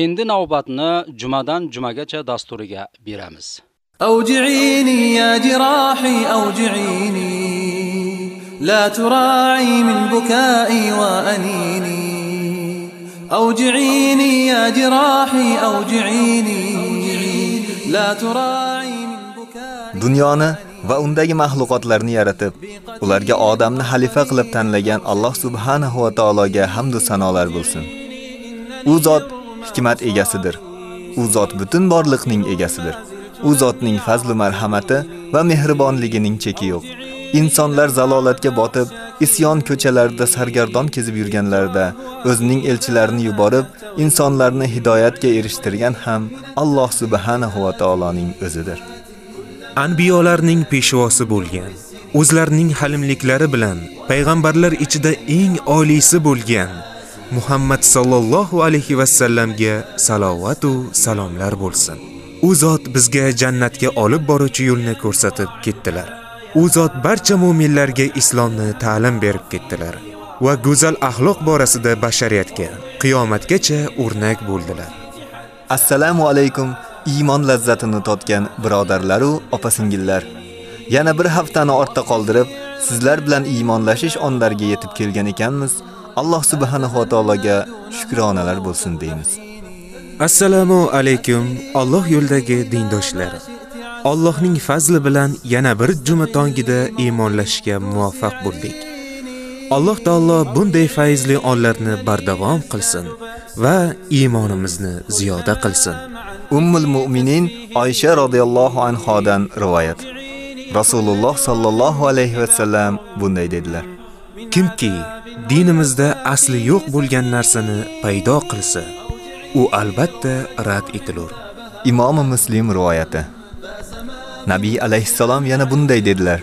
Endi navbatni jumadan jumagacha dasturiga beramiz. Awji'ini ya jirahi awji'ini la tura'i min bukai wa anini awji'ini ya jirahi awji'ini la tura'i min bukai Dunyoni va undagi mahluqotlarni yaratib, ularga odamni xalifa qilib tanlagan Alloh subhanahu va taologa hamd va sanolar bo'lsin. U zot hikmat egasidir. U zot butun borliqning egasidir. U zotning fazli marhamati va mehribonligining cheki yo'q. Insonlar zalolatga botib, isyon ko'chalarida sargardon kezib yurganlarida o'zining elchilarini yuborib, insonlarni hidoyatga erishtirgan ham Alloh subhanahu va taoloning o'zidir. anbiyolarning peshvosi bo'lgan o'zlarining halimliklari bilan payg'ambarlar ichida eng oliysi bo'lgan Muhammad sallallohu alayhi va sallamga salovat va salomlar bo'lsin. U zot bizga jannatga olib boruvchi yo'lni ko'rsatib ketdilar. U zot barcha mu'minlarga islomni ta'lim berib ketdilar va go'zal axloq borasida bashariyatga qiyomatgacha o'rnak bo'ldilar. Assalomu alaykum iymon lazzatini totgan birodarlar va opa-singillar. Yana bir haftani ortda qoldirib, sizlar bilan iymonlashish onlariga yetib kelgan ekanmiz. Alloh subhanahu va taologa shukronalar bo'lsin deymiz. Assalomu alaykum Alloh yo'ldagi dindoshlar. Allohning fazli bilan yana bir juma tongida iymonlashishga muvaffaq bo'ldik. Alloh taolo bunday fayzli onlarni bardavom qilsin va iymonimizni ziyoda qilsin. Ummul mu'minin Oysha radhiyallohu anhodan rivoyat. Rasululloh sallallohu alayhi va sallam bunday dedilar. Kimki dinimizda asli yo'q bo'lgan narsani paydo qilsa, u albatta rad etilur. Imom Muslim rivoyati. Nabiy alayhissalom yana bunday dedilar.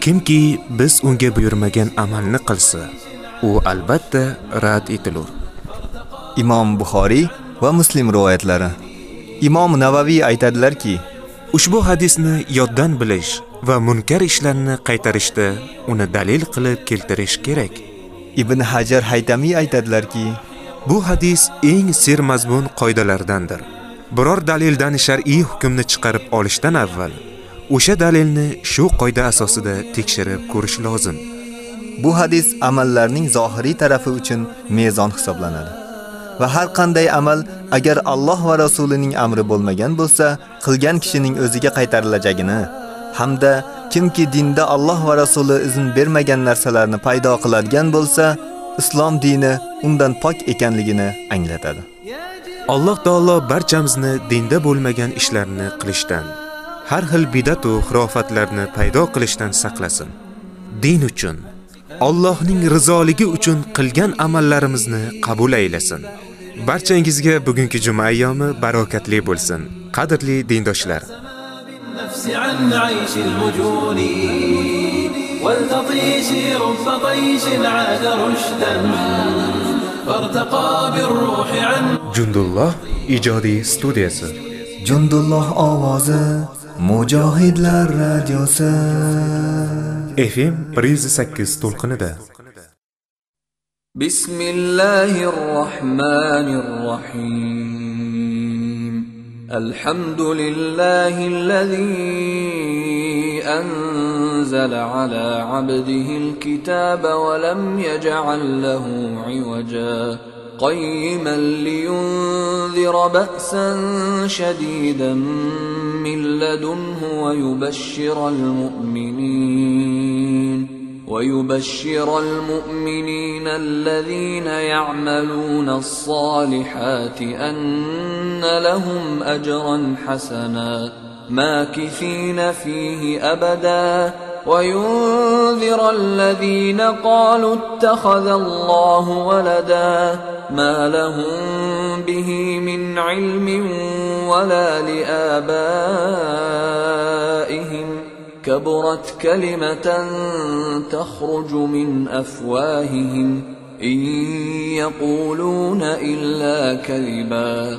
Kimki biz unga buyurmagan amalni qilsa, u albatta rad etilur. Imom Buxoriy va Muslim rivoyatlari. Imom Navaviy aytadilarki, Ushbu hadisni yoddan bilish va munkar ishlarni qaytarishda uni dalil qilib keltirish kerak. Ibn Hajar Haytami aytadilarki, Bu hadis eng sermazmun qoidalardandir. Biror dalildan shar'iy hukmni chiqarib olishdan avval o'sha dalilni shu qoida asosida tekshirib ko'rish lozim. bu hadis amallarning zohiriy tarafi uchun mezon hisoblanadi. Va har qanday amal agar Alloh va Rasulining amri bo'lmagan bo'lsa, qilgan kishining o'ziga qaytarilajagini hamda kimki dinda Alloh va Rasuli izn bermagan narsalarni paydo qiladigan bo'lsa, islom dini undan pok ekanligini anglatadi. Alloh taolo barchamizni dinda bo'lmagan ishlarni qilishdan, har xil bidat va xurofatlarni paydo qilishdan saqlasin. Din uchun, Allohning rizoligi uchun qilgan amallarimizni qabul aylasin. Barchangizga bugungi juma ayyomi barokatli bo'lsin. Qadrli dindoshlar. النفس عن عيش المجون ولتطيش رب طيش عاد رشدا فارتقى بالروح عن Jundulloh ijodiy studiyasi. Jundulloh ovozi Mujohidlar radiosi FM 108 to'lqinida. بسم الله الرحمن الرحيم الحمد لله الذي أنزل على عبده الكتاب ولم يجعل له عوجا قيما لينذر بأسا شديدا من لدنه ويبشر المؤمنين ويبشر المؤمنين الذين يعملون الصالحات أن لهم أجرا حسنا ماكثين فيه أبدا وينذر الذين قالوا اتخذ الله ولدا ما لهم به من علم ولا لآبائهم كبرت كلمة تخرج من أفواههم إن يقولون إلا كذبا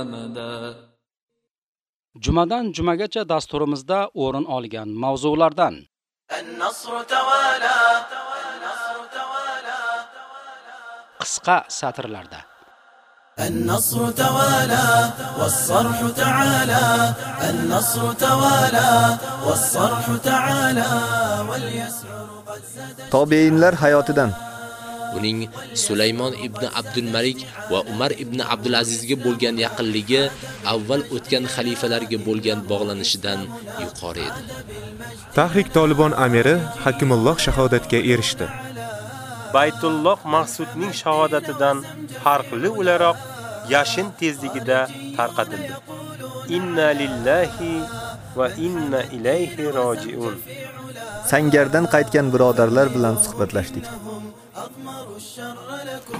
أمدا Jumadan jumagacha dasturimizda o'rin olgan mavzulardan النصر توالى النصر توالى qisqa satrlarda النصر توالى والصرح تعالى النصر توالى والصرح تعالى واليسعر قد زاد Tobiinlar hayotidan Uning Sulaymon ibn Abdul Malik va Umar ibn Abdul Azizga bo'lgan yaqinligi avval o'tgan xalifalarga bo'lgan bog'lanishidan yuqori edi. Tahrik Tolibon amiri Hakimulloh shahodatga erishdi. Baytulloh Maqsudning shahodatidan farqli o'laroq yashin tezligida tarqatildi. Inna lillahi va inna ilayhi roji'un. sangardan qaytgan birodarlar bilan suhbatlashdik.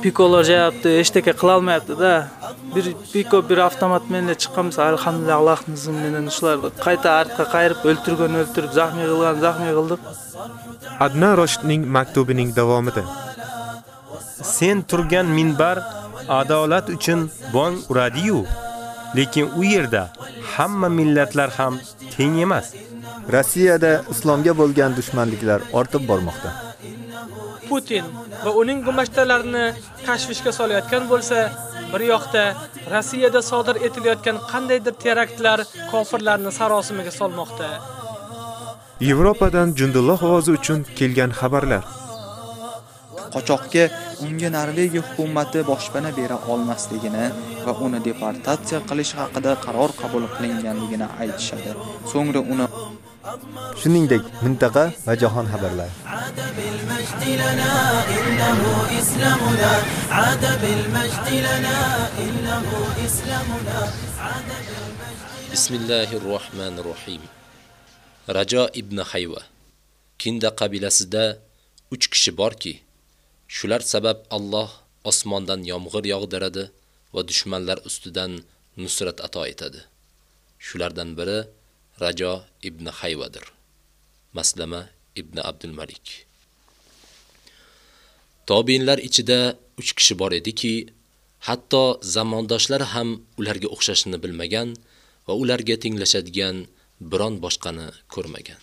Pikolar narsa qilolmayapti-da. Bir piko bir avtomat menga chiqqanmiz, alhamdulillah Allohning izini bilan shularni qayta ortga qayirib o'ltirgan o'ltirib, zaxmiy qilgan zaxmiy qildik. Adnan Roshidning maktubining davomida Sen turgan minbar adolat uchun bong uradi-yu, lekin u yerda hamma millatlar ham teng emas. Rossiyada islomga bo'lgan dushmanliklar ortib bormoqda. Putin va uning gumashtalarini tashvishga solayotgan bo'lsa, bir yoqda Rossiyada sodir etilayotgan qandaydir teraktlar kofirlarni sarosimaga solmoqda. Yevropadan Jundulloh ovozi uchun kelgan xabarlar. qochoqqa unga Norvegiya hukumati boshpana bera olmasligini va uni deportatsiya qilish haqida qaror qabul qilinganligini aytishadi. So'ngra uni shuningdek mintaqa va jahon xabarlari. Bismillahir rohmanir rohim rajo ibn hayva. Kinda qabilasida 3 kishi borki shular sabab Alloh osmondan yomg'ir yog'diradi va dushmanlar ustidan nusrat ato etadi. Shulardan biri Rajo ibn Hayvadir. Maslama ibn Abdul Malik. Tobiinlar ichida 3 kishi bor ediki, hatto zamondoshlari ham ularga o'xshashini bilmagan va ularga tenglashadigan biron boshqani ko'rmagan.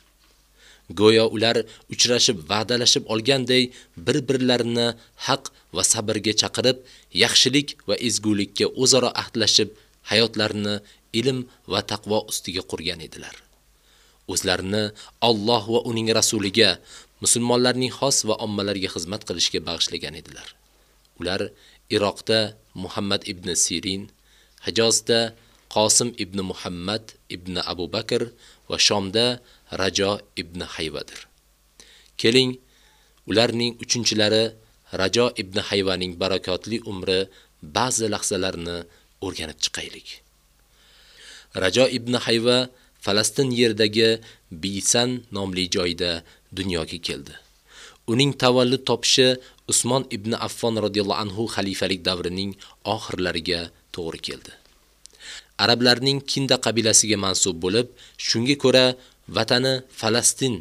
Go'yo ular uchrashib va'dalashib olganday bir-birlarini haq va sabrga chaqirib, yaxshilik va ezgulikka o'zaro ahdlashib, hayotlarini ilm va taqvo ustiga qurgan edilar. O'zlarini Alloh va uning rasuliga, musulmonlarning xos va ommalarga xizmat qilishga bag'ishlagan edilar. Ular Iroqda Muhammad ibn Sirin, Hijozda Qosim ibn Muhammad ibn Abu Bakr va Shomda Rajo ibn Hayvadir. Keling, ularning uchinchilari Rajo ibn Hayvaning barakotli umri ba'zi lahzalarini o'rganib chiqaylik. Rajo ibn Hayva Falastin yeridagi Bisan nomli joyda dunyoga keldi. Uning tavallud topishi Usmon ibn Affon radhiyallohu anhu xalifalik davrining oxirlariga to'g'ri keldi. Arablarning Kinda qabilasiga mansub bo'lib, shunga ko'ra vatani Falastin,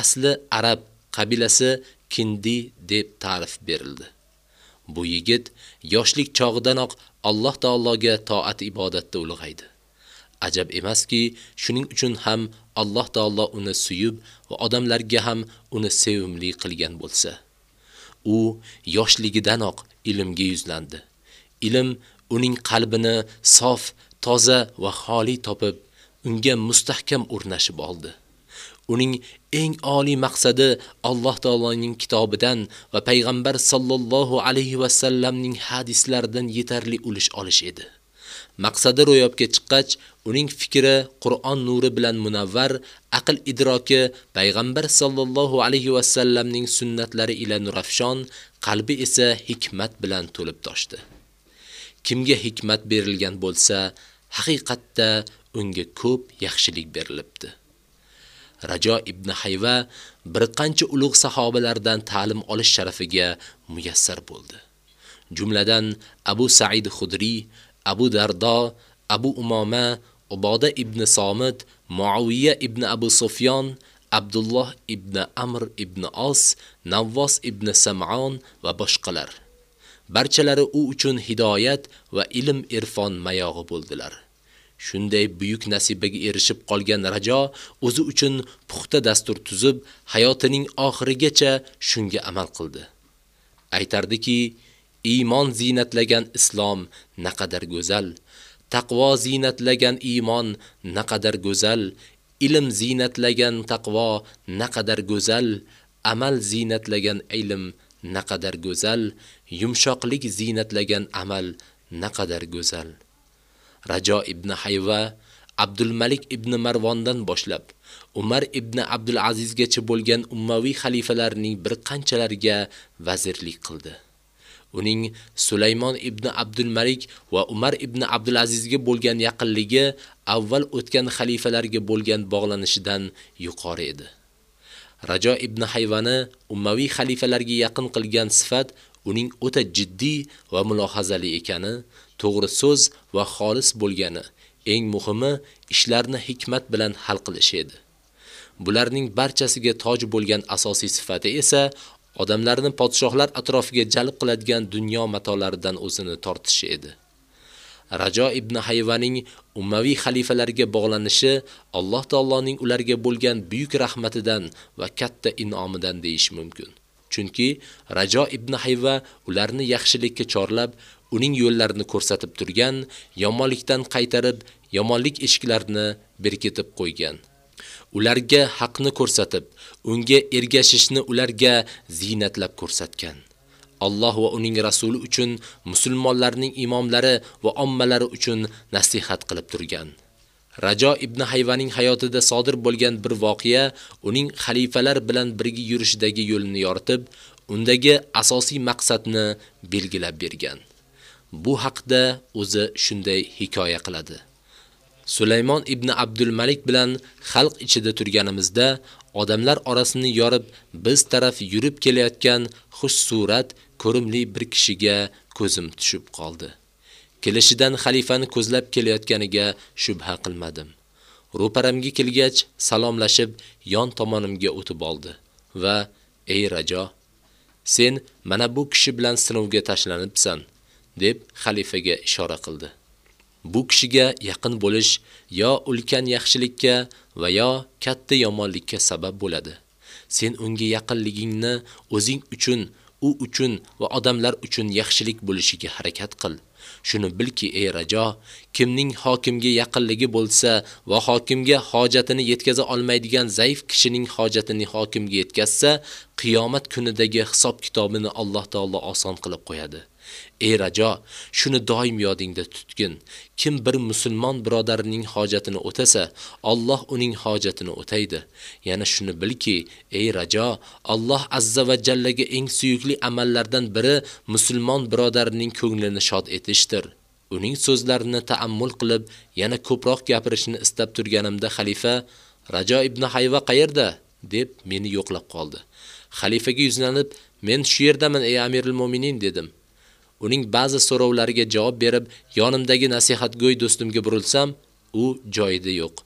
asli arab qabilasi Kindi deb ta'rif berildi. Bu yigit yoshlik chog'idanoq Alloh taologa toat ibodatda ulg'aydi. Ajab emaski, shuning uchun ham Alloh taolo uni suyib va odamlarga ham uni sevimli qilgan bo'lsa. U yoshligidanoq ilmga yuzlandi. Ilm uning qalbini sof, toza va xoli topib, unga mustahkam o'rnashib oldi. Uning eng oliy maqsadi Alloh taoloning kitobidan va payg'ambar sallallohu alayhi va sallamning hadislaridan yetarli ulush olish edi. Maqsadi ro'yobga chiqqach, uning fikri Qur'on nuri bilan munavvar, aql idroki payg'ambar sallallohu alayhi va sallamning sunnatlari ila nurafshon, qalbi esa hikmat bilan to'lib toshdi. Kimga hikmat berilgan bo'lsa, haqiqatda unga ko'p yaxshilik berilibdi. Rajo ibn Hayva bir qancha ulug' sahobalardan ta'lim olish sharafiga muyassar bo'ldi. Jumladan Abu Sa'id Khudri, Abu Dardo, Abu Umoma, Uboda ibn Somit, Muawiya ibn Abu Sufyon, Abdullah ibn Amr ibn Os, Navvos ibn Sam'on va boshqalar. Barchalari u uchun hidoyat va ilm irfon mayog'i bo'ldilar. Shunday buyuk nasibaga erishib qolgan Rajo o'zi uchun puxta dastur tuzib, hayotining oxirigacha shunga amal qildi. Aytardiki, iymon zinatlagan islom naqadar go'zal, taqvo zinatlagan iymon naqadar go'zal, ilm zinatlagan taqvo naqadar go'zal, amal zinatlagan ilm naqadar go'zal, yumshoqlik zinatlagan amal naqadar go'zal. Rajo ibn Hayva Abdul Malik ibn Marvondan boshlab Umar ibn Abdul Azizgacha bo'lgan ummaviy xalifalarning bir qanchalariga vazirlik qildi. Uning Sulaymon ibn Abdul Malik va Umar ibn Abdul Azizga bo'lgan yaqinligi avval o'tgan xalifalarga bo'lgan bog'lanishidan yuqori edi. Rajo ibn Hayvani ummaviy xalifalarga yaqin qilgan sifat uning o'ta jiddiy va mulohazali ekani, to'g'ri so'z va xolis bo'lgani, eng muhimi ishlarni hikmat bilan hal qilish edi. Bularning barchasiga toj bo'lgan asosiy sifati esa odamlarni podshohlar atrofiga jalb qiladigan dunyo matolaridan o'zini tortishi edi. Rajo ibn Hayvaning ummaviy xalifalarga bog'lanishi Alloh taoloning ularga bo'lgan buyuk rahmatidan va katta in'omidan deyish mumkin. Chunki Rajo ibn Hayva ularni yaxshilikka chorlab, uning yo'llarini ko'rsatib turgan, yomonlikdan qaytarib, yomonlik eshiklarini berkitib qo'ygan. Ularga haqni ko'rsatib, unga ergashishni ularga zinatlab ko'rsatgan. Alloh va uning rasuli uchun musulmonlarning imomlari va ommalari uchun nasihat qilib turgan. Rajo ibn Hayvaning hayotida sodir bo'lgan bir voqea uning xalifalar bilan birga yurishidagi yo'lni yoritib, undagi asosiy maqsadni belgilab bergan. Bu haqda o'zi shunday hikoya qiladi. Sulaymon ibn Abdul Malik bilan xalq ichida turganimizda odamlar orasini yorib biz taraf yurib kelayotgan xush surat, ko'rimli bir kishiga ko'zim tushib qoldi. Kelishidan xalifani ko'zlab kelayotganiga shubha qilmadim. Ro'paramga kelgach salomlashib yon tomonimga o'tib oldi va "Ey Rajo, sen mana bu kishi bilan sinovga tashlanibsan" deb xalifaga ishora qildi. Bu kishiga yaqin bo'lish yo ulkan yaxshilikka va yo katta yomonlikka sabab bo'ladi. Sen unga yaqinligingni o'zing uchun, u uchun va odamlar uchun yaxshilik bo'lishiga harakat qil. Shuni bilki, ey Rajo, kimning hokimga yaqinligi bo'lsa va hokimga hojatini yetkaza olmaydigan zaif kishining hojatini hokimga yetkazsa, qiyomat kunidagi hisob kitobini Alloh taolo oson qilib qo'yadi. Ey Rajo, shuni doim yodingda tutgin. Kim bir musulmon birodarining hojatini o'tasa, Alloh uning hojatini o'taydi. Yana shuni bilki, ey Rajo, Alloh azza va jallaga eng suyukli amallardan biri musulmon birodarining ko'nglini shod etishdir. Uning so'zlarini ta'ammul qilib, yana ko'proq gapirishni istab turganimda xalifa Rajo ibn Hayva qayerda deb meni yo'qlab qoldi. Xalifaga yuzlanib, men shu yerdaman ey Amirul Mu'minin dedim. Uning ba'zi so'rovlariga javob berib, yonimdagi nasihatgo'y do'stimga burilsam, u joyida yo'q.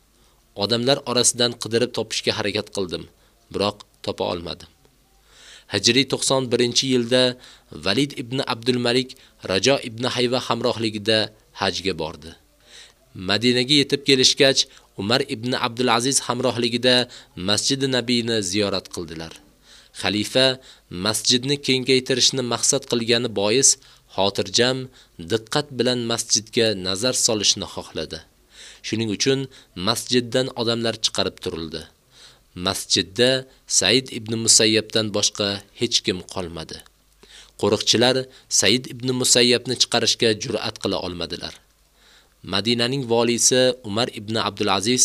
Odamlar orasidan qidirib topishga harakat qildim, biroq topa olmadim. Hijriy 91-yilda Valid ibn Abdul Malik Rajo ibn Hayva hamrohligida hajga bordi. Madinaga yetib kelishgach, Umar ibn Abdul Aziz hamrohligida Masjid-i Nabiyni ziyorat qildilar. Xalifa masjidni kengaytirishni maqsad qilgani bois xotirjam, diqqat bilan masjidga nazar solishni xohladi. Shuning uchun masjiddan odamlar chiqarib turildi. Masjidda Said ibn Musayyabdan boshqa hech kim qolmadi. Qo'riqchilar Said ibn Musayyabni chiqarishga jur'at qila olmadilar. Madinaning valisi Umar ibn Abdul Aziz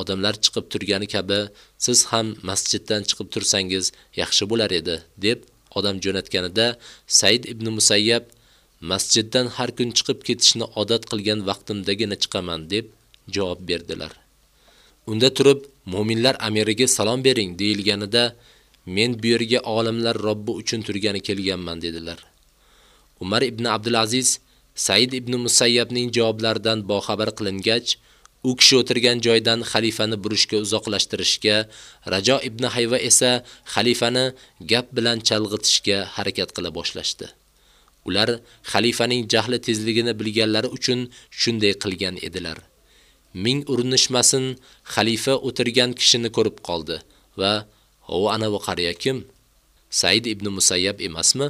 odamlar chiqib turgani kabi siz ham masjiddan chiqib tursangiz yaxshi bo'lar edi deb odam jo'natganida Said ibn Musayyab masjiddan har kun chiqib ketishni odat qilgan vaqtimdagina chiqaman deb javob berdilar. Unda turib mu'minlar amiriga salom bering deyilganida men bu yerga olimlar Robbi uchun turgani kelganman dedilar. Umar ibn Abdul Aziz Said ibn Musayyabning javoblaridan boxabar qilingach, u kishi o'tirgan joydan xalifani burishga uzoqlashtirishga, Rajo ibn Hayva esa xalifani gap bilan chalg'itishga harakat qila boshlashdi. Ular xalifaning jahli tezligini bilganlari uchun shunday qilgan edilar. Ming urinishmasin, xalifa o'tirgan kishini ko'rib qoldi va "Hov ana bu qariya kim? Said ibn Musayyab emasmi?"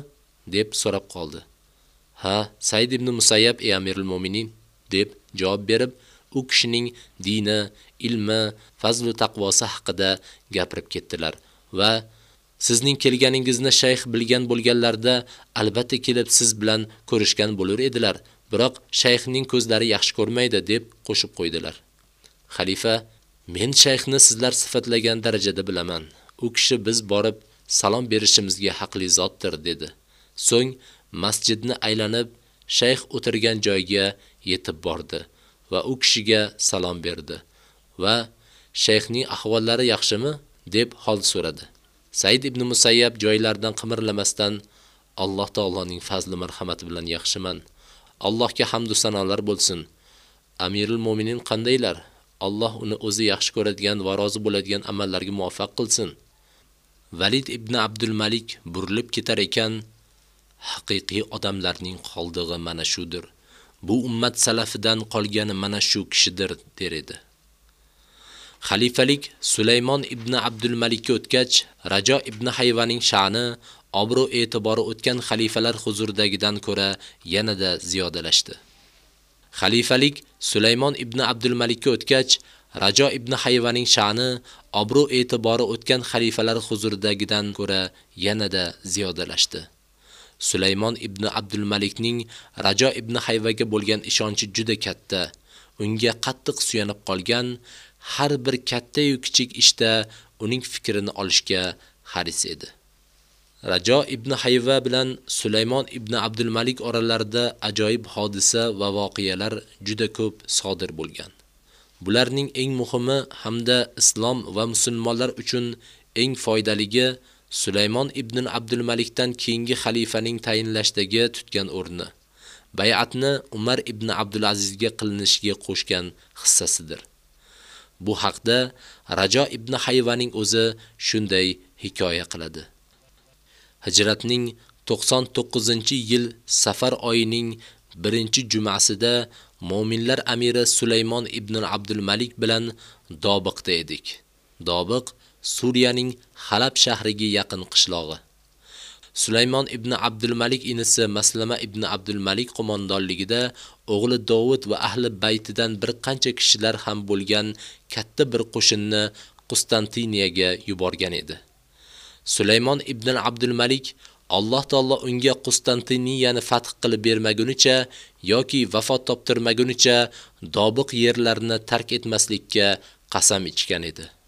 deb so'rab qoldi. "Ha, Said ibn Musayyab ey Amirul Mu'minin" deb javob berib, u kishining dini, ilmi, fazl va taqvosi haqida gapirib ketdilar va sizning kelganingizni shayx bilgan bo'lganlarda albatta kelib siz bilan ko'rishgan bo'lar edilar. Biroq shayxning ko'zlari yaxshi ko'rmaydi deb qo'shib qo'ydilar. Xalifa: "Men shayxni sizlar sifatlagan darajada bilaman. U kishi biz borib salom berishimizga haqli zotdir" dedi. So'ng masjidni aylanib, shayx o'tirgan joyga yetib bordi va u kishiga salom berdi va shayxning ahvollari yaxshimi deb hol so'radi. Said ibn Musayyab joylaridan qimirlamasdan Alloh taoloning fazli marhamati bilan yaxshiman. Allohga hamd va sanolar bo'lsin. Amirul Mu'minin qandaylar? Alloh uni o'zi yaxshi ko'radigan va rozi bo'ladigan amallarga muvaffaq qilsin. Valid ibn Abdul Malik burilib ketar ekan, haqiqiy odamlarning qoldig'i mana shudir. Bu ummat salafidan qolgani mana shu kishidir der edi. Xalifalik Sulaymon ibn Abdul Malikka o'tgach, Rajo ibn Hayvaning sha'ni, obro' e'tibori o'tgan xalifalar huzuridagidan ko'ra yanada ziyodalashdi. Xalifalik Sulaymon ibn Abdul Malikka o'tgach, Rajo ibn Hayvaning sha'ni, obro' e'tibori o'tgan xalifalar huzuridagidan ko'ra yanada ziyodalashdi. Sulaymon ibn Abdul Malikning Rajo ibn Hayvaga bo'lgan ishonchi juda katta. Unga qattiq suyanib qolgan, har bir katta yu kichik ishda uning fikrini olishga haris edi. Rajo ibn Hayva bilan Sulaymon ibn Abdul Malik oralarida ajoyib hodisa va voqealar juda ko'p sodir bo'lgan. Bularning eng muhimi hamda islom va musulmonlar uchun eng foydaligi Sulaymon ibn Abdul Malikdan keyingi xalifaning tayinlashdagi tutgan o'rni. Bay'atni Umar ibn Abdul Azizga qilinishiga qo'shgan hissasidir. Bu haqda Rajo ibn Hayvaning o'zi shunday hikoya qiladi. Hijratning 99-yil Safar oyining 1-jumasida mu'minlar amiri Sulaymon ibn Abdul Malik bilan Dobiqda edik. Dobiq Suriyaning Halab shahriga yaqin qishlog'i. Sulaymon ibn Abdul Malik inisi Maslama ibn Abdul Malik qo'mondonligida o'g'li Davud va ahli baytidan bir qancha kishilar ham bo'lgan katta bir qo'shinni Qustantiniyaga yuborgan edi. Sulaymon ibn Abdul Malik Alloh taolo unga Qustantiniyani fath qilib bermagunicha yoki vafot toptirmagunicha dobiq yerlarini tark etmaslikka qasam ichgan edi.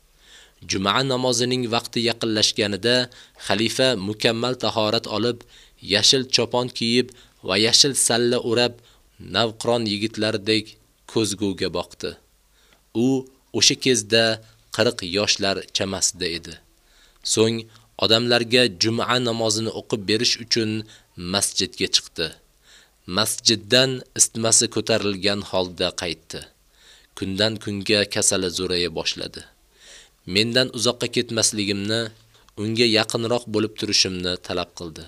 Juma namozining vaqti yaqinlashganida xalifa mukammal tahorat olib, yashil chopon kiyib va yashil salla o'rab, navqiron yigitlardek ko'zguga boqdi. U o'sha kezda 40 yoshlar chamasida edi. So'ng odamlarga juma namozini o'qib berish uchun masjidga chiqdi. Masjiddan istmasi ko'tarilgan holda qaytdi. Kundan kunga kasali zo'raya boshladi. Mendan uzoqqa ketmasligimni, unga yaqinroq bo'lib turishimni talab qildi.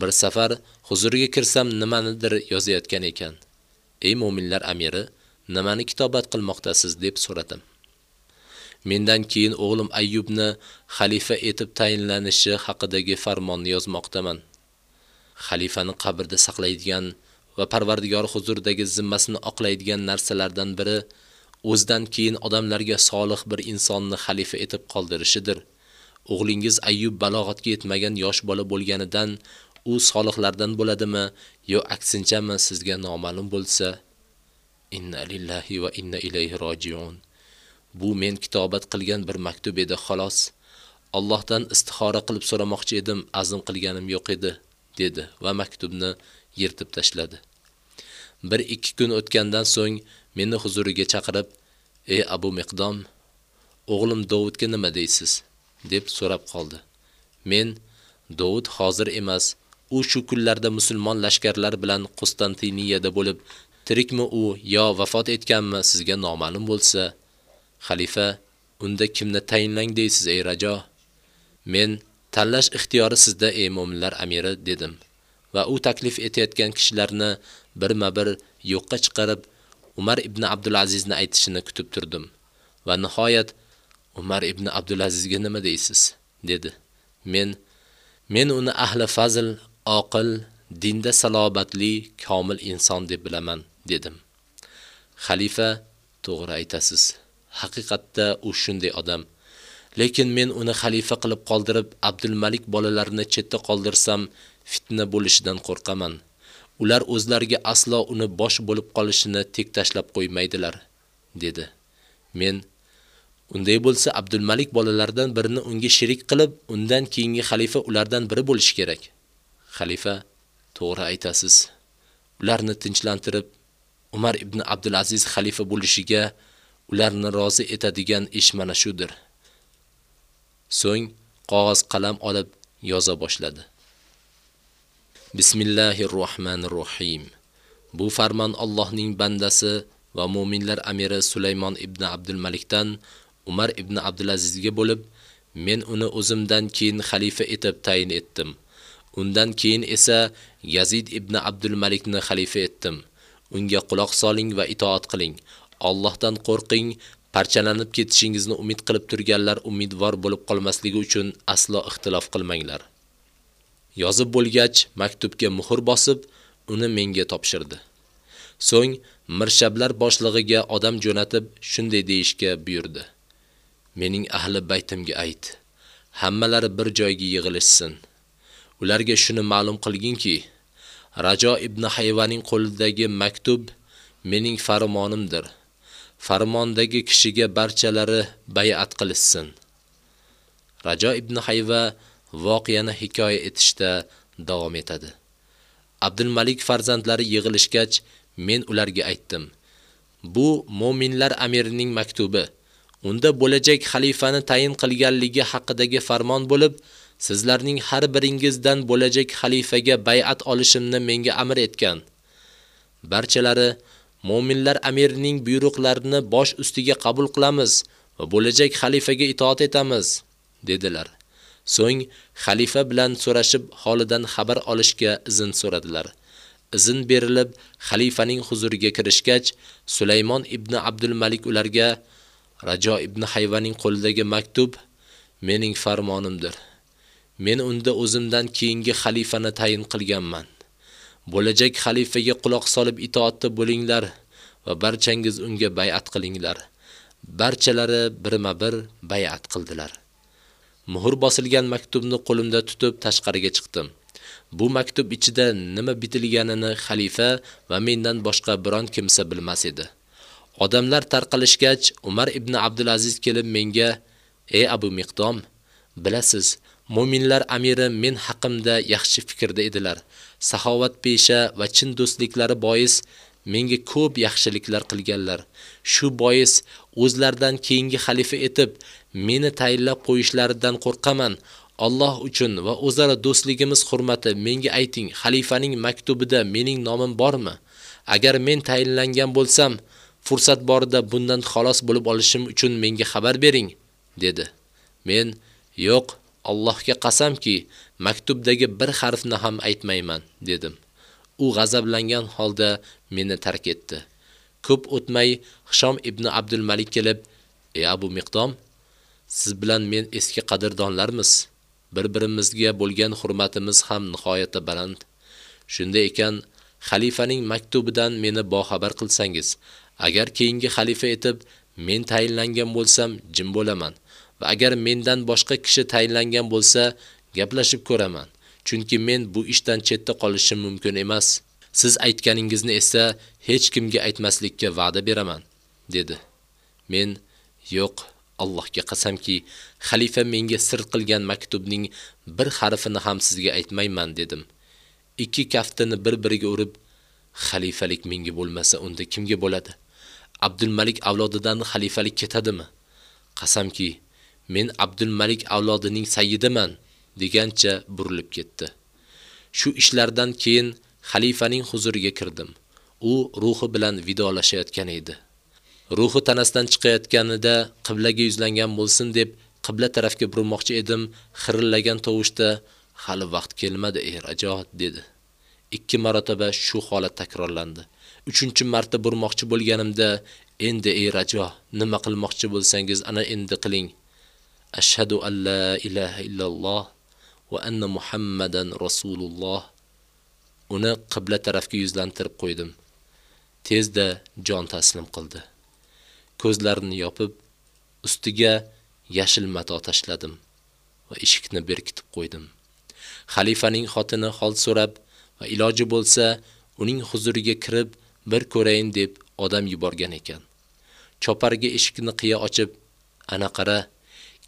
Bir safar huzuriga kirsam nimanidir yozayotgan ekan. Ey mu'minlar amiri, nimani kitobat qilmoqdasiz deb so'radim. Mendan keyin o'g'lim Ayyubni xalifa etib tayinlanishi haqidagi farmonni yozmoqdaman. Xalifani qabrda saqlaydigan va Parvardigor huzuridagi zimmasini oqlaydigan narsalardan biri o'zidan keyin odamlarga solih bir insonni xalifa etib qoldirishidir. O'g'lingiz Ayyub balog'atga yetmagan yosh bola bo'lganidan u solihlardan bo'ladimi yo aksinchami sizga noma'lum bo'lsa, inna lillahi va inna ilayhi rojiun. Bu men kitobat qilgan bir maktub edi, xolos. Allohdan istixora qilib so'ramoqchi edim, azm qilganim yo'q edi, dedi va maktubni yirtib tashladi. Bir ikki kun o'tgandan so'ng meni huzuriga chaqirib, "Ey Abu Miqdom, o'g'lim Davudga nima deysiz?" deb so'rab qoldi. Men Davud hozir emas, u shu kunlarda musulmon lashkarlar bilan Konstantiniyada bo'lib, tirikmi u yo vafot etganmi sizga noma'lum bo'lsa, xalifa unda kimni tayinlang deysiz ey Rajo? Men tanlash ixtiyori sizda ey mu'minlar amiri dedim va u taklif etayotgan kishilarni birma-bir yo'qqa chiqarib Umar ibn Abdulazizni aytishini kutib turdim. Va nihoyat Umar ibn Abdulazizga nima deysiz? dedi. Men men uni ahli fazl, oqil, dinda salobatli, komil inson deb bilaman, dedim. Xalifa, to'g'ri aytasiz. Haqiqatda u shunday odam. Lekin men uni xalifa qilib qoldirib, Abdul Malik bolalarini chetda qoldirsam, fitna bo'lishidan qo'rqaman. Ular o'zlariga aslo uni bosh bo'lib qolishini tek tashlab qo'ymaydilar, dedi. Men unday bo'lsa Abdulmalik bolalardan bolalaridan birini unga sherik qilib, undan keyingi xalifa ulardan biri bo'lishi kerak. Xalifa, to'g'ri aytasiz. Ularni tinchlantirib, Umar ibn Abdul Aziz xalifa bo'lishiga ularni rozi etadigan ish mana shudir. So'ng qog'oz qalam olib yoza boshladi. Bismillahirrohmanirrohim. Bu farmon Allohning bandasi va mu'minlar amiri Sulaymon ibn Abdul Malikdan Umar ibn Abdul Azizga bo'lib, men uni o'zimdan keyin xalifa etib tayin etdim. Undan keyin esa Yazid ibn Abdul Malikni xalifa etdim. Unga quloq soling va itoat qiling. Allohdan qo'rqing, parchalanib ketishingizni umid qilib turganlar umidvor bo'lib qolmasligi uchun aslo ixtilof qilmanglar. Yozib bo'lgach, maktubga muhr bosib, uni menga topshirdi. So'ng mirshablar boshlig'iga odam jo'natib, shunday deyishga buyurdi. Mening ahli baytimga ayt. Hammalari bir joyga yig'ilishsin. Ularga shuni ma'lum qilginki, Rajo ibn Hayvaning qo'lidagi maktub mening farmonimdir. Farmondagi kishiga barchalari bay'at qilishsin. Rajo ibn Hayva voqeani hikoya etishda davom etadi. Abdul Malik farzandlari yig'ilishgach, men ularga aytdim: Bu mu'minlar amirining maktubi. Unda bo'lajak xalifani tayin qilganligi haqidagi farmon bo'lib, sizlarning har biringizdan bo'lajak xalifaga bay'at olishimni menga amr etgan. Barchalari mu'minlar amirining buyruqlarini bosh ustiga qabul qilamiz va bo'lajak xalifaga itoat etamiz, dedilar. So'ng xalifa bilan so'rashib holidan xabar olishga izn so'radilar. Izn berilib, xalifaning huzuriga kirishgach, Sulaymon ibn Abdul Malik ularga Rajo ibn Hayvaning qo'lidagi maktub mening farmonimdir. Men unda o'zimdan keyingi xalifani tayin qilganman. Bo'lajak xalifaga quloq solib itoatda bo'linglar va barchangiz unga bay'at qilinglar. Barchalari birma-bir bay'at qildilar. Muhr bosilgan maktubni qo'limda tutib tashqariga chiqdim. Bu maktub ichida nima bitilganini xalifa va mendan boshqa biron kimsa bilmas edi. Odamlar tarqalishgach, Umar ibn Abdul Aziz kelib menga: "Ey Abu Miqdom, bilasiz, mu'minlar amiri men haqimda yaxshi fikrda edilar. Saxovat pesha va chin do'stliklari bois menga ko'p yaxshiliklar qilganlar. Shu bois o'zlaridan keyingi xalifa etib meni tayinlab qo'yishlaridan qo'rqaman. Alloh uchun va o'zaro do'stligimiz hurmati menga ayting, xalifaning maktubida mening nomim bormi? Agar men tayinlangan bo'lsam, fursat borida bundan xalos bo'lib olishim uchun menga xabar bering, dedi. Men, yo'q, Allohga qasamki, maktubdagi bir harfni ham aytmayman, dedim. U g'azablangan holda meni tark etdi. Ko'p o'tmay Hishom ibn Abdul Malik kelib, "Ey Abu Miqdom, siz bilan men eski qadrdonlarmiz. Bir-birimizga bo'lgan hurmatimiz ham nihoyatda baland. Shunda ekan, xalifaning maktubidan meni boxabar qilsangiz, agar keyingi xalifa etib men tayinlangan bo'lsam, jim bo'laman va agar mendan boshqa kishi tayinlangan bo'lsa, gaplashib ko'raman. Chunki men bu ishdan chetda qolishim mumkin emas. Siz aytganingizni esa hech kimga aytmaslikka va'da beraman, dedi. Men yo'q, Allohga qasamki, xalifa menga sir qilgan maktubning bir harfini ham sizga aytmayman, dedim. Ikki kaftini bir-biriga urib, xalifalik menga bo'lmasa, unda kimga bo'ladi? Abdul Malik avlodidan xalifalik ketadimi? Qasamki, men Abdul Malik avlodining sayyidiman, degancha burilib ketdi. Shu ishlardan keyin xalifaning huzuriga kirdim. U ruhi bilan vidolashayotgan edi. Ruhi tanasidan chiqayotganida qiblaga yuzlangan bo'lsin deb qibla tarafga burmoqchi edim, xirillagan tovushda hali vaqt kelmadi, ey rajo dedi. Ikki marotaba shu holat takrorlandi. Uchinchi marta burmoqchi bo'lganimda, endi ey rajo, nima qilmoqchi bo'lsangiz ana endi qiling. Ashhadu an la ilaha illalloh va anna Muhammadan rasululloh. Uni qibla tarafga yuzlantirib qo'ydim. Tezda jon taslim qildi. Ko'zlarini yopib, ustiga yashil mato tashladim va eshikni berkitib qo'ydim. Xalifaning xotini hol so'rab va iloji bo'lsa, uning huzuriga kirib bir ko'rayin deb odam yuborgan ekan. Choparga eshikni qiya ochib, ana qara,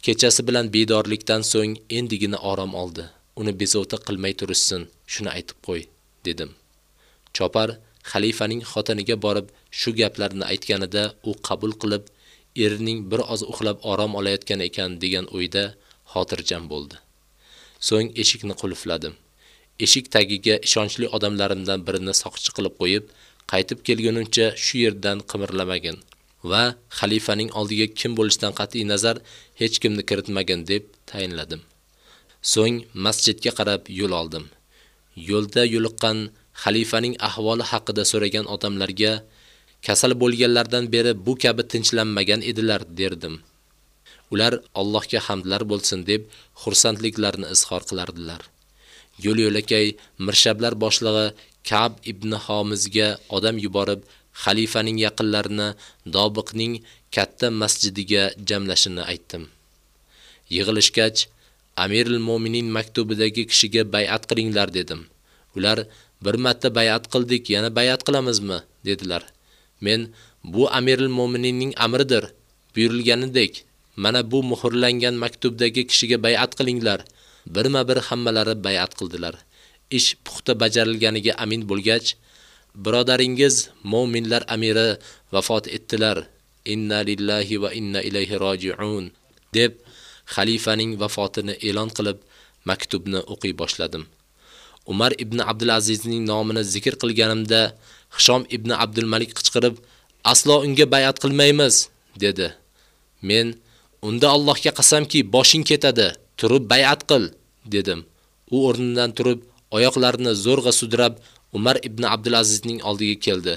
kechasi bilan bedorlikdan so'ng endigina orom oldi. Uni bezovta qilmay turishsin, shuni aytib qo'y, dedim. Chopar xalifaning xotiniga borib shu gaplarni aytganida u qabul qilib, erining bir oz uxlab orom olayotgan ekan degan o'yda xotirjam bo'ldi. So'ng eshikni qulfladim. Eshik tagiga ishonchli odamlarimdan birini soqchi qilib qo'yib, qaytib kelgunimcha shu yerdan qimirlamagin va xalifaning oldiga kim bo'lishidan qat'i nazar hech kimni kiritmagin deb tayinladim. So'ng masjidga qarab yo'l oldim. Yo'lda yo'liqqan xalifaning ahvoli haqida so'ragan odamlarga kasal bo'lganlardan beri bu kabi tinchlanmagan edilar derdim. Ular Allohga hamdlar bo'lsin deb xursandliklarini izhor qilardilar. Yo'l yo'lakay mirshablar boshlig'i Ka'b ibn Homizga odam yuborib, xalifaning yaqinlarini Dobiqning katta masjidiga jamlashini aytdim. Yig'ilishgach, Amirul Mo'minin maktubidagi kishiga bay'at qilinglar dedim. Ular bir marta bay'at qildik, yana bay'at qilamizmi? dedilar. Men bu Amirul Mo'mininning amridir. Buyurilganidek, mana bu muhrlangan maktubdagi kishiga bay'at qilinglar. Birma-bir hammalari bay'at qildilar. Ish puxta bajarilganiga amin bo'lgach, birodaringiz mu'minlar amiri vafot etdilar. Inna lillahi va inna ilayhi roji'un deb xalifaning vafotini e'lon qilib, maktubni o'qiy boshladim. Umar ibn Abdulazizning nomini zikr qilganimda Hishom ibn Abdul Malik qichqirib, "Aslo unga bay'at qilmaymiz", dedi. Men unda Allohga qasamki, boshing ketadi, turib bay'at qil, dedim. U o'rnidan turib, oyoqlarini zo'rg'a sudrab Umar ibn Abdulazizning oldiga keldi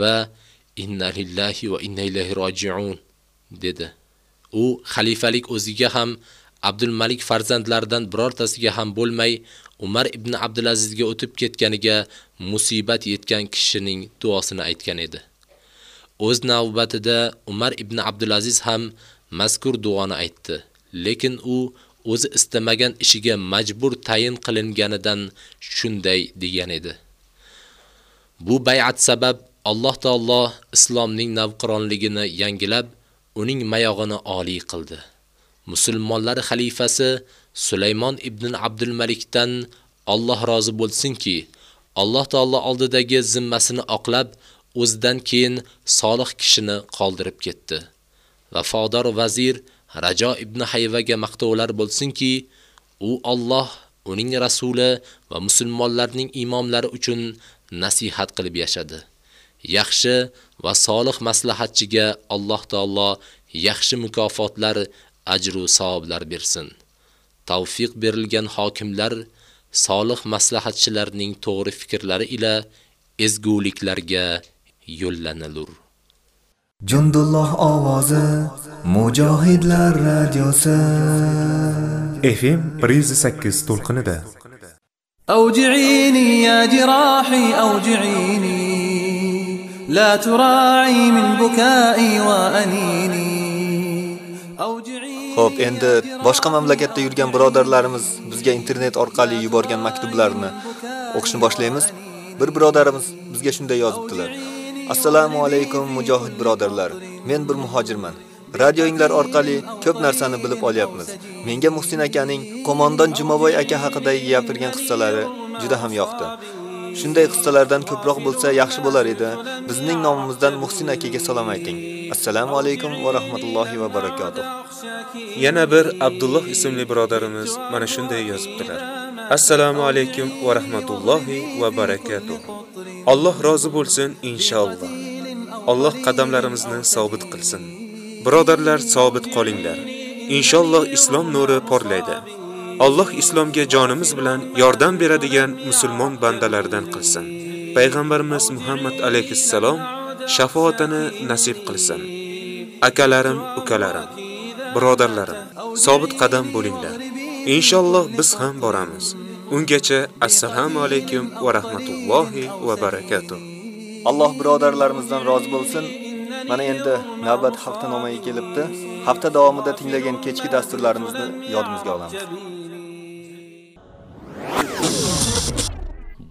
va inna lillahi va inna ilayhi roji'un dedi. U xalifalik o'ziga ham Abdul Malik farzandlaridan birortasiga ham bo'lmay Umar ibn Abdul Azizga o'tib ketganiga musibat yetgan kishining duosini aytgan edi. O'z navbatida Umar ibn Abdul Aziz ham mazkur duoni aytdi, lekin u o'zi istamagan ishiga majbur tayin qilinganidan shunday degan edi. Bu bay'at sabab Alloh taolo islomning navqironligini yangilab, uning mayog'ini oliy qildi. musulmonlar xalifasi Sulaymon ibn Abdul Malikdan Alloh rozi bo'lsinki, Alloh taolo oldidagi zimmasini oqlab, o'zidan keyin solih kishini qoldirib ketdi. Vafodor vazir Rajo ibn Hayvaga maqtovlar bo'lsinki, u Alloh, uning rasuli va musulmonlarning imomlari uchun nasihat qilib yashadi. yaxshi va solih maslahatchiga Alloh taolo yaxshi mukofotlar, ajr va savoblar bersin. Tavfiq berilgan hokimlar solih maslahatchilarning to'g'ri fikrlari ila ezguliklarga yo'llanilur. Jundulloh ovozi Mujohidlar radiosi FM 108 to'lqinida. Avji'ini ya jirohi avji'ini لا تراعي من بكائي وأنيني أوجعيني Xo'p, endi boshqa mamlakatda yurgan birodarlarimiz bizga internet orqali yuborgan maktublarni o'qishni boshlaymiz. Bir birodarimiz bizga shunday yozibdilar. Assalomu alaykum mujohid birodarlar. Men bir muhojirman. Radioinglar orqali ko'p narsani bilib olyapmiz. Menga Muhsin akaning qo'mondon Jumaboy aka haqidagi gapirgan qissalari juda ham yoqdi. Shunday qissalardan ko'proq bo'lsa yaxshi bo'lar edi. Bizning nomimizdan Muhsin akaga salom ayting. Assalomu alaykum va rahmatullohi va barakotuh. Yana bir Abdulloh ismli birodarimiz mana shunday yozibdilar. Assalomu alaykum va rahmatullohi va barakotuh. Alloh rozi bo'lsin inshaalloh. Alloh qadamlarimizni sobit qilsin. Birodarlar, sobit qolinglar. Inshaalloh islom nuri porlaydi. Alloh islomga jonimiz bilan yordam beradigan musulmon bandalardan qilsin. Payg'ambarimiz Muhammad alayhissalom shafoatini nasib qilsin. Akalarim, ukalarim, birodarlarim, sobit qadam bo'linglar. Inshaalloh biz ham boramiz. Ungacha assalomu alaykum va rahmatullohi va barakatuh. Alloh birodarlarimizdan rozi bo'lsin. Mana endi navbat hafta nomaga kelibdi. Hafta davomida tinglagan kechki dasturlarimizni yodimizga olamiz.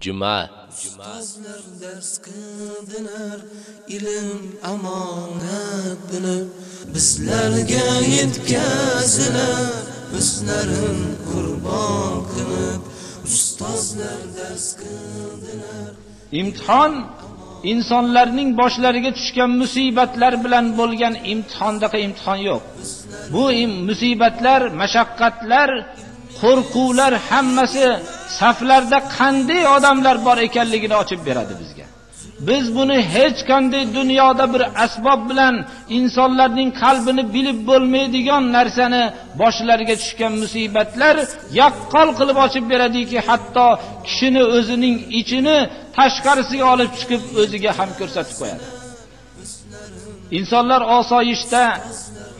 Juma Ustozlar dars qildilar, ilm amonat bilib, bizlarga yetkazilar, o'zlarin qurbon qilib, ustozlar dars qildilar. Imtihon insonlarning boshlariga tushgan musibatlar bilan bo'lgan imtihondaqa imtihon yo'q. Bu musibatlar, mashaqqatlar, qo'rquvlar hammasi saflarda qanday odamlar bor ekanligini ochib beradi bizga. Biz buni hech qanday dunyoda bir asbob bilan insonlarning qalbini bilib bo'lmaydigan narsani boshlariga tushgan musibatlar yaqqol qilib ochib beradiki, hatto kishini o'zining ichini tashqarisiga olib chiqib o'ziga ham ko'rsatib qo'yadi. Insonlar osoyishta,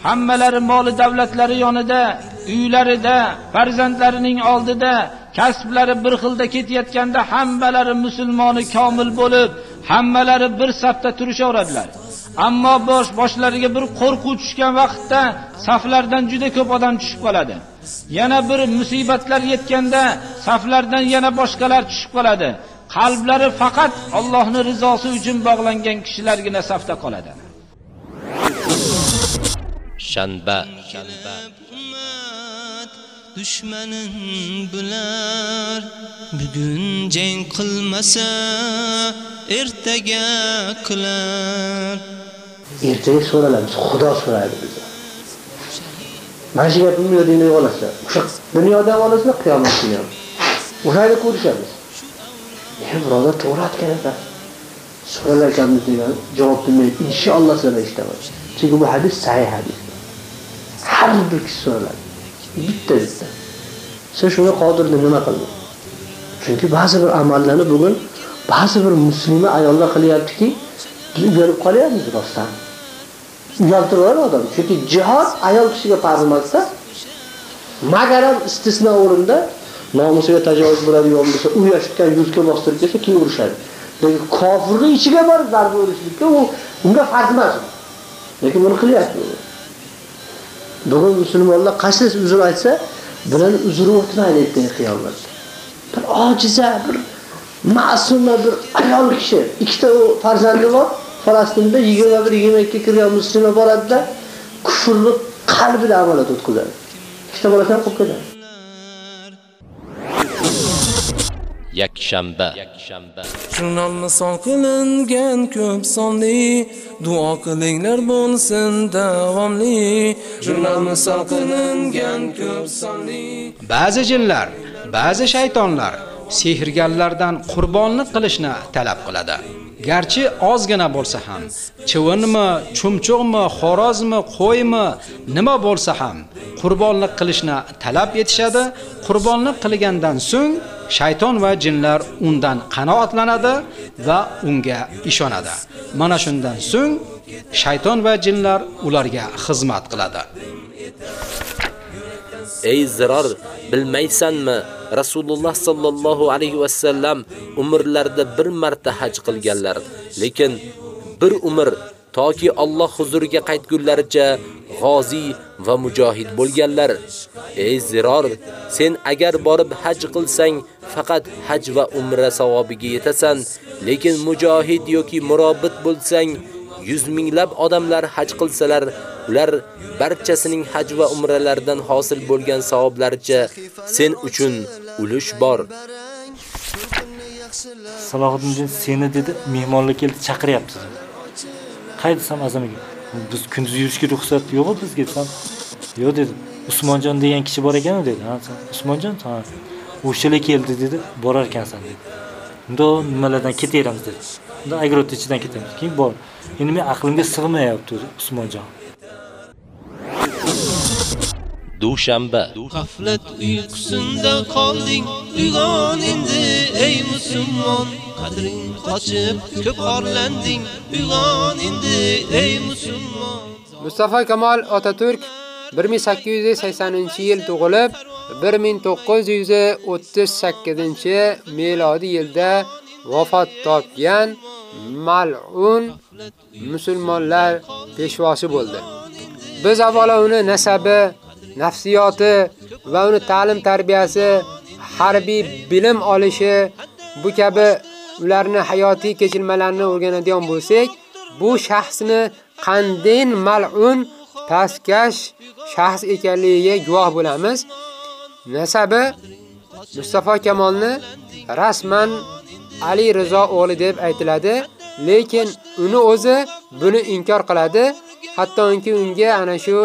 hammalari moli davlatlari yonida, uylarida, farzandlarining oldida, kasblari bir xilda ketayotganda hammalari musulmoni komil bo'lib, hammalari bir safda turishaveradilar. Ammo bosh boshlariga bir qo'rquv tushgan vaqtda saflardan juda ko'p odam tushib qoladi. Yana bir musibatlar yetganda saflardan yana boshqalar tushib qoladi. Qalblari faqat Allohning rizosi uchun bog'langan kishilargina safda qoladi. shanba dushmanin bular bugun jang qilmasa ertaga qilar. Ertaga so'ralamiz xudo so'raydi bizdan mana shu gapni yodingda olasizlar o'sha dunyoda ham qiyomat kuni ham o'shani ko'rishamiz e eh, birodar to'g'ri aytgan ekan so'ralar ekanmiz degan javob bermaydi inshaalloh sizlar eshitaman. Chunki bu hadis sahih hadis. Har bir kishi so'raladi. Bitta bitta siz shunga qodirni nima qilding? Chunki ba'zi bir amallarni bugun ba'zi bir musulma ayollar qilyaptiki biz uyalib qolyapmiz rostdan uyaltiradi odam. Chunki jihod ayol kishiga farz emasda magaram istisno o'rinda nomusiga tajovuz bo'ladigan bo'lsa u yoshdan yuzga bostirib kelsa keyin urushadi? Lekin kofirni ichiga borib zarba urishlikka u unga farz emas. Lekin buni qilyapti bugun musulmonlar qaysi uzr aytsa bilan uzri o'tmaydi ertaga qiyomatda bir ojiza bir ma'suma bir ayol kishi ikkita farzandi bor falastinda yigirma bir yigirma ikki kirgan musulmon boradida kufrni qalbida amaliyot o'tkazadi ishlab olasan, qolib ketadi. Yakshanba. Jurnal misol qilingan ko'p sonli duo qilinglar bo'lsin davomli. Jurnal misol qilingan ko'p sonli. Ba'zi jinlar, ba'zi shaytonlar sehrgarlardan qurbonlik qilishni talab qiladi. Garchi ozgina bo'lsa ham, chivinmi, chumchuqmi, xorozmi, qo'ymi, nima bo'lsa ham qurbonlik qilishni talab etishadi. Qurbonlik qilgandan so'ng shayton va jinlar undan qanoatlanadi va unga ishonadi. Mana shundan so'ng shayton va jinlar ularga xizmat qiladi. ey ziror bilmaysanmi? Rasululloh sallallohu alayhi vasallam umrlarida bir marta haj qilganlar. Lekin bir umr toki Alloh huzuriga qaytgunlaricha g'ozi va mujohid bo'lganlar. Ey ziror, sen agar borib haj qilsang, faqat haj va umra savobiga yetasan, lekin mujohid yoki murobit bo'lsang, yuz minglab odamlar haj qilsalar, ular barchasining haj va umralardan hosil bo'lgan savoblarcha sen uchun ulush bor. Salohiddin seni dedi mehmonlar keldi chaqiryapti. Qaydisam azamiga. Biz kunduz yurishga ruxsat yo'qmi bizga desam. Yo'q dedi. Usmonjon degan kishi bor ekan dedi. Ha, Usmonjon, ha. O'shalar keldi dedi, borar ekansan dedi. Unda nimalardan ketaveramiz dedi. Unda agrot ichidan ketamiz. Keyin bor. Endi men aqlimga sig'mayapti Usmonjon. Dushanba G'aflat uyqusinda qolding uyg'on endi ey musulmon qadring qochib ko'p orlanding uyg'on endi ey musulmon Mustafa Kemal Atatürk 1880-yil tug'ilib 1938 yilda vafot topgan mal'un musulmonlar peshvosi bo'ldi. Biz avvalo uni nasabi, nafsiyoti va uni ta'lim tarbiyasi, harbiy bilim olishi bu kabi ularni hayotiy kechilmalarini o'rganadigan bo'lsak, bu shaxsni qandin mal'un pastkash shaxs ekanligiga guvoh bo'lamiz. Nasabi Mustafa Kamolni rasman Ali Rizo o'g'li deb aytiladi, lekin uni o'zi buni inkor qiladi. Hattoki unga ana shu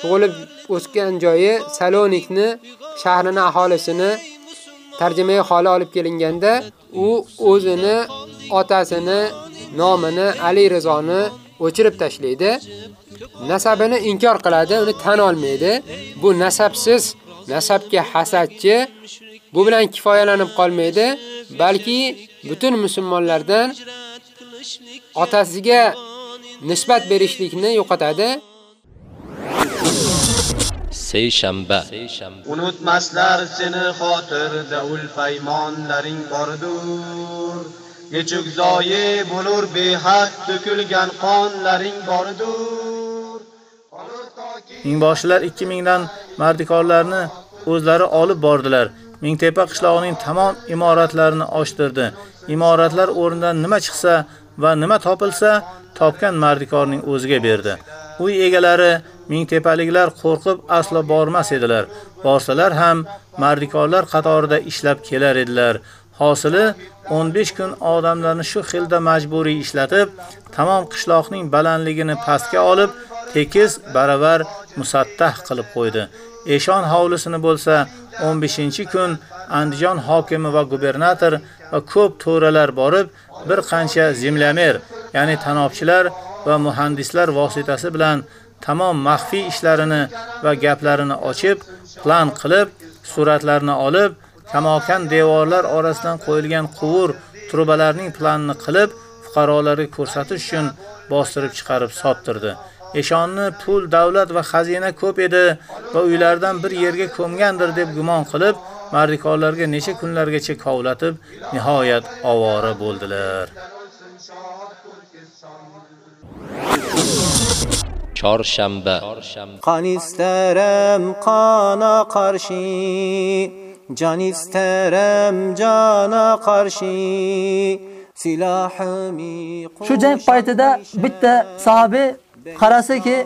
tug'ilib o'sgan joyi Salonikni shahrini aholisini tarjimai holi olib kelinganda, u o'zini otasini nomini Ali Rizoni o'chirib tashlaydi. Nasabini inkor qiladi, uni tan olmaydi. Bu nasabsiz, nasabga hasadchi, bu bilan kifoyalanib qolmaydi, balki butun musulmonlardan otasiga nisbat berishlikni yo'qotadi. Seyshanba Unutmaslar seni xotirda ul paymonlaring bordur. Nechuk zoyi bo'lur behad to'kilgan qonlaring bordur. Mingboshilar 2000 dan mardikorlarni o'zlari olib bordilar. Mingtepa qishlog'ining tamom imoratlarini ochtirdi. Imoratlar o'rnidan nima chiqsa va nima topilsa, topgan mardikorning o'ziga berdi. Uy egalari mingtepaliklar qo'rqib aslo bormas edilar. Borsalar ham mardikorlar qatorida ishlab kelar edilar. Hosili 15 kun odamlarni shu xilda majburiy ishlatib, tamom qishloqning balandligini pastga olib, tekis baravar musattah qilib qo'ydi. Eshon hovlisini bo'lsa 15-kun Andijon hokimi va gubernator va ko'p to'ralar borib, bir qancha zimlamer, ya'ni tanobchilar va muhandislar vositasi bilan tamom maxfiy ishlarini va gaplarini ochib, plan qilib, suratlarni olib, kamokan devorlar orasidan qo'yilgan quvur trubalarning planini qilib, fuqarolarga ko'rsatish uchun bostirib chiqarib sottirdi. Eshonni pul, davlat va xazina ko'p edi va uylardan bir yerga ko'mgandir deb gumon qilib, mardikorlarga necha kunlargacha kovlatib, nihoyat ovora bo'ldilar. Chorshanba istaram qona qarshi Jon istaram jona qarshi Silahimi Shu jang paytida bitta sahabi qarasaki,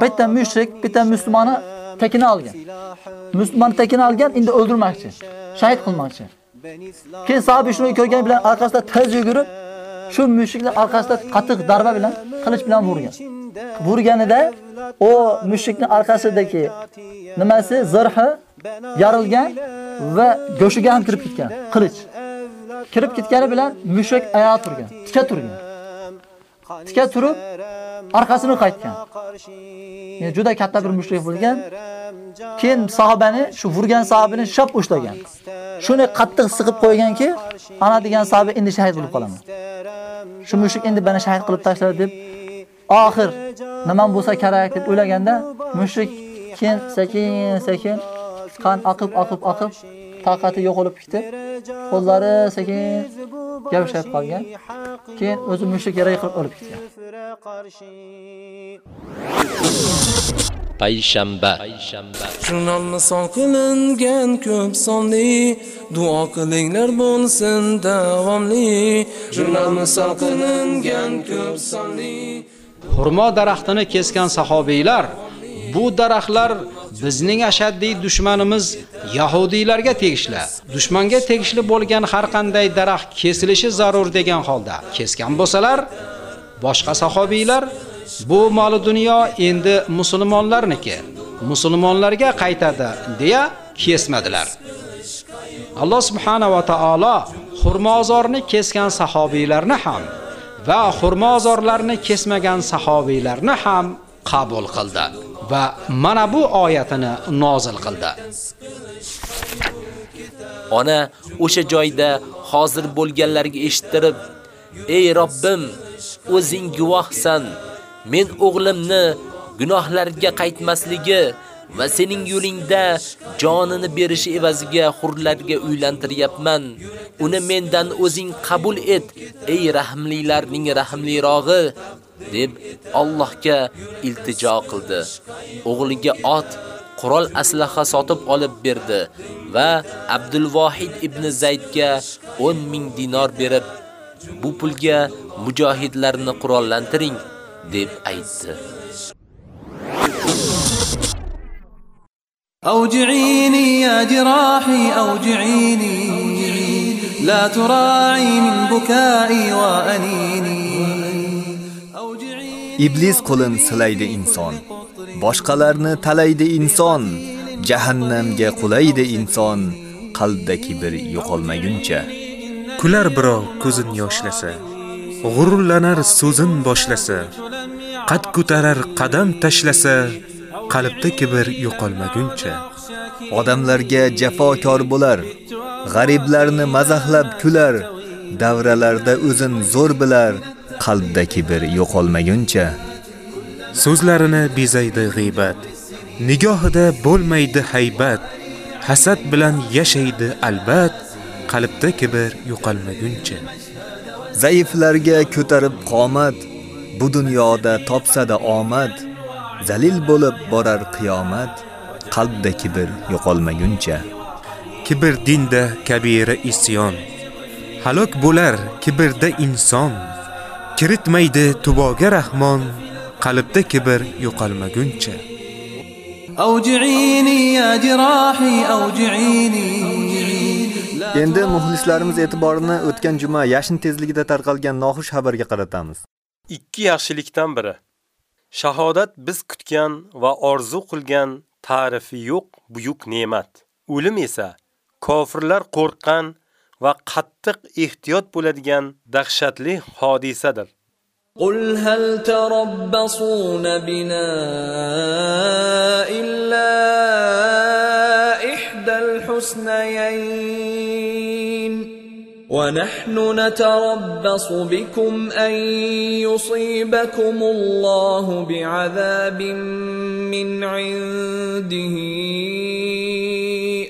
bitta mushrik, bitta musulmonni tekini olgan. Musulmon tekini olgan, endi o'ldirmoqchi, shahid qilmoqchi. Keyin sahobiy shuni ko'rgan bilan orqasida tez yugurib, shu mushriklar orqasida qattiq darba bilan, qilich bilan urgan. Vurganida o mushrikning orqasidagi nimasi zirhi yarilgan va go'shiga ham kirib ketgan, qilich. Kirib ketgani bilan mushrik oyoq turgan, tika turgan. Tika turib, orqasini qaytgan. Yani juda katta bir mushrik bo'lgan. Keyin sahobani, shu vurgan sahobini shop ushlagan. Shuni qattiq siqib qo'yganki, ana degan sahoba endi shahid bo'lib qolaman. Shu mushrik endi beni shahid qilib tashladi deb oxir nima bo'lsa kerak deb o'ylaganda, mushrik keyin sekin-sekin qon oqib oqib oqib toqati yo'qolib ketdi. Qo'llari sekin yavshab qolgan. Keyin o'zi mushrik yara yiqilib o'lib ketgan. payshanba Jurnalni son qilingan ko'p sonli duo qilinglar bo'lsin davomli Jurnalni son qilingan ko'p sonli Xurmo daraxtini kesgan sahobiylar bu daraxtlar bizning ashaddiy dushmanimiz yahudiylarga tegishli. Dushmanga tegishli bo'lgan har qanday daraxt kesilishi zarur degan holda kesgan bo'lsalar, boshqa sahobiylar bu mol dunyo endi musulmonlarniki, musulmonlarga qaytadi deya kesmadilar. Alloh subhanahu va taolo xurmozorni kesgan sahobiylarni ham va xurmozorlarni kesmagan sahobiylarni ham qabul qildi va mana bu oyatini nozil qildi. Ona o'sha joyda hozir bo'lganlarga eshittirib, "Ey Robbim, o'zing guvohsan. Men o'g'limni gunohlarga qaytmasligi va sening yo'lingda jonini berishi evaziga hurlarga uylantiryapman. Uni mendan o'zing qabul et, ey rahmlilarning rahmlirog'i." deb Allohga iltijo qildi. O'g'liga ot, qurol aslaha sotib olib berdi va Abdul Vohid ibn Zaydga 10 ming dinor berib, bu pulga mujohidlarni qurollantiring deb aytdi. أوجعيني يا جراحي أوجعيني لا تراعي من بكائي وأنيني Iblis qo'lin silaydi inson. Boshqalarni talaydi inson. Jahannamga qulaydi inson. Qalbda kibr yo'qolmaguncha. Kular birov ko'zin yoshlasa, g'ururlanar so'zin boshlasa, qad ko'tarar qadam tashlasa, qalbda kibr yo'qolmaguncha. Odamlarga jafokor bo'lar, g'ariblarni mazahlab kular, davralarda o'zin zo'r bilar, qalbda kibr yo'qolmaguncha. So'zlarini bezaydi g'iybat, nigohida bo'lmaydi haybat, hasad bilan yashaydi albat, qalbda kibr yo'qolmaguncha. Zaiflarga ko'tarib qomat, bu dunyoda topsada omad, zalil bo'lib borar qiyomat, qalbda kibr yo'qolmaguncha. Kibr dinda kabira isyon. Halok bo'lar kibrda inson. kiritmaydi tuboga rahmon qalbda kibr yo'qalmaguncha Endi muxlislarimiz e'tiborini o'tgan juma yashin tezligida tarqalgan noxush xabarga qaratamiz. Ikki yaxshilikdan biri. Shahodat biz kutgan va orzu qilgan ta'rifi yo'q buyuk ne'mat. O'lim esa kofirlar qo'rqgan va qattiq ehtiyot bo'ladigan dahshatli hodisadir. قل هل تربصون بنا إلا إحدى الحسنيين ونحن نتربص بكم أن يصيبكم الله بعذاب من عنده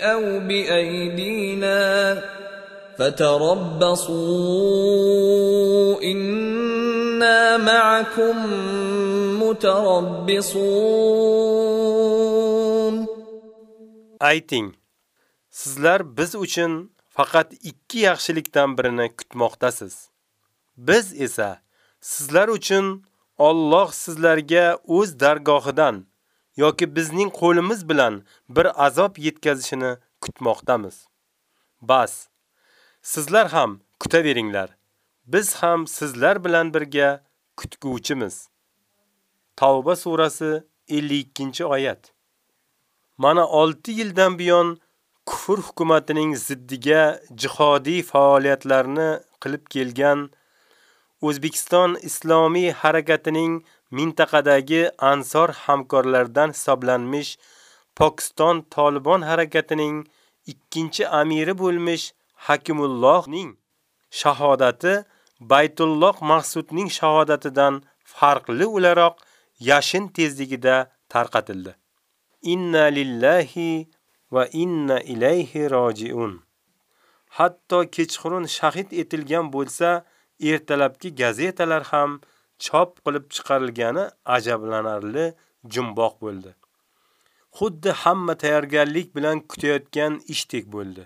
أو بأيدينا فتربصوا إنا معكم متربصون Ayting, sizlar biz uchun faqat ikki yaxshilikdan birini kutmoqdasiz. Biz esa sizlar uchun Alloh sizlarga o'z dargohidan, yoki bizning qo'limiz bilan bir azob yetkazishini kutmoqdamiz. Bas, sizlar ham kutaveringlar. Biz ham sizlar bilan birga kutguvchimiz. Tavba surasi 52-oyat. Mana 6 yildan buyon kufr hukumatining ziddiga jihodiy faoliyatlarni qilib kelgan O'zbekiston Islomiy harakatining mintaqadagi ansor hamkorlardan hisoblanmish Pokiston Taliban harakatining ikkinchi amiri bo'lmish Hakimullohning shahodati Baytulloh Maqsudning shahodatidan farqli o'laroq yashin tezligida tarqatildi. Inna lillahi va inna ilayhi rojiun. Hatto kechqurun shahid etilgan bo'lsa, ertalabki gazetalar ham chop qilib chiqarilgani ajablanarli jumboq bo'ldi. Xuddi hamma tayyorgarlik bilan kutayotgan ishdek bo'ldi.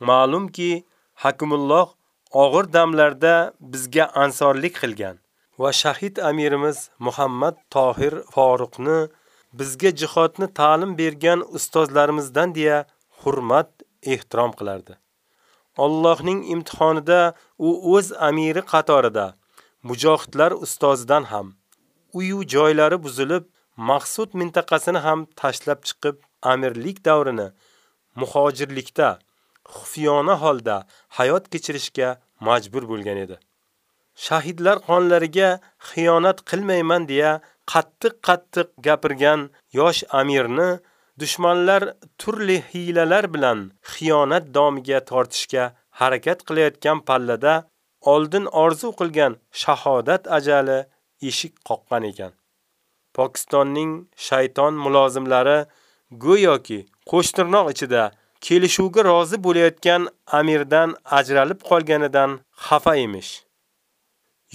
Ma'lumki, Hakimulloh og'ir damlarda bizga ansorlik qilgan va shahid amirimiz Muhammad Tohir Faruqni bizga jihodni ta'lim bergan ustozlarimizdan deya hurmat, ehtirom qilardi. Allohning imtihonida u o'z amiri qatorida mujohidlar ustozidan ham uyu joylari buzilib, maqsud mintaqasini ham tashlab chiqib, amirlik davrini muhojirlikda xufiyona holda hayot kechirishga majbur bo'lgan edi. Shahidlar qonlariga xiyonat qilmayman deya qattiq-qattiq gapirgan yosh amirni dushmanlar turli hiylalar bilan xiyonat domiga tortishga harakat qilayotgan pallada oldin orzu qilgan shahodat ajali eshik qoqqan ekan. Pokistonning shayton mulozimlari go'yoki qo'shtirnoq ichida kelishuvga rozi bo'layotgan amirdan ajralib qolganidan xafa emish.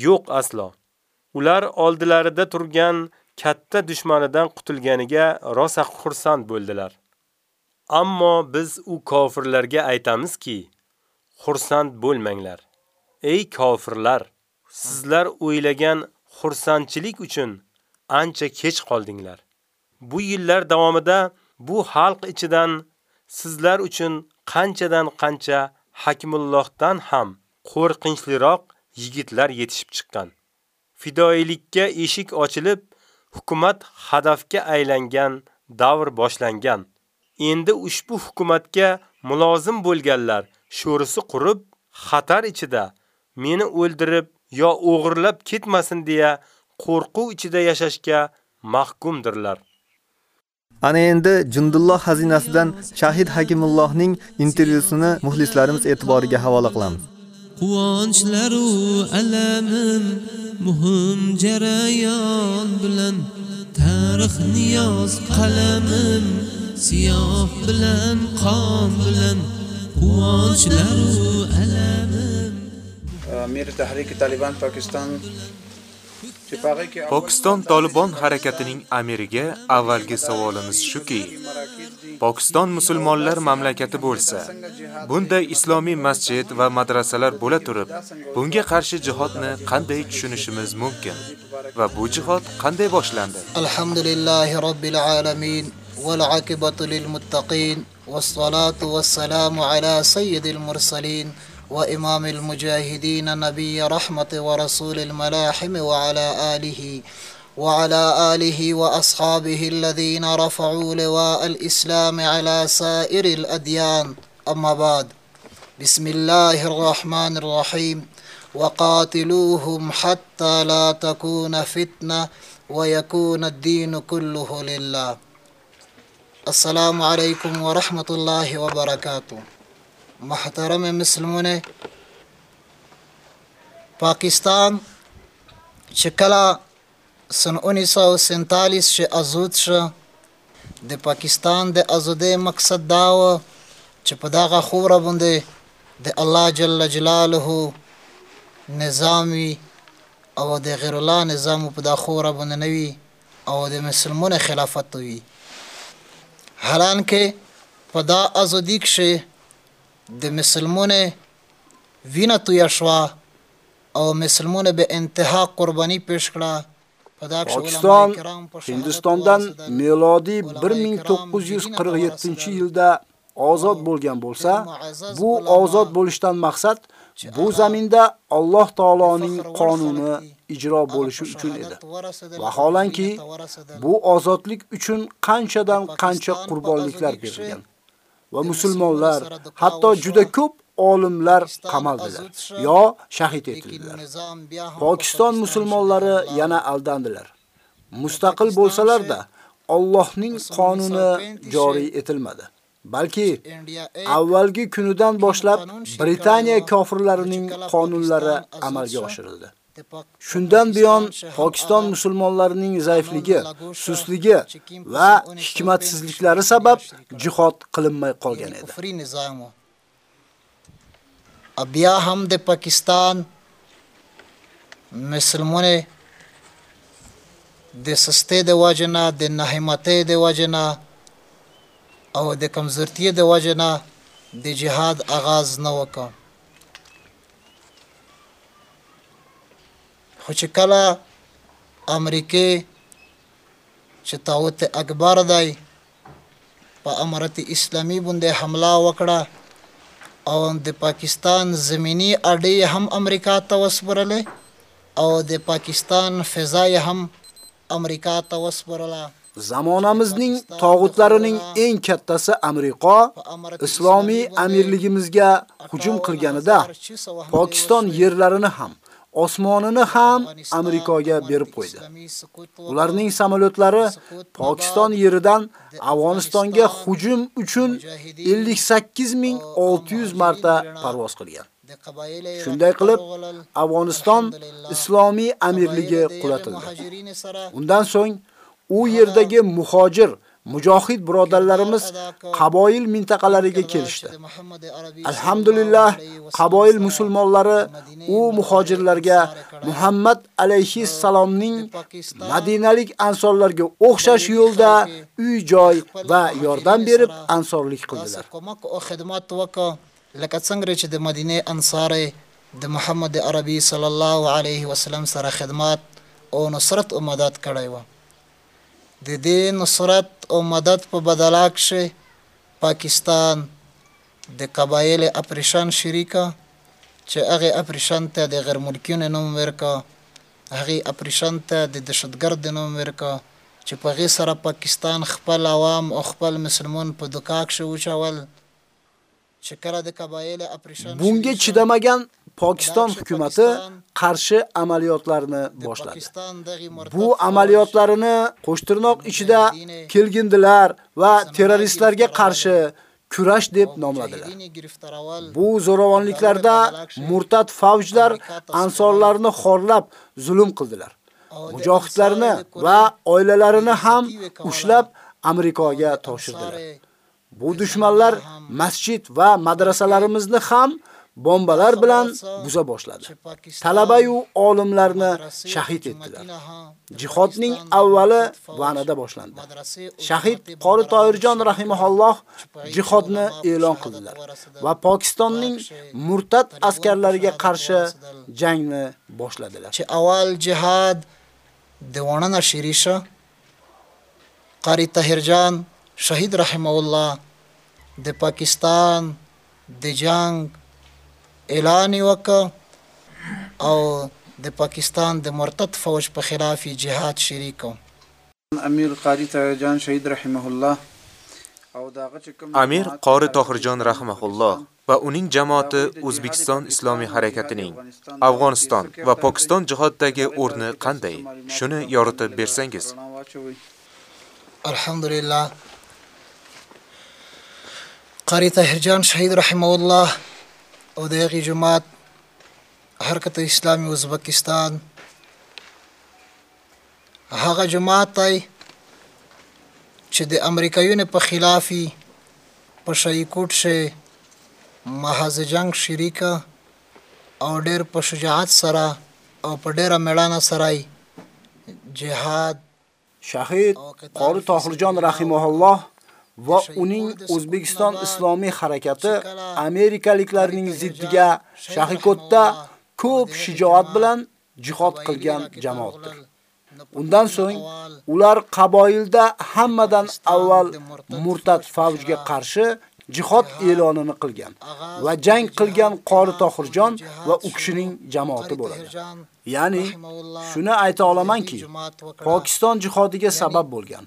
Yo'q aslo. Ular oldilarida turgan katta dushmanidan qutulganiga rosa xursand bo'ldilar. Ammo biz u kofirlarga aytamizki, xursand bo'lmanglar. Ey kofirlar, sizlar o'ylagan xursandchilik uchun ancha kech qoldinglar. Bu yillar davomida bu xalq ichidan sizlar uchun qanchadan qancha Hakimullohdan ham qo'rqinchliroq yigitlar yetishib chiqqan. Fidoilikka eshik ochilib, hukumat hadafga aylangan davr boshlangan. Endi ushbu hukumatga mulozim bo'lganlar sho'risi qurib, xatar ichida meni o'ldirib yo o'g'irlab ketmasin deya qo'rquv ichida yashashga mahkumdirlar. Ana endi Jundulloh xazinasidan Shahid Hakimullohning intervyusini muxlislarimiz e'tiboriga havola qilamiz. Quvonchlaru alamim muhim jarayon bilan tarix niyoz qalamim siyoh bilan qon bilan quvonchlaru alamim Mir Tahrik Taliban Pokiston Pokiston Taliban harakatining amiriga avvalgi savolimiz shuki, Pokiston musulmonlar mamlakati bo'lsa, bunday islomiy masjid va madrasalar bo'la turib, bunga qarshi jihodni qanday tushunishimiz mumkin va bu jihod qanday boshlandi? Alhamdulillahi robbil alamin wal aqibatu lil muttaqin was salatu was salamu ala sayyidil mursalin وإمام المجاهدين نبي رحمة ورسول الملاحم وعلى آله وعلى آله وأصحابه الذين رفعوا لواء الإسلام على سائر الأديان. أما بعد بسم الله الرحمن الرحيم. وقاتلوهم حتى لا تكون فتنة ويكون الدين كله لله. السلام عليكم ورحمة الله وبركاته. محترم مسلمون پاکستان شکلا سن 1947 ش آزاد شو د پاکستان د آزادۍ مقصد دا و چې په دغه خوره باندې د الله جل جلاله نظامی او د غیر الله نظام په دغه خوره باندې نوي او د مسلمانو خلافت وي. حالانکه په دا ازادي کې د مسلمانو وینه تویا شوه او مسلمانو به انتها قربانی پیش کړه Pokiston Hindistondan melodiy 1947-yilda ozod bo'lgan bo'lsa, bu ozod bo'lishdan maqsad bu zaminda Alloh taoloning qonuni ijro bo'lishi uchun edi. Vaholanki, bu ozodlik uchun qanchadan qancha qurbonliklar berilgan. Va musulmonlar, hatto juda ko'p olimlar qamaldilar yo shahid etildilar. Pokiston musulmonlari yana aldandilar. Mustaqil bo'lsalar-da, Allohning qonuni joriy etilmadi. balki avvalgi kunidan boshlab Britaniya kofirlarining qonunlari amalga oshirildi. Shundan buyon Pokiston musulmonlarining zaifligi, susligi va hikmatsizliklari sabab jihad qilinmay qolgan edi. بیا هم د پاکستان مسلمانه د سستې د واجنه د نهمتې د واجنه او د کمزورتۍ د واجنه د جهاد آغاز نه وکړ خو چې کله امریکای چې تاوت اکبر دی په امارت اسلامي باندې حمله وکړه او د پاکستان زمینی اډې هم امریکا ته وسپرلې او د پاکستان فضای هم امریکا ته وسپرله Zamonamizning tog'utlarining eng kattasi Amerika islomiy amirligimizga hujum qilganida Pokiston yerlarini ham Osmonini ham Amerikaga berib qo'ydi. Ularning samolyotlari Pokiston yeridan Afg'onistonga hujum uchun 58600 marta parvoz qilgan. Shunday qilib, Afg'oniston islomiy amirligi qulatildi. Undan so'ng u yerdagi muhojir mujohid birodarlarimiz qaboil mintaqalariga kelishdi. Alhamdulillah, qaboil musulmonlari u muhojirlarga Muhammad alayhi salomning Madinalik ansorlarga o'xshash yo'lda uy-joy va yordam berib ansorlik qildilar. لکه څنګه چې د مدینه انصار د محمد عربي صلی الله علیه وسلم سره خدمات او نصرت او مدد کړی و د دې نصرت او مدد په بدلا کې پاکستان د قبایل اپریشن شریکا چې هغه اپریشن ته د غیر ملکیونو نوم ورکا هغه اپریشن ته د دشتګرد نوم ورکا چې په غي سره پاکستان خپل عوام او خپل مسلمان په دوکاک شو چول چې کله د قبایل اپریشن bunga chidamagan Pokiston hukumatı qarshi amaliyotlarni boshladi. Bu amaliyotlarini qo'shtirnoq ichida kelgindilar va terroristlarga qarshi kurash deb nomladilar. Bu zo'ravonliklarda murtad favjlar ansorlarni xorlab zulm qildilar. Mujohidlarni va oilalarini ham ushlab Amerikaga topshirdilar. Bu dushmanlar masjid va madrasalarimizni ham bombalar bilan buza boshladi. Talaba yu olimlarni shahid etdilar. Jihodning avvali Vanada boshlandi. Shahid Qori Toyirjon rahimahulloh jihodni e'lon qildilar va Pokistonning murtad askarlariga qarshi jangni boshladilar. Che avval jihad دیوانه شریشه قاری طاهرجان شهید رحمه الله د پاکستان د جنگ اعلان وکړ او د پاکستان د مرتد فوج په خلاف جهاد شریک امیر قاری طاهرجان شهید رحمه الله Amir Qori Tohirjon rahimahulloh va uning jamoati O'zbekiston Islomiy harakatining Afg'oniston va Pokiston jihoddagi o'rni qanday? Shuni yoritib bersangiz. Alhamdulillah. طاهرجان شهید رحمه الله او د هغې جماعت حرکت اسلامي ازبکستان. هغه جماعت دی چې د امریکایانو په خلافي په شایکوټ شه محاذ جنگ شریکه او ډېر په شجاعت سره او په ډېره میړانه سره جهاد shahid Qori Tohirjon rahimahulloh va uning O'zbekiston Islomiy harakati amerikaliklarning ziddiga Shahikotda ko'p shijoat bilan jihad qilgan jamoatdir. Undan so'ng ular qaboilda hammadan avval murtad favjga qarshi jihod e'lonini qilgan va jang qilgan Qori Tohirjon va u kishining jamoati bo'ladi. Ya'ni shuni ayta olamanki, Pokiston jihodiga sabab bo'lgan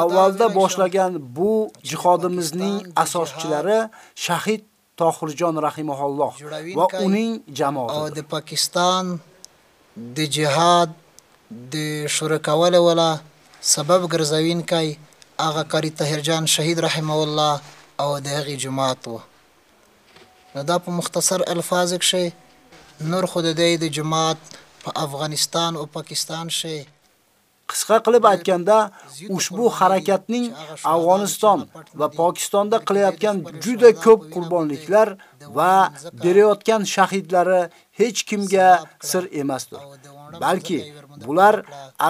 avvalda boshlagan bu jihodimizning asoschilari shahid Tohirjon rahimahulloh va uning jamoati. د پاکستان د جهاد د شروع کول ولا سبب ګرځوین کای هغه کاری طاهر جان شهید رحمه الله او د هغه جماعت و نو دا په مختصر الفاظ کې نور خود د جماعت په افغانستان او پاکستان شي Qisqa qilib aytganda, ushbu harakatning Afg'oniston va Pokistonda qilayotgan juda ko'p qurbonliklar va berayotgan shahidlari hech kimga sir emasdir. Balki bular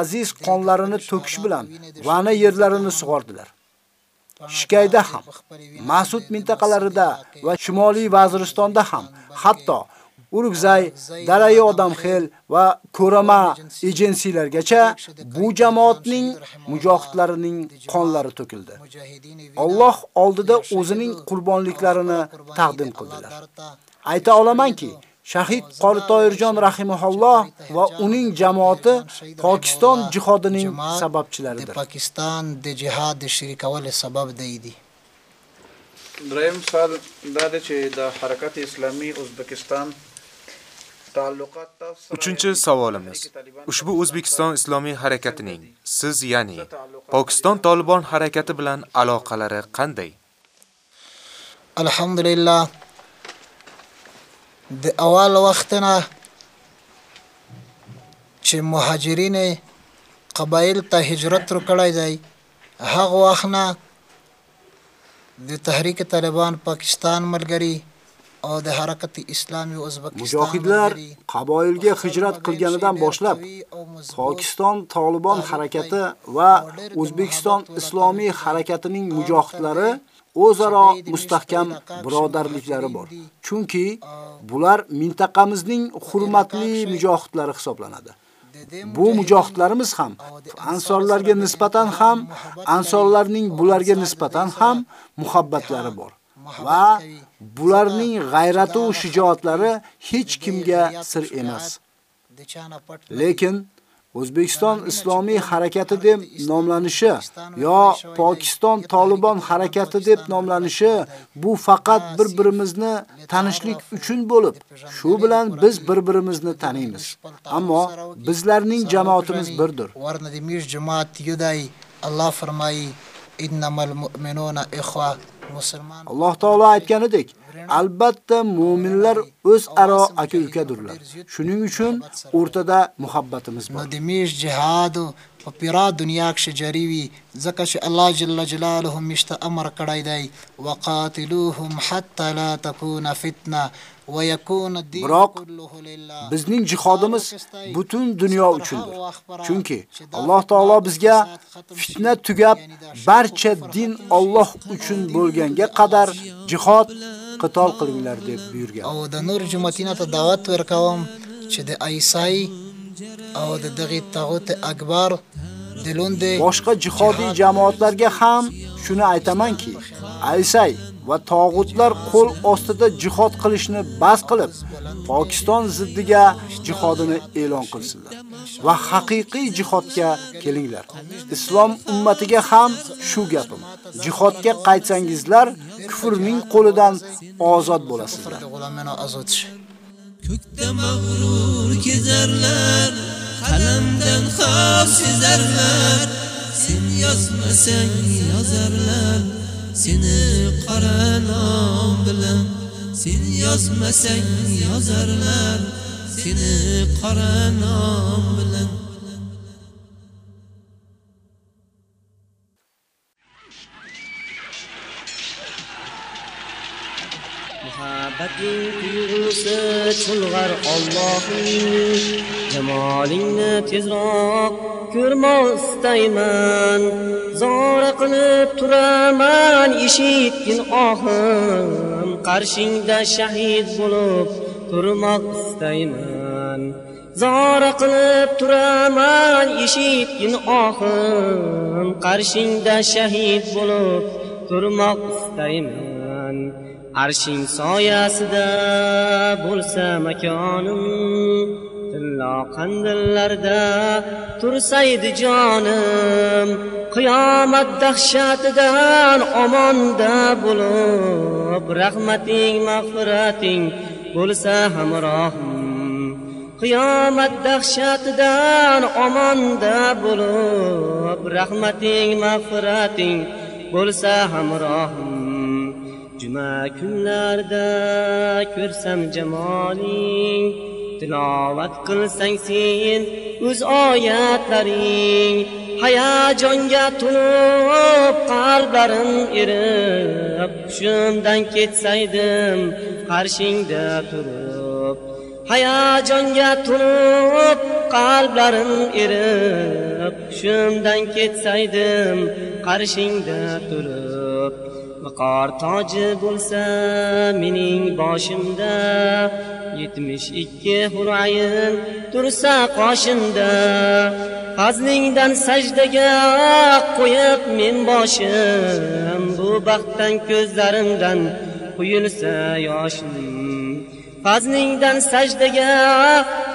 aziz qonlarini to'kish bilan va'na yerlarini sug'ordilar. Shikayda ham, Mas'ud mintaqalarida va Shimoliy Vaziristonda ham, hatto Urugzay, Darai Odamxel va Ko'rama ejensiyalargacha bu jamoatning mujohidlarining qonlari to'kildi. Alloh oldida o'zining qurbonliklarini taqdim qildilar. Ayta olamanki, Shahid Qori Toyirjon rahimahulloh va uning jamoati Pokiston jihodining sababchilaridir. پاکستان د جهاد د شریکول سبب دی دی دریم سوال دا دی چې د حرکت اسلامي ازبکستان تعلقات تاسو Uchinchi savolimiz. Ushbu O'zbekiston Islomiy harakatining siz, ya'ni Pokiston Tolibon harakati bilan aloqalari qanday? الحمدلله د اول وختنا چې مهاجرین قبایل ته هجرت وکړای دی هغه وخت نه د تحریک طالبان پاکستان ملګری Ode harakati Islomiy O'zbekiston mujohidlar qaboilga hijrat qilganidan boshlab Pokiston Taliban harakati va O'zbekiston Islomiy harakatining mujohidlari o'zaro mustahkam birodarliklari bor. Chunki bular mintaqamizning hurmatli mujohidlari hisoblanadi. Bu mujohidlarimiz ham ansorlarga nisbatan ham, ansorlarning bularga nisbatan ham muhabbatlari bor va Bularning g'ayrati va shijoatlari hech kimga sir emas. Lekin O'zbekiston Islomiy harakati deb nomlanishi yo Pokiston Taliban harakati deb nomlanishi bu faqat bir-birimizni tanishlik uchun bo'lib, shu bilan biz bir-birimizni taniymiz. Ammo bizlarning jamoatimiz birdir. Alloh farmayi innamal mu'minuna ikhwa musulmon. Alloh taolo aytganidek, albatta mu'minlar o'zaro aka-ukadirlar. Shuning uchun o'rtada muhabbatimiz نو bor. د میش جهاد په پیرا دنیا کې جاری وي ځکه چې الله جل جلاله مشته امر کړی دی وقاتلوهم حتى لا تكون فتنه ويكون الدين Biroq bizning jihodimiz butun dunyo uchundir. Chunki Alloh taolo bizga fitna tugab barcha din Alloh uchun bo'lganga qadar jihod qitol qilinglar deb buyurgan. او د نور جماعتینو ته دعوت ورکوم چې د ایسای او د دغه طاغوت اکبر Boshqa jihodiy jamoatlarga ham shuni aytamanki, Aysay va tog'utlar qo'l ostida jihod qilishni bas qilib, Pokiston ziddiga jihodini e'lon qilsinlar va haqiqiy jihodga kelinglar. Islom ummatiga ham shu gapim. Jihodga qaytsangizlar, kufrning qo'lidan ozod bo'lasizlar. Ko'kda mag'rur kezarlar qalamdan xavf sezarlar. Sen yozmasang yozarlar, seni qora nom bilan. Sen yozmasang yozarlar, seni qora nom bilan. Muhabbatning tuyg'usi chulg'ar ollohim jamolingni tezroq ko'rmoq istayman zora qilib turaman eshitgin ohim. Qarshingda shahid bo'lib turmoq istayman zora qilib turaman eshitgin ohim. Qarshingda shahid bo'lib turmoq istayman arshing soyasida bo'lsa makonim tillo qandillarda tursaydi jonim qiyomat dahshatidan omonda bo'lib rahmating mag'firating bo'lsa hamrohim. Qiyomat dahshatidan omonda bo'lib rahmating mag'firating bo'lsa hamrohim. Juma kunlarda ko'rsam jamoling tilovat qilsang sen o'z oyatlaring. Hayajonga to'lib qalblarim erib hushimdan ketsaydim qarshingda turib. Hayajonga to'lib qalblarim erib hushimdan ketsaydim qarshingda turib. Viqor toji bo'lsa mening boshimda yetmish ikki hurayin tursa qoshimda. Fazlingdan sajdaga qo'yib men boshim bu baxtdan ko'zlarimdan quyilsa yoshim. Fazlingdan sajdaga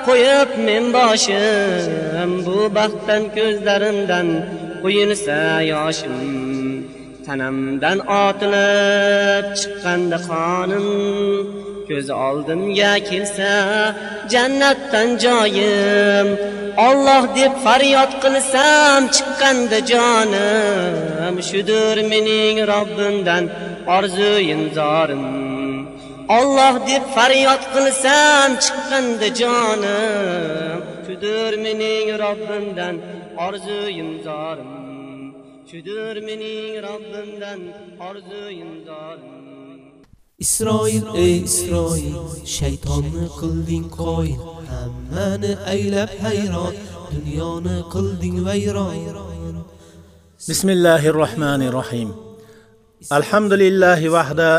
qo'yib men boshim bu baxtdan ko'zlarimdan quyilsa yoshim. Tanamdan otilib chiqqanda qonim ko'z oldimga kelsa jannatdan joyim. Alloh deb faryod qilsam chiqqanda jonim. Shudur mening Robbimdan orzuyim zorim. Alloh deb faryod qilsam chiqqanda jonim. Shudur mening Robbimdan orzuyim zorim. Shudur mening Robbimdan orzuyim zorim Isroil ey Isroil shaytonni qilding qoyil hammani aylab hayron dunyoni qilding vayron. Bismillahir Rahmanir Rahim Alhamdulillahi wahda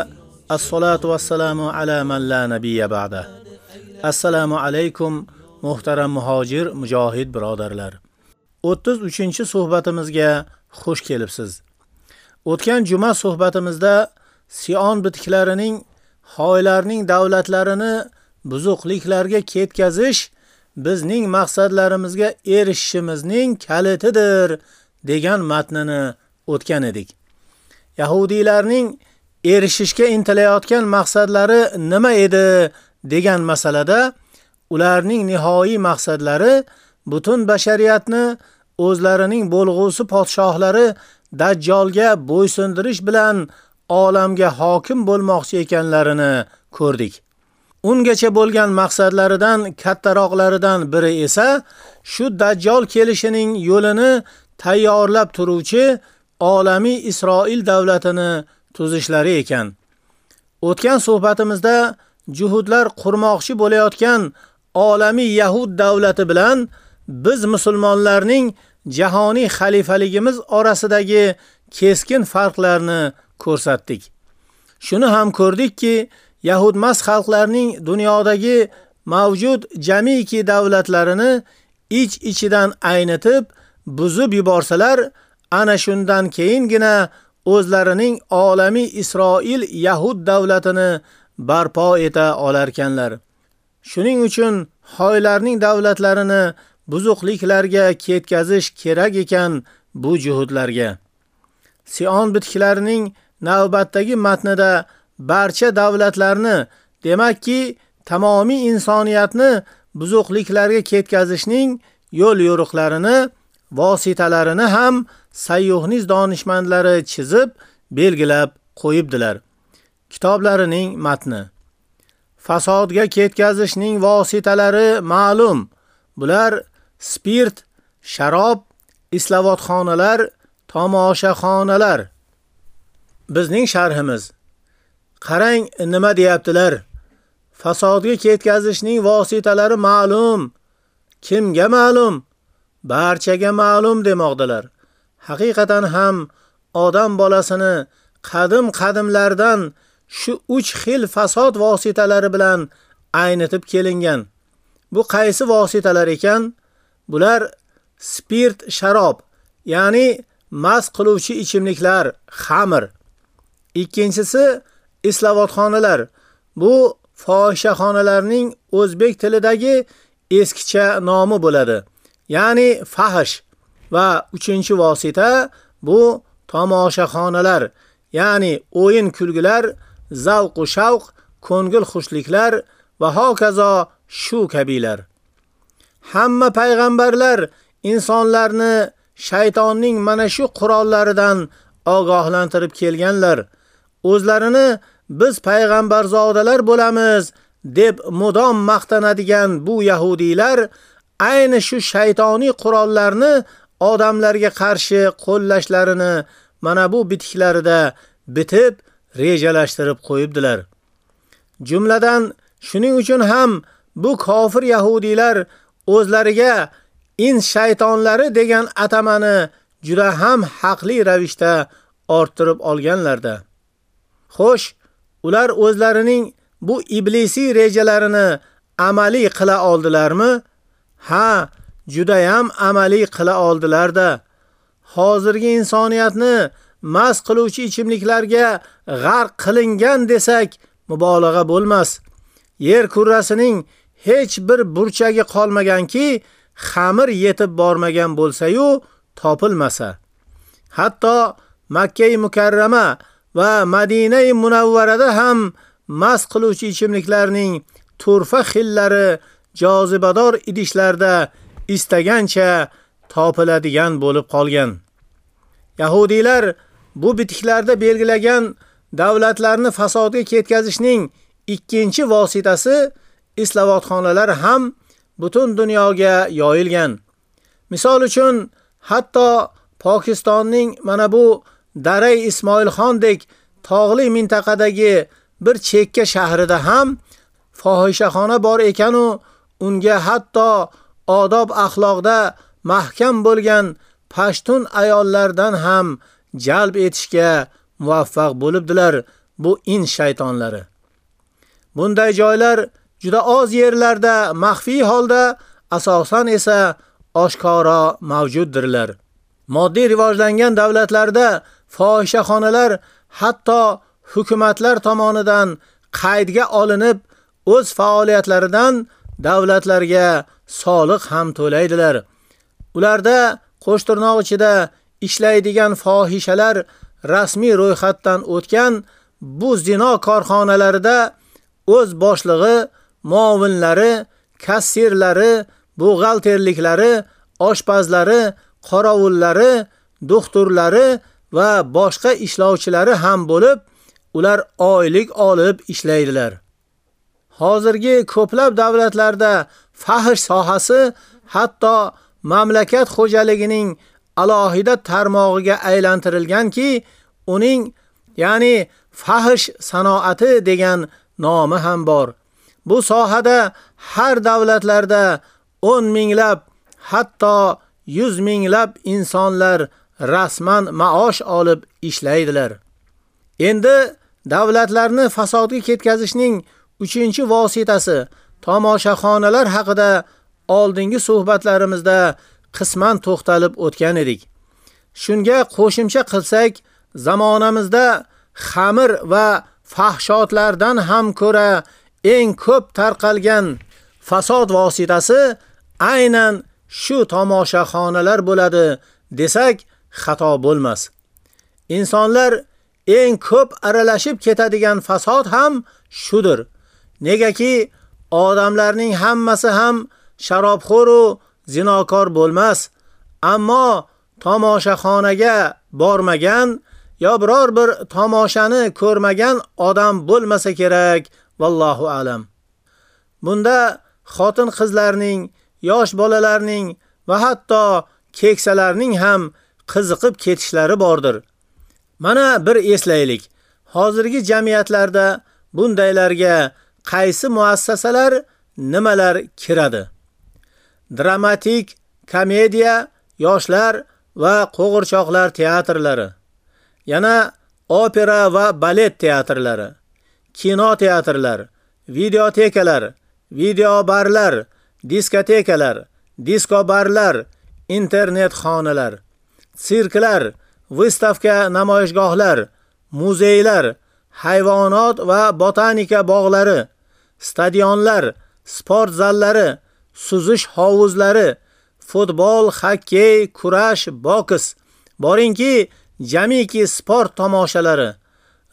As-salatu was-salamu ala man la nabiyya ba'da. Assalomu alaykum muhtaram muhojir mujohid birodarlar. 33-suhbatimizga xush kelibsiz. O'tgan juma suhbatimizda Sion bitiklarining xoylarning davlatlarini buzuqliklarga ketkazish bizning maqsadlarimizga erishishimizning kalitidir degan matnini o'tgan edik. Yahudiylarning erishishga intilayotgan maqsadlari nima edi degan masalada ularning nihoyiy maqsadlari butun bashariyatni o'zlarining bo'lg'usi podshohlari Dajjolga bo'ysundirish bilan olamga hokim bo'lmoqchi ekanlarini ko'rdik. Ungacha bo'lgan maqsadlaridan kattaroqlaridan biri esa shu Dajjol kelishining yo'lini tayyorlab turuvchi olamiy Isroil davlatini tuzishlari ekan. O'tgan suhbatimizda juhudlar qurmoqchi bo'layotgan olamiy Yahud davlati bilan biz musulmonlarning jahoniy xalifaligimiz orasidagi keskin farqlarni ko'rsatdik. Shuni ham ko'rdikki, Yahudmas xalqlarning dunyodagi mavjud jamiki davlatlarini ich-ichidan aynitib, buzib yuborsalar, ana shundan keyingina o'zlarining olamiy Isroil Yahud davlatini barpo eta olarkanlar. Shuning uchun xoylarning davlatlarini buzuqliklarga ketkazish kerak ekan bu juhudlarga. Sion bitkilarining navbatdagi matnida barcha davlatlarni, demakki, tamomiy insoniyatni buzuqliklarga ketkazishning yo'l yo'riqlarini, vositalarini ham sayyohning donishmandlari chizib, belgilab qo'yibdilar. Kitoblarining matni Fasodga ketkazishning vositalari ma'lum. Bular spirt, sharob, islavotxonalar, tomoshaxonalar. Bizning sharhimiz. Qarang nima deyaptilar? Fasodga ketkazishning vositalari ma'lum. Kimga ma'lum? Barchaga ma'lum demoqdalar. Haqiqatan ham odam bolasini qadim qadimlardan shu 3 xil fasod vositalari bilan aynitib kelingan. Bu qaysi vositalar ekan? Bular spirt sharob, ya'ni mast qiluvchi ichimliklar, xamir. Ikkinchisi islavatxonalar. Bu fohishaxonalarning o'zbek tilidagi eskicha nomi bo'ladi. Ya'ni fahish. Va uchinchi vosita bu tomoshaxonalar, ya'ni o'yin kulgilar, zavq va shavq, ko'ngil xushliklar va hokazo shu kabilar. Hamma payg'ambarlar insonlarni shaytonning mana shu qurollaridan ogohlantirib kelganlar. O'zlarini biz payg'ambarzodalar bo'lamiz deb mudom maqtanadigan bu yahudiylar ayni shu shaytoniy qurollarni odamlarga qarshi qo'llashlarini mana bu bitiklarida bitib rejalashtirib qo'yibdilar. Jumladan shuning uchun ham bu kofir yahudiylar o'zlariga in shaytonlari degan atamani juda ham haqli ravishda orttirib olganlarda. Xo'sh, ular o'zlarining bu iblisiy rejalarini amaliy qila oldilarmi? Ha, juda ham amaliy qila oldilarda. Hozirgi insoniyatni mas qiluvchi ichimliklarga g'arq qilingan desak mubolag'a bo'lmas. Yer kurrasining hech bir burchagi qolmaganki, xamir yetib bormagan bo'lsa-yu, topilmasa. Hatto Makka mukarrama va Madina munavvarada ham mas qiluvchi ichimliklarning turfa xillari jozibador idishlarda istagancha topiladigan bo'lib qolgan. Yahudiylar bu bitiklarda belgilagan davlatlarni fasodga ketkazishning ikkinchi vositasi islavatxonalar ham butun dunyoga yoyilgan. Misol uchun, hatto Pokistonning mana bu Daray Ismoilxondek tog'li mintaqadagi bir chekka shahrida ham fohishaxona bor ekan u unga hatto odob axloqda mahkam bo'lgan pashtun ayollardan ham jalb etishga muvaffaq bo'libdilar bu in shaytonlari. Bunday joylar juda oz yerlarda maxfiy holda, asosan esa oshkora mavjuddirlar. Moddiy rivojlangan davlatlarda fohishaxonalar hatto hukumatlar tomonidan qaydga olinib, o'z faoliyatlaridan davlatlarga soliq ham to'laydilar. Ularda qo'shtirnoq ichida ishlaydigan fohishalar rasmiy ro'yxatdan o'tgan bu zino korxonalarida o'z boshlig'i, muovinlari, kassirlari, buxgalterliklari, oshpazlari, qorovullari, doktorlari va boshqa ishlovchilari ham bo'lib, ular oylik olib ishlaydilar. Hozirgi ko'plab davlatlarda fahish sohasi hatto mamlakat xo'jaligining alohida tarmog'iga aylantirilganki, uning ya'ni fahish sanoati degan nomi ham bor. Bu sohada har davlatlarda 10 minglab, hatto 100 minglab insonlar rasman maosh olib ishlaydilar. Endi davlatlarni fasodga ketkazishning 3-chi vositasi tomoshaxonalar haqida oldingi suhbatlarimizda qisman to'xtalib o'tgan edik. Shunga qo'shimcha qilsak, zamonamizda xamir va fahshotlardan ham ko'ra eng ko'p tarqalgan fasod vositasi aynan shu tomoshaxonalar bo'ladi desak xato bo'lmas. Insonlar eng ko'p aralashib ketadigan fasod ham shudir. Negaki odamlarning hammasi ham sharobxo'r va zinokor bo'lmas, ammo tomoshaxonaga bormagan yo biror bir tomoshani ko'rmagan odam bo'lmasa kerak, vallohu alam. Bunda xotin qizlarning, yosh bolalarning va hatto keksalarning ham qiziqib ketishlari bordir. Mana bir eslaylik. Hozirgi jamiyatlarda bundaylarga qaysi muassasalar nimalar kiradi? Dramatik, komediya, yoshlar va qo'g'irchoqlar teatrlari. Yana opera va balet teatrlari, kino teatrlar, videotekalar, videobarlar, diskotekalar, diskobarlar, internet xonalar, sirklar, выставка namoyishgohlar, muzeylar, hayvonot va botanika bog'lari, stadionlar, sport zallari, suzish hovuzlari, futbol, xokkey, kurash, boks, boringki, jamiki sport tomoshalari,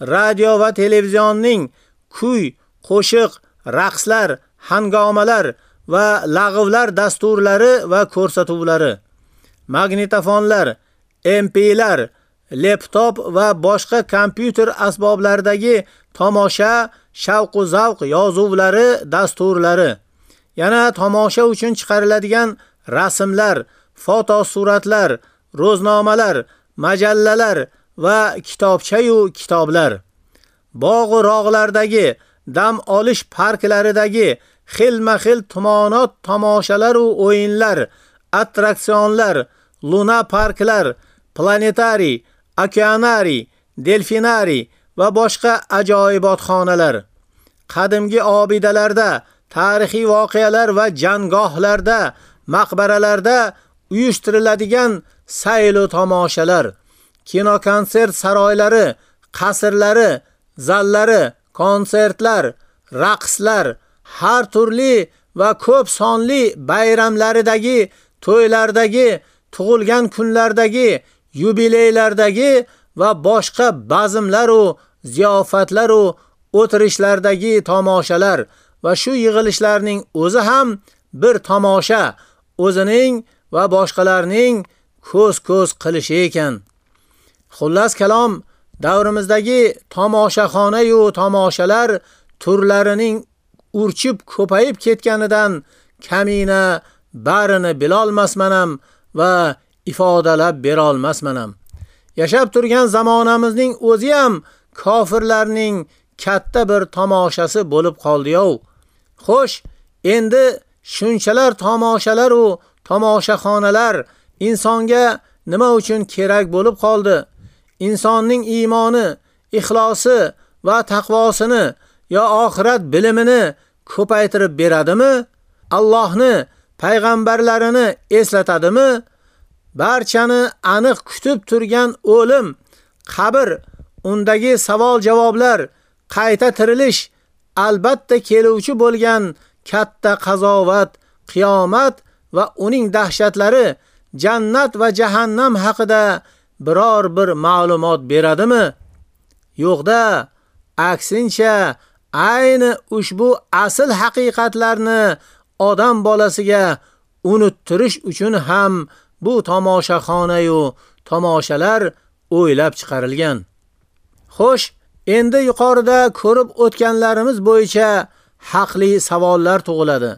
radio va televizionning kuy, qo'shiq, raqslar, hangomalar va lag'vlar dasturlari va ko'rsatuvlari, magnitofonlar, MP-lar, laptop va boshqa kompyuter asboblaridagi tomosha, shavq-zavq yozuvlari, dasturlari, yana tomosha uchun chiqariladigan rasmlar, fotosuratlar, ro'znomalar, majallalar va kitobcha-yu kitoblar. Bog' va rog'lardagi dam olish parklaridagi xilma-xil tumonot tomoshalar u o'yinlar, attraksionlar, luna parklar, planetariy, okeanariy, delfinariy va boshqa ajoyibotxonalar. Qadimgi obidalarda, tarixiy voqealar va jangohlarda, maqbaralarda uyushtiriladigan saylo tomoshalar, kinokonsert saroylari, qasrlari, zallari, konsertlar, raqslar, har turli va ko'p sonli bayramlaridagi, to'ylardagi, tug'ilgan kunlardagi, yubileylardagi va boshqa bazmlar u ziyofatlar u o'tirishlardagi tomoshalar va shu yig'ilishlarning o'zi ham bir tomosha, o'zining va boshqalarning ko'z-ko'z qilishi ekan. Xullas kalom davrimizdagi tomoshaxona yu tomoshalar turlarining urchib ko'payib ketganidan kamina barini bilolmasman ham va ifodalab bera ham. Yashab turgan zamonamizning o'zi ham kofirlarning katta bir tomoshasi bo'lib qoldi-yu. Xo'sh, endi shunchalar tomoshalar u tomoshaxonalar insonga nima uchun kerak bo'lib qoldi? Insonning iymoni, ixlosi va taqvosini yo oxirat bilimini ko'paytirib beradimi? Allohni, payg'ambarlarini eslatadimi? Barchani aniq kutib turgan o'lim, qabr, undagi savol-javoblar, qayta tirilish albatta keluvchi bo'lgan katta qazovat, qiyomat va uning dahshatlari, jannat va jahannam haqida biror bir ma'lumot beradimi? Yo'qda, aksincha, ayni ushbu asl haqiqatlarni odam bolasiga unuttirish uchun ham bu tomoshaxona yu tomoshalar o'ylab chiqarilgan. Xo'sh, endi yuqorida ko'rib o'tganlarimiz bo'yicha haqli savollar tug'iladi.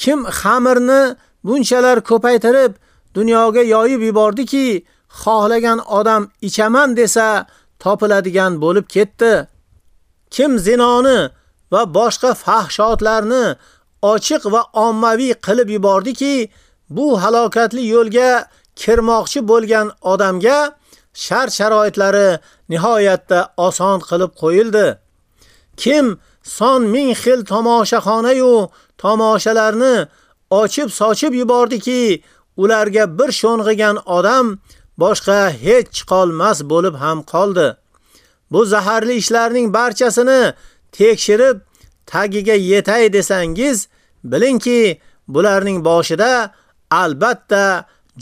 Kim xamirni bunchalar ko'paytirib dunyoga yoyib yubordiki, xohlagan odam ichaman desa topiladigan bo'lib ketdi. Kim zinoni va boshqa fahshotlarni ochiq va ommaviy qilib yubordiki, bu halokatli yo'lga kirmoqchi bo'lgan odamga shart sharoitlari nihoyatda oson qilib qo'yildi. Kim son ming xil tomoshaxona yu tomoshalarni ochib sochib yubordiki, ularga bir sho'ng'igan odam boshqa hech qolmas bo'lib ham qoldi. Bu zaharli ishlarning barchasini tekshirib tagiga yetay desangiz, bilingki, bularning boshida albatta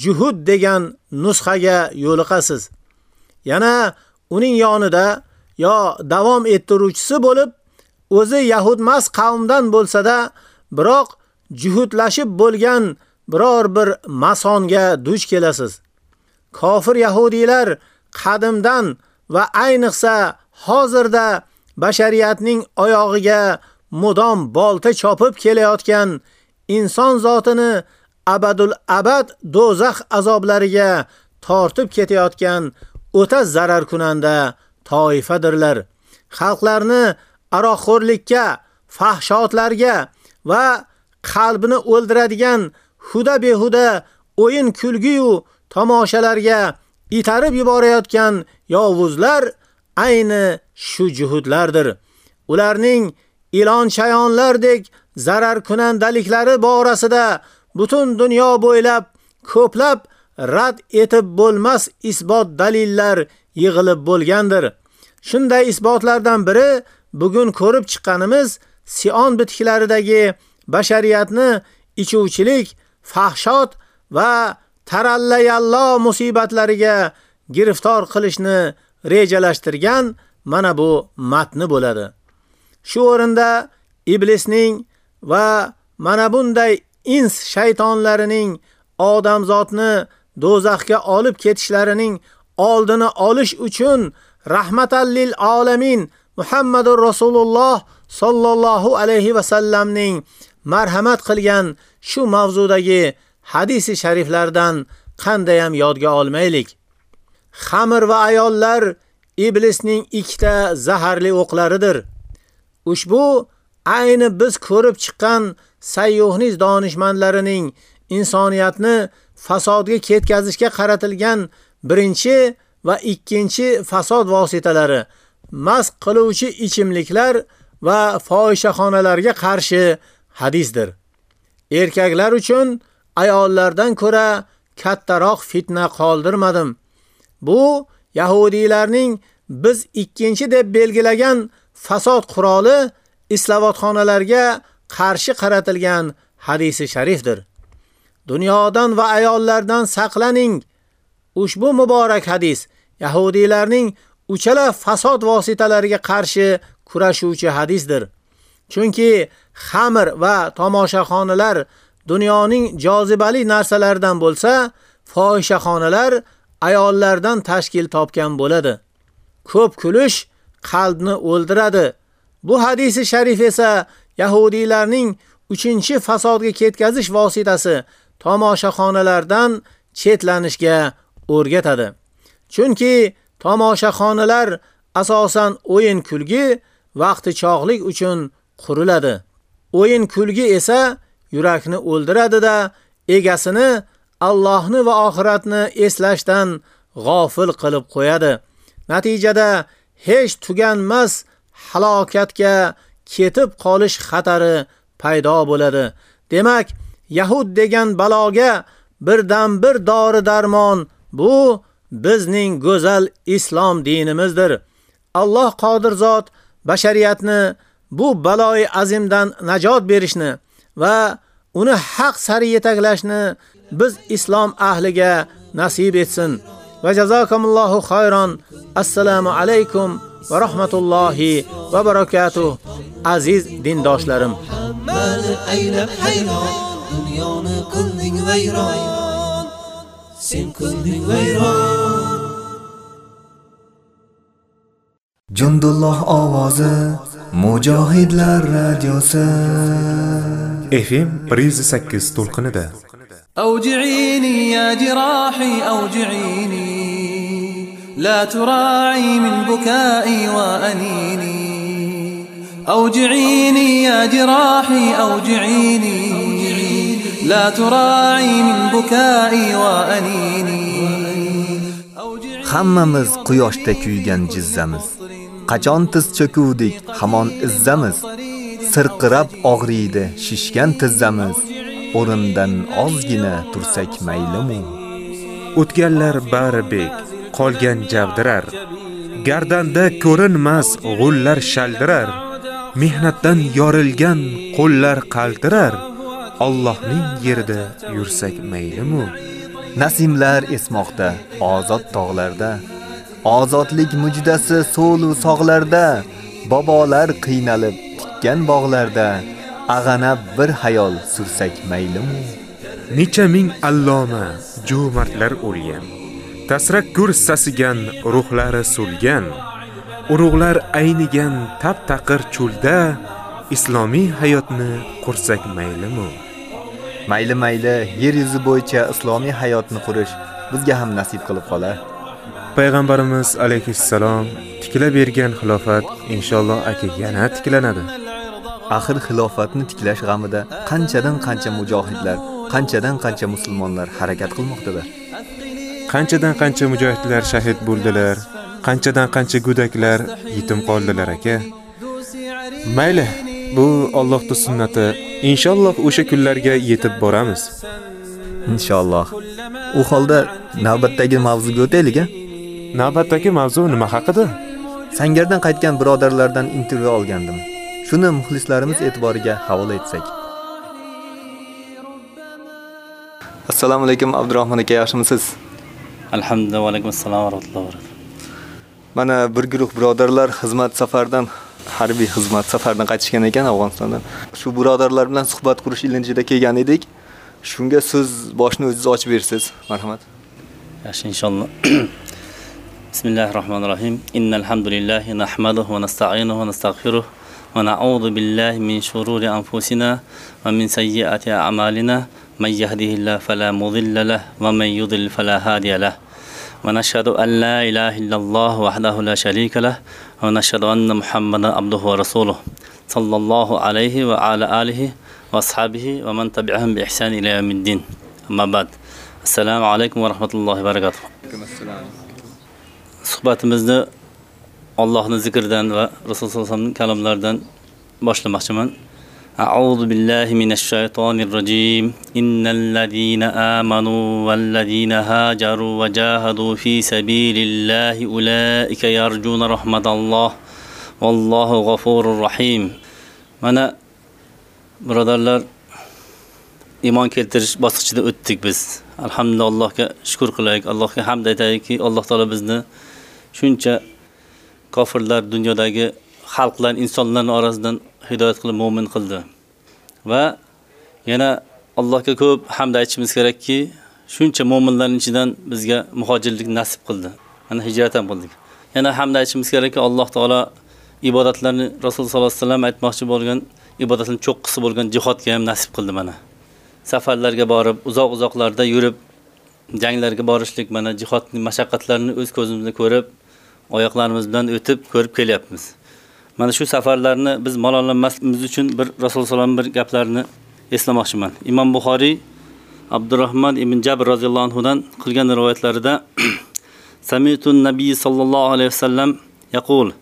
juhud degan nusxaga yo'liqasiz. Yana uning yonida yo davom ettiruvchisi bo'lib, o'zi yahudmas qavmdan bo'lsa-da, biroq juhudlashib bo'lgan biror bir masonga duch kelasiz. Kofir yahudiylar qadimdan va ayniqsa hozirda bashariyatning oyog'iga mudom bolta chopib kelayotgan inson zotini abadul abad do'zax azoblariga tortib ketayotgan o'ta zarar kunanda toifadirlar. Xalqlarni aroqxo'rlikka, fahshotlarga va qalbini o'ldiradigan huda behuda o'yin kulgi-yu tomoshalarga itarib yuborayotgan yovuzlar ayni shu juhudlardir. Ularning ilon chayonlardek zarar kunandaliklari borasida butun dunyo bo'ylab ko'plab rad etib bo'lmas isbot dalillar yig'ilib bo'lgandir. Shunday isbotlardan biri bugun ko'rib chiqqanimiz Sion bitiklaridagi bashariyatni ichuvchilik, fahshot va tarallayallo musibatlariga giriftor qilishni rejalashtirgan mana bu matni bo'ladi. Shu o'rinda iblisning va mana bunday ins shaytonlarining odamzodni do'zaxga olib ketishlarining oldini olish uchun rahmatan lil alamin Muhammadur Rasululloh sallallohu alayhi va sallamning marhamat qilgan shu mavzudagi hadisi shariflardan qanday ham yodga olmaylik. Xamir va ayollar iblisning ikkita zaharli o'qlaridir. Ushbu ayni biz ko'rib chiqqan sayyohniz donishmandlarining insoniyatni fasodga ketkazishga qaratilgan birinchi va ikkinchi fasod vositalari mast qiluvchi ichimliklar va fohishaxonalarga qarshi hadisdir. Erkaklar uchun ayollardan ko'ra kattaroq fitna qoldirmadim. Bu yahudiylarning biz ikkinchi deb belgilagan fasod quroli islovatxonalarga qarshi qaratilgan hadisi sharifdir. Dunyodan va ayollardan saqlaning. Ushbu muborak hadis yahudiylarning uchala fasod vositalariga qarshi kurashuvchi hadisdir. Chunki xamir va tomoshaxonalar dunyoning jozibali narsalaridan bo'lsa, fohishaxonalar ayollardan tashkil topgan bo'ladi. Ko'p kulish qalbni o'ldiradi. Bu hadisi sharif esa yahudiylarning 3-fasodga ketkazish vositasi tomoshaxonalardan chetlanishga o'rgatadi. Chunki tomoshaxonalar asosan o'yin kulgi vaqti choqlik uchun quriladi. O'yin kulgi esa yurakni o'ldiradi-da, egasini Allohni va oxiratni eslashdan g'ofil qilib qo'yadi. Natijada hech tuganmas halokatga ketib qolish xatari paydo bo'ladi. Demak, Yahud degan baloga birdan bir dori darmon bu bizning go'zal islom dinimizdir. Alloh qodir zot bashariyatni bu baloi azimdan najot berishni va uni haq sari yetaklashni biz islom ahliga nasib etsin. Va jazakumullohu xayron. Assalomu alaykum va rahmatullohi va barakatuh. Aziz dindoshlarim. Aylab hayron, dunyoni qilding vayron. Sen qilding vayron. Jundulloh ovozi Mujohidlar radiosi. FM 108 to'lqinida. أوجعيني يا جراحي أوجعيني لا تراعي من بكائي وأنيني أوجعيني يا جراحي أوجعيني لا تراعي من بكائي وأنيني Hammamiz quyoshda kuygan jizzamiz. Qachon tiz cho'kuvdik, hamon izzamiz. Sirqirab og'riydi shishgan tizzamiz. O'rindan ozgina tursak maylimi? O'tganlar bari bek, qolgan javdirar. Gardanda ko'rinmas g'ullar shaldirar. Mehnatdan yorilgan qo'llar qaltirar. Allohning yerida yursak maylimi? Nasimlar esmoqda, ozod tog'larda. Ozodlik mujdasi so'lu sog'larda. Bobolar qiynalib tikkan bog'larda. Ag'anab bir hayol sursak maylimi? Necha ming alloma, jo'martlar o'lgan. Tasrakkur sasigan ruhlari so'lgan. Urug'lar aynigan tap taqir cho'lda islomiy hayotni qursak maylimi? Mayli mayli, yer yuzi bo'yicha islomiy hayotni qurish bizga ham nasib qilib qolar. Payg'ambarimiz alayhissalom tiklab bergan xilofat inshaalloh aka yana tiklanadi. Axir xilofatni tiklash g'amida qanchadan qancha mujohidlar, qanchadan qancha musulmonlar harakat qilmoqdalar. Qanchadan qancha mujohidlar shahid bo'ldilar, qanchadan qancha go'daklar yetim qoldilar aka. Mayli, bu Allohning sunnati Inshaalloh o'sha kunlarga yetib boramiz. Inshaalloh. U holda navbatdagi mavzuga o'taylik-a? Navbatdagi mavzu nima haqida? Sangardan qaytgan birodarlardan intervyu olgandim. Shuni muxlislarimiz e'tiboriga havola etsak. Assalomu alaykum Abdurahmon aka, yaxshimisiz? Alhamdulillah, va alaykum assalom va rahmatullohi va barakatuh. Mana bir guruh birodarlar xizmat safaridan harbiy xizmat safardan qaytishgan ekan Afg'onistondan. Shu birodarlar bilan suhbat qurish ilinjida kelgan edik. Shunga so'z boshni o'zingiz ochib bersiz. Marhamat. Yaxshi inshaalloh. Bismillahirrohmanirrohim. rohmanir rohim. Innal hamdulillahi nahmaduhu va nasta'inuhu va nastaghfiruh va na'udhu billahi min shururi anfusina va min sayyiati a'malina. May yahdihillahu fala mudilla lahu va may yudlil fala hadiya lahu. ونشهد أن لا إله إلا الله وحده لا شريك له ونشهد أن محمدا عبده ورسوله. صلى الله عليه وعلى آله وأصحابه ومن تبعهم بإحسان إلى يوم الدين. أما بعد السلام عليكم ورحمة الله وبركاته. suhbatimizni Allohning zikridan va Rasululloh sollallohu alayhi vasallamning kalomlaridan boshlamoqchiman. أعوذ بالله من الشيطان الرجيم إن الذين آمنوا والذين هاجروا وجاهدوا في سبيل الله أولئك يرجون رحمة الله والله غفور رحيم mana birodarlar iymon keltirish bosqichida o'tdik biz alhamdulillah allohga shukur qilaylik allohga hamd aytaylikki alloh taolo bizni shuncha kofirlar dunyodagi xalqlar insonlarning orasidan hidoyat qilib mo'min qildi. Va yana allohga ko'p hamd aytishimiz kerakki shuncha mo'minlarning ichidan bizga muhojirlik nasib qildi. Mana hijrat ham qildik. Yana hamd aytishimiz kerakki alloh taolo ibodatlarni rasululloh sollallohu alayhi vasallam aytmoqchi bo'lgan ibodatning cho'qqisi bo'lgan jihodga ham nasib qildi mana. Safarlarga borib uzoq uzoqlarda yurib janglarga borishlik mana jihodning mashaqqatlarini o'z ko'zimizda ko'rib oyoqlarimiz bilan o'tib ko'rib kelyapmiz. Mana shu safarlarni biz malollanmasligimiz uchun bir Rasululloh bir gaplarini eslamoqchiman. Imom Buxoriy abdurahmon ibn Jabr roziyallohu anhu dan qilgan rivoyatlarida Samitun Nabiy sallallohu alayhi vasallam yaqul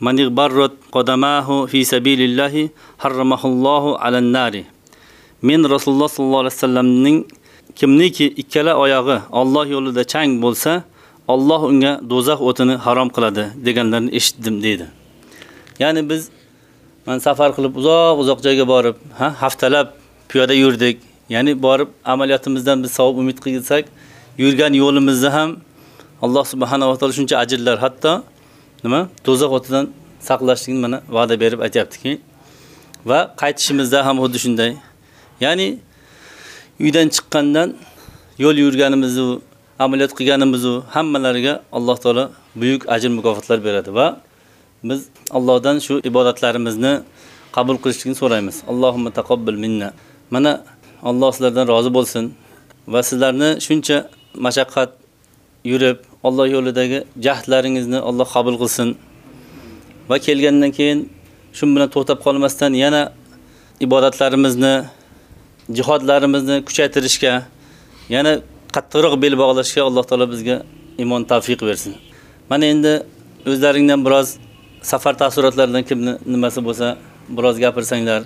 Man igbarrat qodamahu fi sabilillahi harramahullohu alan nari. Men Rasululloh sallallohu alayhi vasallamning kimniki ikkala oyog'i Alloh yo'lida chang bo'lsa, Alloh unga do'zax o'tini harom qiladi deganlarni eshitdim dedi. Ya'ni biz men safar qilib uzoq-uzoq joyga borib, ha, haftalab piyoda yurdik. Ya'ni borib amaliyotimizdan biz savob umid qilsak, yurgan yo'limizda ham Alloh subhanahu va taolo shuncha ajrlar, hatto nima? Tozaq o'tidan saqlashligini mana va'da berib aytayaptiki, va qaytishimizda ham xuddi shunday. Ya'ni uydan chiqqandan yo'l yurganimizni, amaliyot qilganimizni hammalariga Alloh taolo buyuk ajr mukofotlar beradi va biz Allohdan shu ibodatlarimizni qabul qilishligini so'raymiz. Allohumma taqabbal minna. Mana Alloh sizlardan rozi bo'lsin va sizlarni shuncha mashaqqat yurib Alloh yo'lidagi jahdlaringizni Alloh qabul qilsin. Va kelgandan keyin shu bilan to'xtab qolmasdan yana ibodatlarimizni, jihodlarimizni kuchaytirishga, yana qattiqroq bel bog'lashga Alloh taolo bizga iymon tavfiq bersin. Mana endi o'zlaringdan biroz safar taassurotlaridan kimni nimasi bo'lsa biroz gapirsanglar.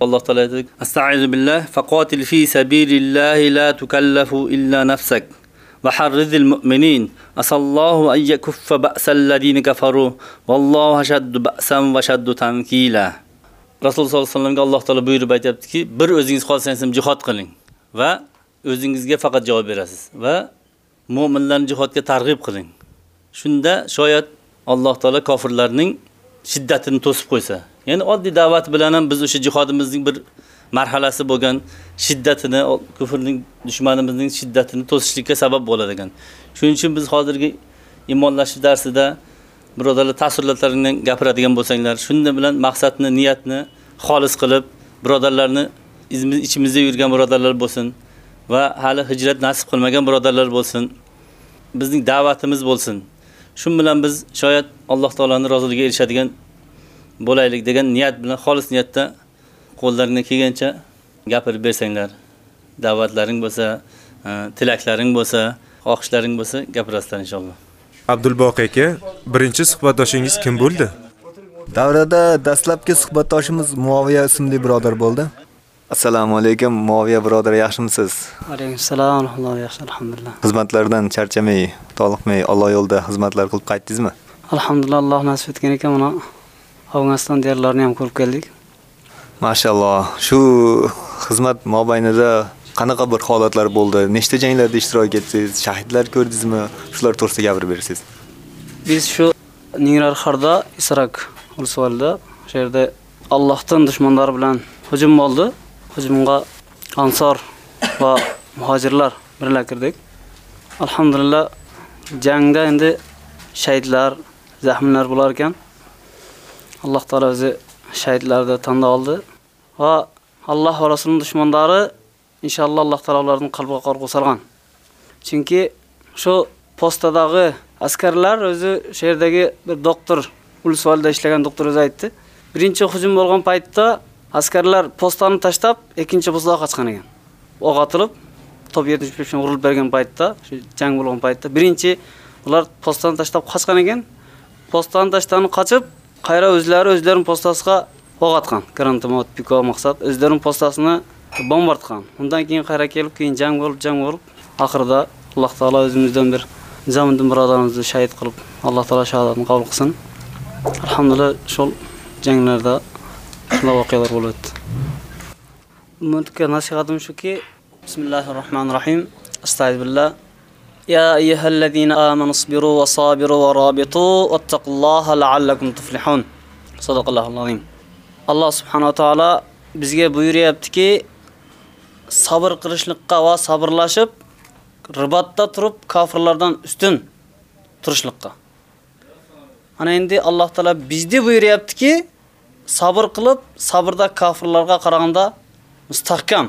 Alloh taolo aytadi: astaizu billah faqatil fi sabilillahi la tukallafu illa nafsak va harrizil mu'minin asallohu an yakuffa ba'sal ladina kafaru vallohu ashaddu ba'san va shaddu tanqila Rasululloh sollallohu alayhi vasallamga Alloh taolo buyurib aytyaptiki bir o'zingiz qolsangiz ham jihod qiling va o'zingizga faqat javob berasiz va mu'minlarni jihodga targ'ib qiling. Shunda shoyat Alloh taolo kofirlarning shiddatini to'sib qo'ysa. Ya'ni oddiy da'vat bilan ham biz o'sha jihodimizning bir marhalasi bo'lgan shiddatini, kufrning dushmanimizning shiddatini to'sishlikka sabab bo'ladi ekan. Shuning uchun biz hozirgi iymonlashish darsida birodarlar ta'sirlaringdan gapiradigan bo'lsanglar, shunda bilan maqsadni, niyatni xolis qilib, birodarlarni ichimizda yurgan birodarlar bo'lsin va hali hijrat nasib qilmagan birodarlar bo'lsin. Bizning da'vatimiz bo'lsin. Shu bilan biz shoyat Alloh taolaning roziligiga erishadigan bo'laylik degan niyat bilan xolis niyatda qo'llaringdan kelgancha gapirib bersanglar. Da'vatlaring bo'lsa, tilaklaring bo'lsa, xohishlaring bo'lsa, gapirasizlar inshaalloh. Abdulboq aka, birinchi suhbatdoshingiz kim bo'ldi? Davrada dastlabki suhbatdoshimiz Muaviya ismli birodar bo'ldi. Assalomu alaykum, Muaviya birodar, yaxshimisiz? Alaykum assalom, rahmatullohi yaxshi, alhamdulillah. Xizmatlardan charchamay, toliqmay Alloh yo'lida xizmatlar qilib qaytdingizmi? Alhamdulillah, Alloh nasib etgan ekan, mana Afg'oniston yerlarini ham ko'rib keldik. Mashalloh. Shu xizmat mobaynida qanaqa bir holatlar bo'ldi? Nechta janglarda ishtirok etdingiz? Shahidlar ko'rdingizmi? Shular to'g'risida gapirib berasiz. Biz shu Ningrar Xarda, Israk ulsuvalda, o'sha yerda Allohdan dushmanlari bilan hujum bo'ldi. Hujumga ansor va muhojirlar birga kirdik. Alhamdulillah jangda endi shahidlar, zahmlar bo'lar ekan. Alloh taolo o'zi shahidlarni tanlab oldi va Alloh va Rasulining dushmanlari inshaalloh Alloh taolo ularning qalbiga qo'rquv solgan. Chunki shu postadagi askarlar o'zi shu yerdagi bir doktor Ulsvalda ishlagan doktor o'zi aytdi. Birinchi hujum bo'lgan paytda askarlar postani tashlab, ikkinchi postaga qochgan ekan. O'q otilib, top 75 urilib bergan paytda, shu jang bo'lgan paytda birinchi ular postani tashlab qochgan ekan. Postani tashlanib qochib, qayra o'zlari o'zlarining postasiga o'q otgan. Granatomot, piko maqsad o'zlarining postasini bombard qilgan. Undan keyin qayra kelib, keyin jang bo'lib, jang bo'lib, oxirida Alloh taolo o'zimizdan bir Zamindin birodarimizni shahid qilib, Alloh taolo shahodatini qabul qilsin. Alhamdulillah, shol janglarda شنو واقع الولد. ممكن ناشي غادي نشكي بسم الله الرحمن الرحيم. أستعيذ بالله. يا أيها الذين آمنوا اصبروا وصابروا ورابطوا واتقوا الله لعلكم تفلحون. صدق الله العظيم. الله سبحانه وتعالى bizga buyuryaptiki sabr qilishlikqa va sabrlashib ribotda turib kofirlardan ustun turishlikqa. Ana endi Alloh taolab bizga buyuryaptiki sabr qilib sabrda kofirlarga qaraganda mustahkam.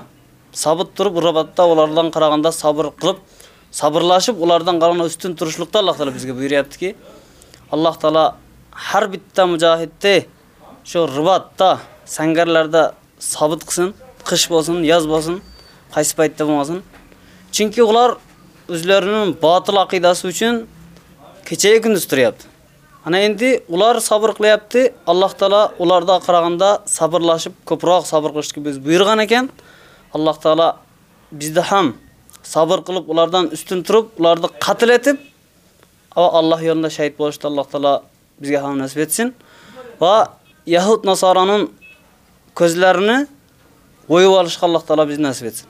Sabit turib ribatda ulardan qaraganda sabr qilib sabrlashib ulardan qaraganda ustun turishlikda alloh taolo bizga buyuryaptiki alloh taolo har bitta mujohidni shu rubatda, sangarlarda sabit qilsin qish bo'lsin yoz bo'lsin qaysi paytda bo'lmasin. Chunki ular o'zlarining botil aqidasi uchun kecha kunduz turyapti. Ana endi ular sabr qilyapti. Alloh taolo ularda qaraganda sabrlashib ko'proq sabr qilishga biz buyurgan ekan. Alloh taolo bizda ham sabr qilib ulardan ustun turib ularni qatl etib va alloh yo'lida shahid bo'lishni alloh taolo bizga ham nasib etsin. Va yahud nasoraning ko'zlarini o'yib olishga alloh taolo bizni nasib etsin.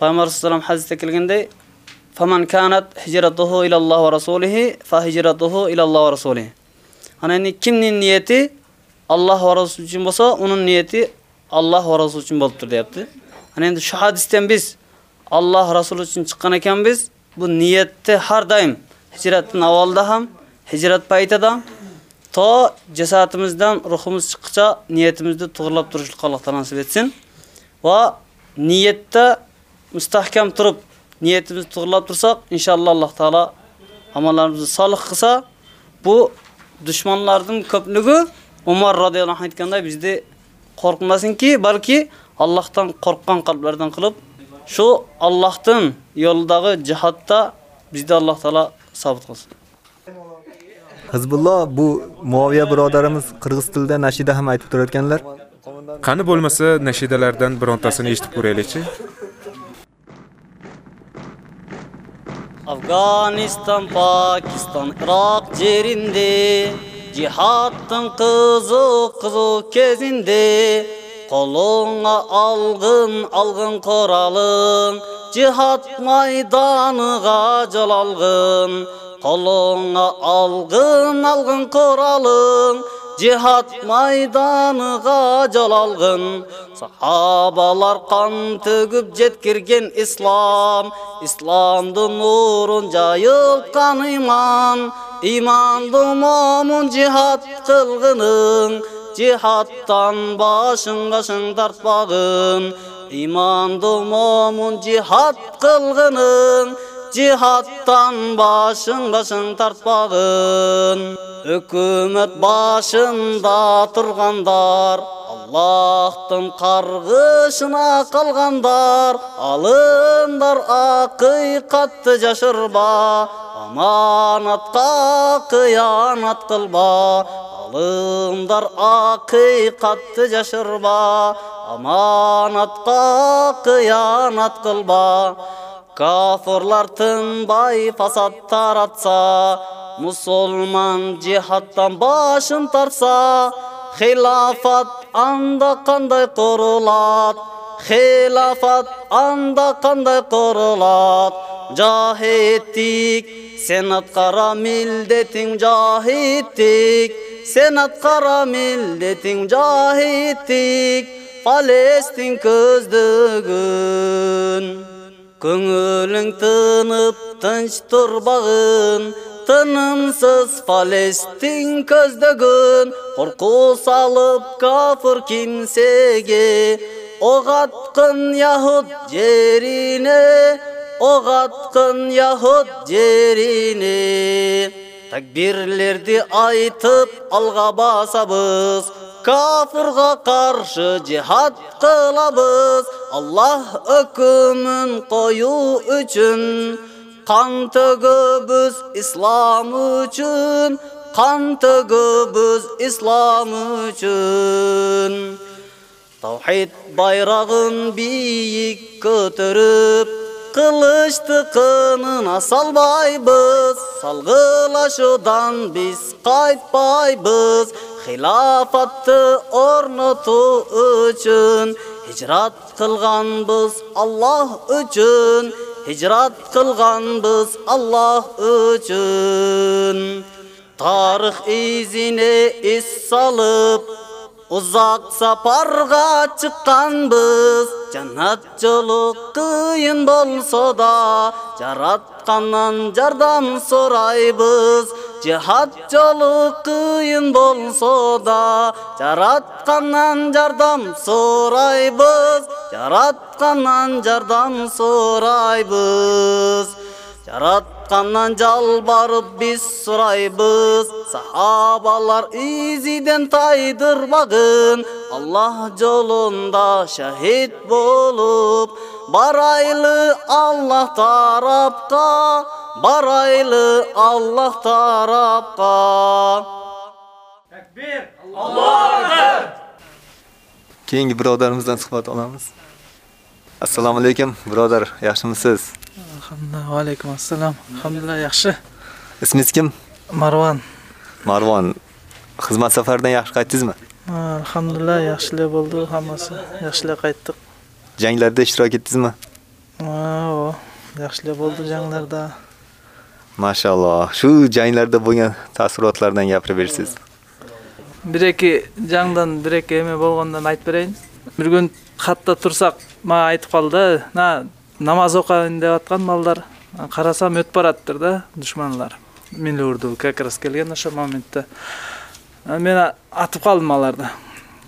Payg'ambar alayhisalom hadisda kelganday faman kanat hijratuhu ilalloh va rasulihi fa hijratuhu ilalloh va rasulihi ana endi kimning niyati Alloh va rasul uchun bo'lsa uning niyati Alloh va rasul uchun bo'libdir deyapti. Ana endi shu hadisdan biz Alloh rasul uchun chiqqan ekanmiz bu niyatni har doim hijratdan avvalda ham hijrat paytida to jasadimizdan ruhimiz chiqqacha niyatimizni to'g'rilab turishga Alloh taolo nasib etsin. Va niyatda mustahkam turib niyatimizni to'g'rilab tursak inshaalloh Alloh taolo amallarimizni solih qilsa bu dushmanlarning ko'pligi Umar radhiyallohu anhu aytganday bizni qo'rqmasinki balki Allohdan qo'rqqan qalblardan qilib shu Allohdan yo'ldagi jihatda bizni Alloh taolo sabit qilsin Hizbulloh bu Muaviya birodarimiz qirg'iz tilida nashida ham aytib turarkanlar. Qani bo'lmasa nashidalardan birontasini eshitib ko'raylikchi. Афганистан, пакистан Ирак жерінде жихадтың қызу қызу кезінде қолуңа алғын алғын қоралың жихад майданыға жол алғын қолуңа алғын алғын қоралың жихад майданыға жалалғын сахабалар қан төгіп жеткірген ислам Исламдың нұрын жайылтқан иман иманды момын жихат қылғының жихаттан башың шың тартпағын иманды момын жихад қылғының жихаттан башың башың тартпағын үкімет башында тұрғандар аллахтың қарғышына қалғандар алыңдар ақиқатты жашырба аманатқа қиянат қылба алымдар ақиқатты жашырба аманатқа қиянат қылба кафырлар тынбай фасад таратса мұсылман жихадтан башын тартса хилафат анда қандай құрылат хилафат анда қандай құрылат жахиттик сен атқара милдетің жахиттик сен атқара милдетің жахиттик палестин көздөгүн көңілің тынып тынч тұрбағын тынымсыз палестин көздөгүн корку салып кафыр кимсеге оқ атқын яхуд жерине оқ атқын яхуд жерине такбирлерди айтып алға басабыз Kafirga qarshi jihad qılabız Allah hukmin qo'yu üçün qon to'g'ibuz islom uchun, qon to'g'ibuz islom uchun. Tavhid bayrağın biyik ko'tarib Qilish tiqinina salmaybiz, salg'ilashudan biz qaytmaybiz. Xilofatni o'rnatuv uchun hijrat qilgan biz Alloh uchun, hijrat qilgan biz Alloh uchun. Tarix izini iz solib Uzoq safarga chiqqan biz, jannat yo'li bo'lsa da, jaratqandan jardan so'raymiz. Жихад жолы қиын болса да Жаратқаннан жардам сұрайбыз Жаратқаннан жардам сұрайбыз Жаратқаннан жалбарып біз сұрайбыз Сахабалар изиден тайдырбағын Аллах жолында шахид болып Барайлы Аллах тарапқа Барайлы Аллах тарапқа Keyingi birodarimizdan suhbat olamiz. Assalomu alaykum, birodar, yaxshimisiz? Alhamdulillah, va alaykum assalom. Alhamdulillah, yaxshi. Ismingiz kim? Marvon. Marvon. Xizmat safaridan yaxshi qaytdingizmi? Ha, Alhamdulillah, yaxshilik bo'ldi, hammasi. Yaxshilik qaytdik. Janglarda ishtirok etdingizmi? Ha, o, yaxshilik bo'ldi janglarda. Mashalloh. Shu janglarda bo'lgan taassurotlardan gapirib bersiz. Бир-эки жаңдан бир-эки эме болгондон айтып берейин. Бир күн хатта турсак, мага айтып калды, "На, намаз окуйын деп аткан малдар, карасам өтүп бараттыр да, душманлар." Мени урду, как раз келген ошо моментте. Мен атып калдым аларды.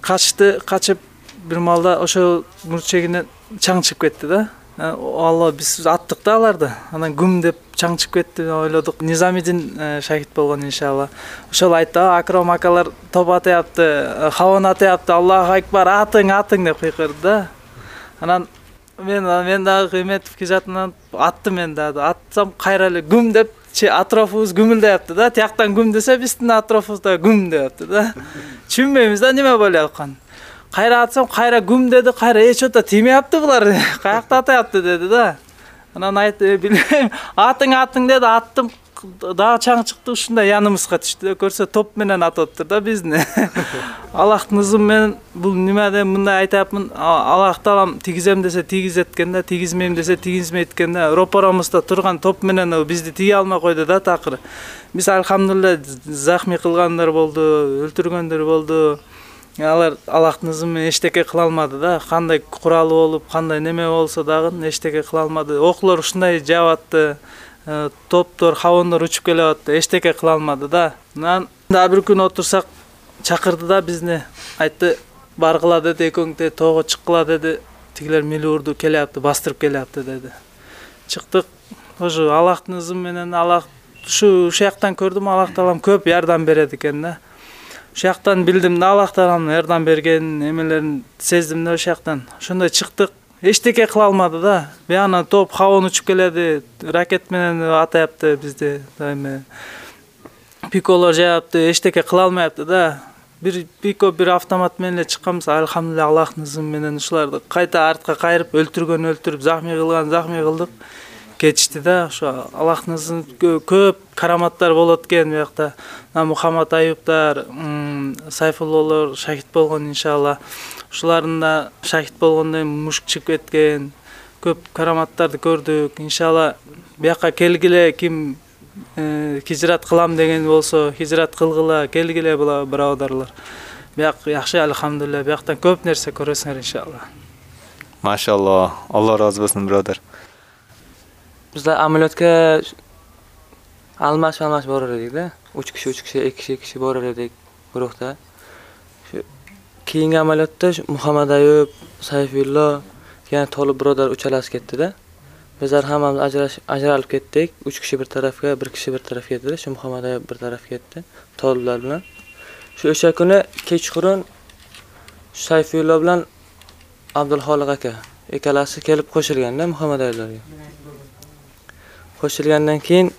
Качты, качып бир малда ошо мурчегинен чаң чыгып кетти да biz attık da alardı. Anan gum deb чаң чыгып кетти ойлодук низамидин шахид болгон иншалла. Ошол айтты акром акалар топ атыяпты хаван атыяпты аллаху акбар атың атың деп кыйкырды да. Анан мен мен дагы кыйметовке жатынан аттым мен дагы атсам кайра эле гүм деп атрофубуз күмүлдөйапты да. Тияктан гүм десе биздин атрофубузда гүм деяпты да. Түшүнбөйбүз да неме болуп атканын кайра атсам кайра гүм деди кайра эч что то тиймейапты булар каякта атаяпты деди да анан айтты билбейм атың атың деди аттым дагы чаң чыкты ушундай яныбызга түштү көрсө топ менен атып атыптыр да бизди аллахтын ызы менен бул немеде мындай айтапмын аллах таалам тийгизем десе тийгизет экен да тийгизмейм десе тийгизмейт экен да ропоромузда турган топ менен бизди тийге алмай койду да такыр биз альхамдулилля захмий кылгандар болду өлтүргөндөр болду алар аллахтын ызы менен эчтеке кыла алмады да кандай куралы болуп кандай неме болсо дагы эчтеке кыла алмады. Окулар ушундай жаап атты топтор хавондор учуп келип атты эчтеке кыла алмады да. Анан дагы бир күн отурсак чакырды да бизди айтты баргыла деди экөөң де тоого чыккыла деди тигилер милиурду келиапты бастырып келиапты деди. Чыктык ошо аллахтын ызы менен аллах ушу ушул жактан көрдүм аллах таалам көп жардам берет экен да. Ушул жактан билдим да аллах тааланын жардам берген эмелерин сездим да ошол жактан ошондой чыктык эчтеке кыла алмады да биягынан топ хавон учуп келеди ракет менен атаяпты бизди эме пиколор жаапты эчтеке кыла алмаяпты да bir bir bir avtomat менен эле чыкканбыз алхамдулилля аллахтын ызы менен ушуларды кайта артка кайрып өлтүргөн өлтүрүп захмий кылган захмий кылдык кетишти да ошо аллахтын көп караматтар болот экен биякта мухаммад аюптар сайфуллолор шахид болгон иншалла. Ушулардын да шахид болгондон мушк чыгып кеткен көп караматтарды көрдүк. Иншалла бияка келгиле ким хижрат кылам деген болсо хижрат кылгыла келгиле бирадарлар бияк жакшы алхамдулилля. Бияктан көп нерсе көрөсүңөр иншалла. Машаллоh. Alloh rozi bo'lsin, birodar. Bizlar amaliyotga almash almash borar edikda uch kishi uch kishi ikki kishi ikki kishi borar edik guruhda. Shu keyingi amaliyotda muhammad ayub sayfullo yana tolib birodar uchalasi ketdida bizlar hammamiz ajralib ketdik. Uch kishi bir tarafga bir kishi bir tarafga ketdida shu muhammad ayub bir tarafga ketdi toliblar bilan. Shu o'sha kuni kechqurun sayfullo bilan abdulxoliq aka ikkalasi kelib qo'shilganda muhammad ayublarga qo'shilgandan keyin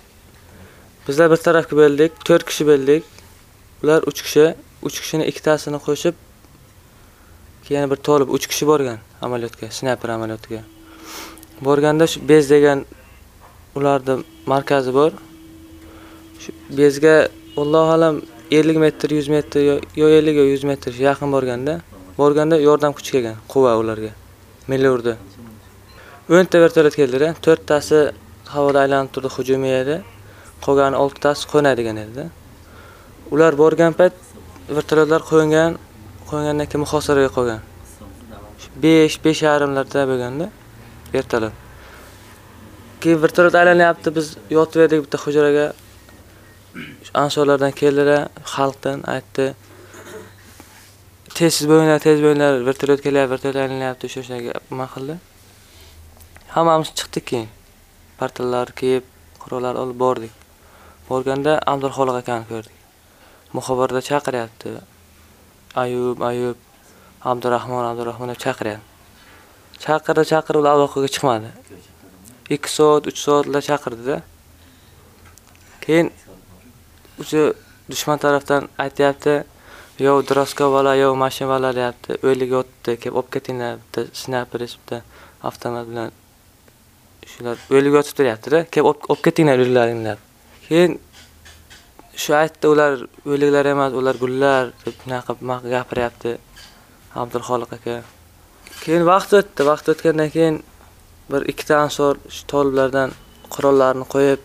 bizlar bir tarafga bo'ldik 4 kishi bo'ldik ular 3 kishi 3 kishini ikkitasini qo'shib keyin bir tolib 3 kishi borgan amaliyotga snayper amaliyotiga borganda shu bez degan ularni markazi bor. Shu bezga Alloh alam 50 metr 100 metr yo 50 yo 100 metr yaqin borganda borganda yordam kuch kelgan quva ularga milli 10 ta vertolyot keldi-da, 4 tasi havoda aylanib turdi hujumiy edi qolgan oltitasi qo'nadigan edi. Ular borgan payt vertolyotlar qo'ngan qo'ngandan keyin muhosaraga qolgan. Besh besh yarimlarda bo'lganda ertalab keyin vertolyot aylanyapti biz yotib edik bitta hujraga. Ansorlardan keldilar xalqdan aytdi. Tez bo'linglar tez bo'linglar vertolyot kelyapti vertolyot aylanyapti o'sha o'shaga nima qildi? Hammamiz chiqdik keyin. Partalar kiyib qurollar olib bordik. Borganda abdulxoliq akani ko'rdik. Muxobirda chaqiryapti. Ayub ayub abdurahmon abdurahmon deb chaqiryapti. Chaqirdi chaqirdi ular aloqaga chiqmadi. Ikki soat uch soatlar chaqirdida keyin o'sha dushman tarafdan aytyapti yo droskovalar yo mashina vala deyapti. O'ylik yotibdi kelib olib ketinglar bitta snayper bitta avtomat bilan shular o'lib yotib turyaptida kelib olib ketinglar uylaringlar keyin shu aytdi ular o'liklar emas ular gullar deb bunaqa gapiryapti abdulxoliq aka. Keyin vaqt o'tdi. Vaqt o'tgandan keyin bir ikkita ansor shu toliblardan qurollarni qo'yib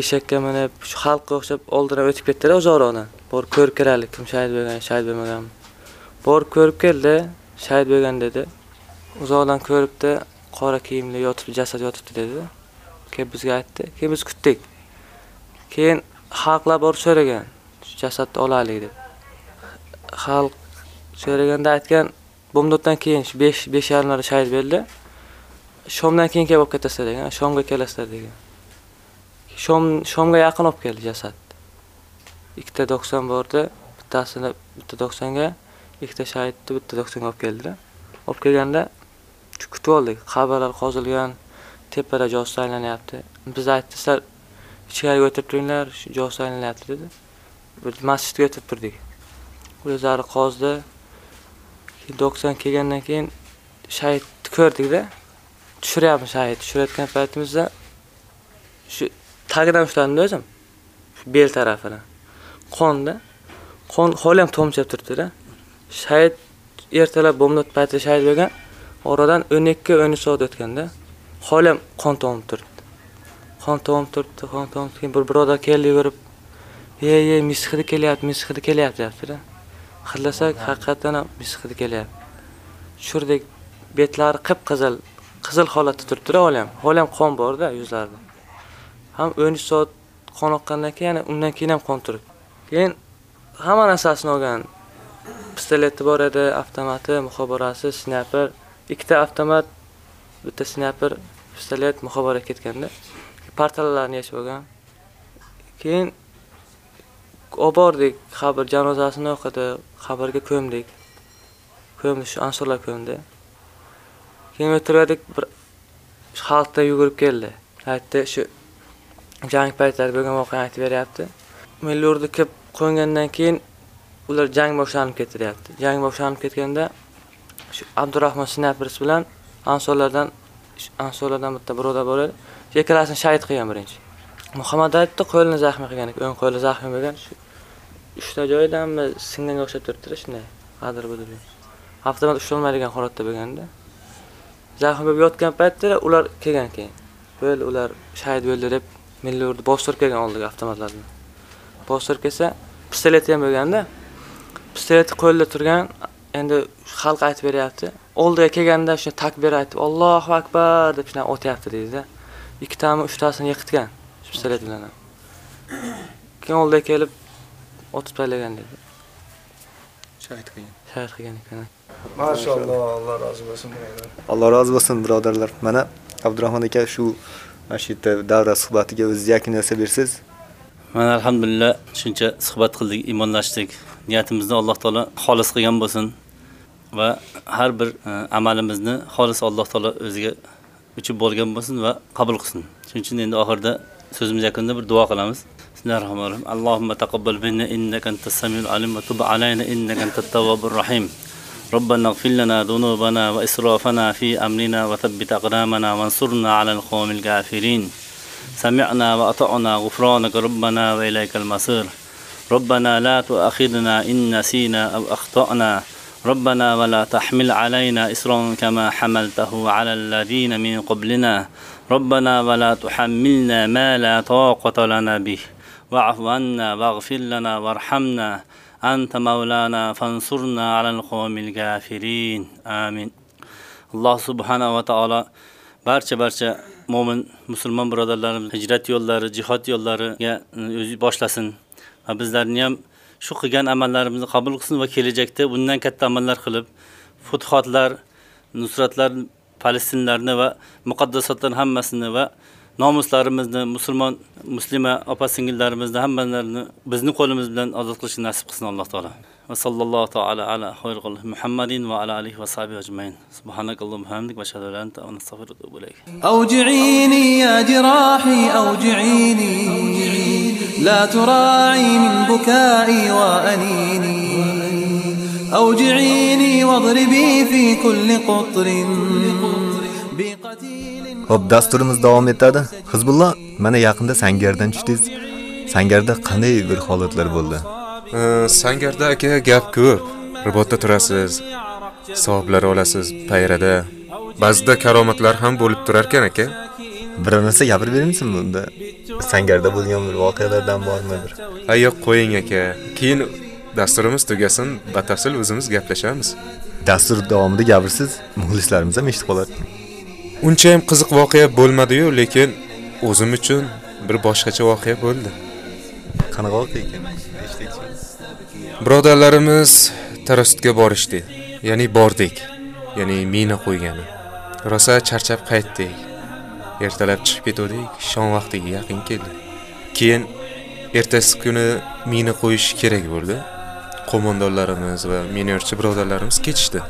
eshakka minib shu xalqqa o'xshab oldidan o'tib ketdida uzoqroqdan borib ko'rib kelaylik kim shahid bo'lgan shahid bo'lmaganmi. Borib ko'rib keldi shahid bo'lgan dedi. Uzoqdan ko'ribdi. Qora kiyimli yotib jasad yotibdi dedi. Keyin bizga aytdi keyin biz kutdik. Keyin xalqlar borib so'ragan shu jasadni olaylik deb xalq so'raganda aytgan bomdoddan keyin shu besh besh yarimlarda shahid bo'ldi shomdan keyin kelib olib ketasizlar degan shomga kelasizlar degan. Shom shomga yaqin olib keldi jasad. Ikkita dokson bordi bittasini bitta doksonga ikkita shahidni bitta doksonga olib keldilar. Olib kelganda kutib oldik qabrlar qozilgan tepada josus aylanyapti biz aytdik sizlar ichkariga o'tib turinglar shu josus aylanyapti dedi. Bir masjidga o'tib turdik. O'zlari qozdi. Dokson kelgandan keyin shahidni ko'rdikda tushiryapmiz shahid tushirayotgan paytimizda shu tagidan ushladimda o'zim. Bel tarafidan qonda. Qon holi ham tomchilab turibdida shahid ertalab bomdod paytida shahid bo'lgan. Oradan o'n ikki o'n uch soat o'tganda xolam qon tomib turibdi. Qon tomib turibdi qon tomib keyin bir birodar keldi yugurib ye ye mis hidi kelyapti mis hidi kelyapti deyaptida hidlasak haqiqatdan ham mis hidi kelyapti. Tushirdik betlari qip qizil qizil holatda turibdida holi olam. Xolam qon qon borda yuzlarida. Ham o'n uch soat qon oqqandan keyin yana undan keyin ham qon turibdi. Keyin hamma narsasini olgan. Pistoleti bor edi avtomati muxobarasi snayper ikkita avtomat bitta snayper pistolet muxobara ketganda partalarni yechib olgan. Keyin olib bordik qabr janozasini o'qidi qabrga ko'mdik. Ko'mdi shu ansorlar ko'mdi. Keyin o'tiradik bir xalqdan yugurib keldi. Aytdi shu jang paytlari bo'lgan voqeani aytib beryapti. Milliy urdi kelib qo'ngandan keyin ular jang boshlanib ketiryapti jang boshlanib ketganda shu abdurahmon snaypers bilan ansorlardan ansorlardan bitta birodar bor edi shu ikkalasini shahid qilgan birinchi. Muhammad aytdi qo'lini zaxmi qilgan o'ng qo'li zaxmi bo'lgan shu uchta joyidanmi singanga o'xshab turibdida shunday g'adir budir avtomat ushlolmaydigan holatda bo'lganda zaxmi bo'lib yotgan paytda ular kelgan keyin bo'ldi ular shahid bo'ldi deb milliy urdi bostirib kelgan oldiga avtomatlarni. Bostirib kelsa pistoleti ham bo'lganda pistoleti qo'lida turgan endi xalq aytib beryapti. Oldiga kelganda shuni takbir aytib allohu akbar deb shunaqa o'tyapti deydida ikkitami uchtasini yiqitgan. Pistolet bilan ham keyin oldiga kelib otib tashlagan deydi. Shahid qilgan. Shahid qilgan ekan. Mashaalloh alloh rozi bo'lsin alloh rozi bo'lsin birodarlar mana abdurahmon aka shu mana shu yerda davra suhbatiga o'zingiz yakun yasab bersiz mana alhamdulillah shuncha suhbat qildik iymonlashdik. Niyatimizni alloh taolo xolis qilgan bo'lsin va har bir e, amalimizni xolis alloh taolo o'ziga uchib bo'lgan bo'lsin va qabul qilsin shuning uchun endi oxirida so'zimiz yakunida bir duo qilamiz bismillahir allohumma taqabbal minna innaka antas samiul alim va tub alayna innaka antat tawwabur rahim ربنا اغفر لنا ذنوبنا وإسرافنا في أمرنا وثبت أقدامنا وانصرنا على القوم الكافرين سمعنا وأطعنا غفرانك ربنا وإليك المصير ربنا لا تؤاخذنا إن نسينا أو أخطأنا ربنا ولا تحمل علينا إسرا كما حملته على الذين من قبلنا ربنا ولا تحملنا ما لا طاقة لنا به واعف عنا واغفر لنا وارحمنا أنت مولانا فانصرنا على القوم الكافرين آمين alloh subhanava taolo barcha barcha mo'min musulmon birodarlarimiz hijrat yo'llari jihod yo'llariga o'zi boshlasin va bizlarni ham shu qilgan amallarimizni qabul qilsin va kelajakda bundan katta amallar qilib futuhotlar nusratlar falastinlarni va muqaddasotlarni hammasini va nomuslarimizni musulmon muslima opa singillarimizni hammalarini bizni qo'limiz bilan ozod qilishni nasib qilsin alloh taolo. va sallallohu taala ala xayr muhammadin va ala alihi va sahbihi ajmain subhanakallohumma hamdik va ashhadu an la ilaha illa anta astaghfiruka wa atubu ilayk أوجعيني يا جراحي أوجعيني لا تراعي من بكائي وأنيني أوجعيني واضربي في كل قطر Xo'p, dasturimiz davom etadi. Hizbulloh, mana yaqinda Sangardan tushdingiz. Sangarda qanday bir holatlar bo'ldi? Sangarda aka gap ko'p ribotda turasiz savoblar olasiz payrada ba'zida karomatlar ham bo'lib turar ekan aka Biror narsa gapirib beramisanmi bunda? Sangarda bo'lgan bir voqealardan bormi bir? ha yo'q qo'ying aka keyin dasturimiz tugasin batafsil o'zimiz gaplashamiz Dastur davomida gapirsiz, muxlislarimiz ham eshitib qoladi. uncha ham qiziq voqea bo'lmadi-yu, lekin o'zim uchun bir boshqacha voqea bo'ldi Qanaqa voqea ekan? Eshitdik. Birodarlarimiz tarasutga borishdi. Ya'ni bordik. Ya'ni mina qo'ygani. Rosa charchab qaytdik ertalab chiqib ketdik shom vaqtiga yaqin keldi. Keyin ertasi kuni mina qo'yish kerak bo'ldi. Qo'mondonlarimiz va minorchi birodarlarimiz ketishdi.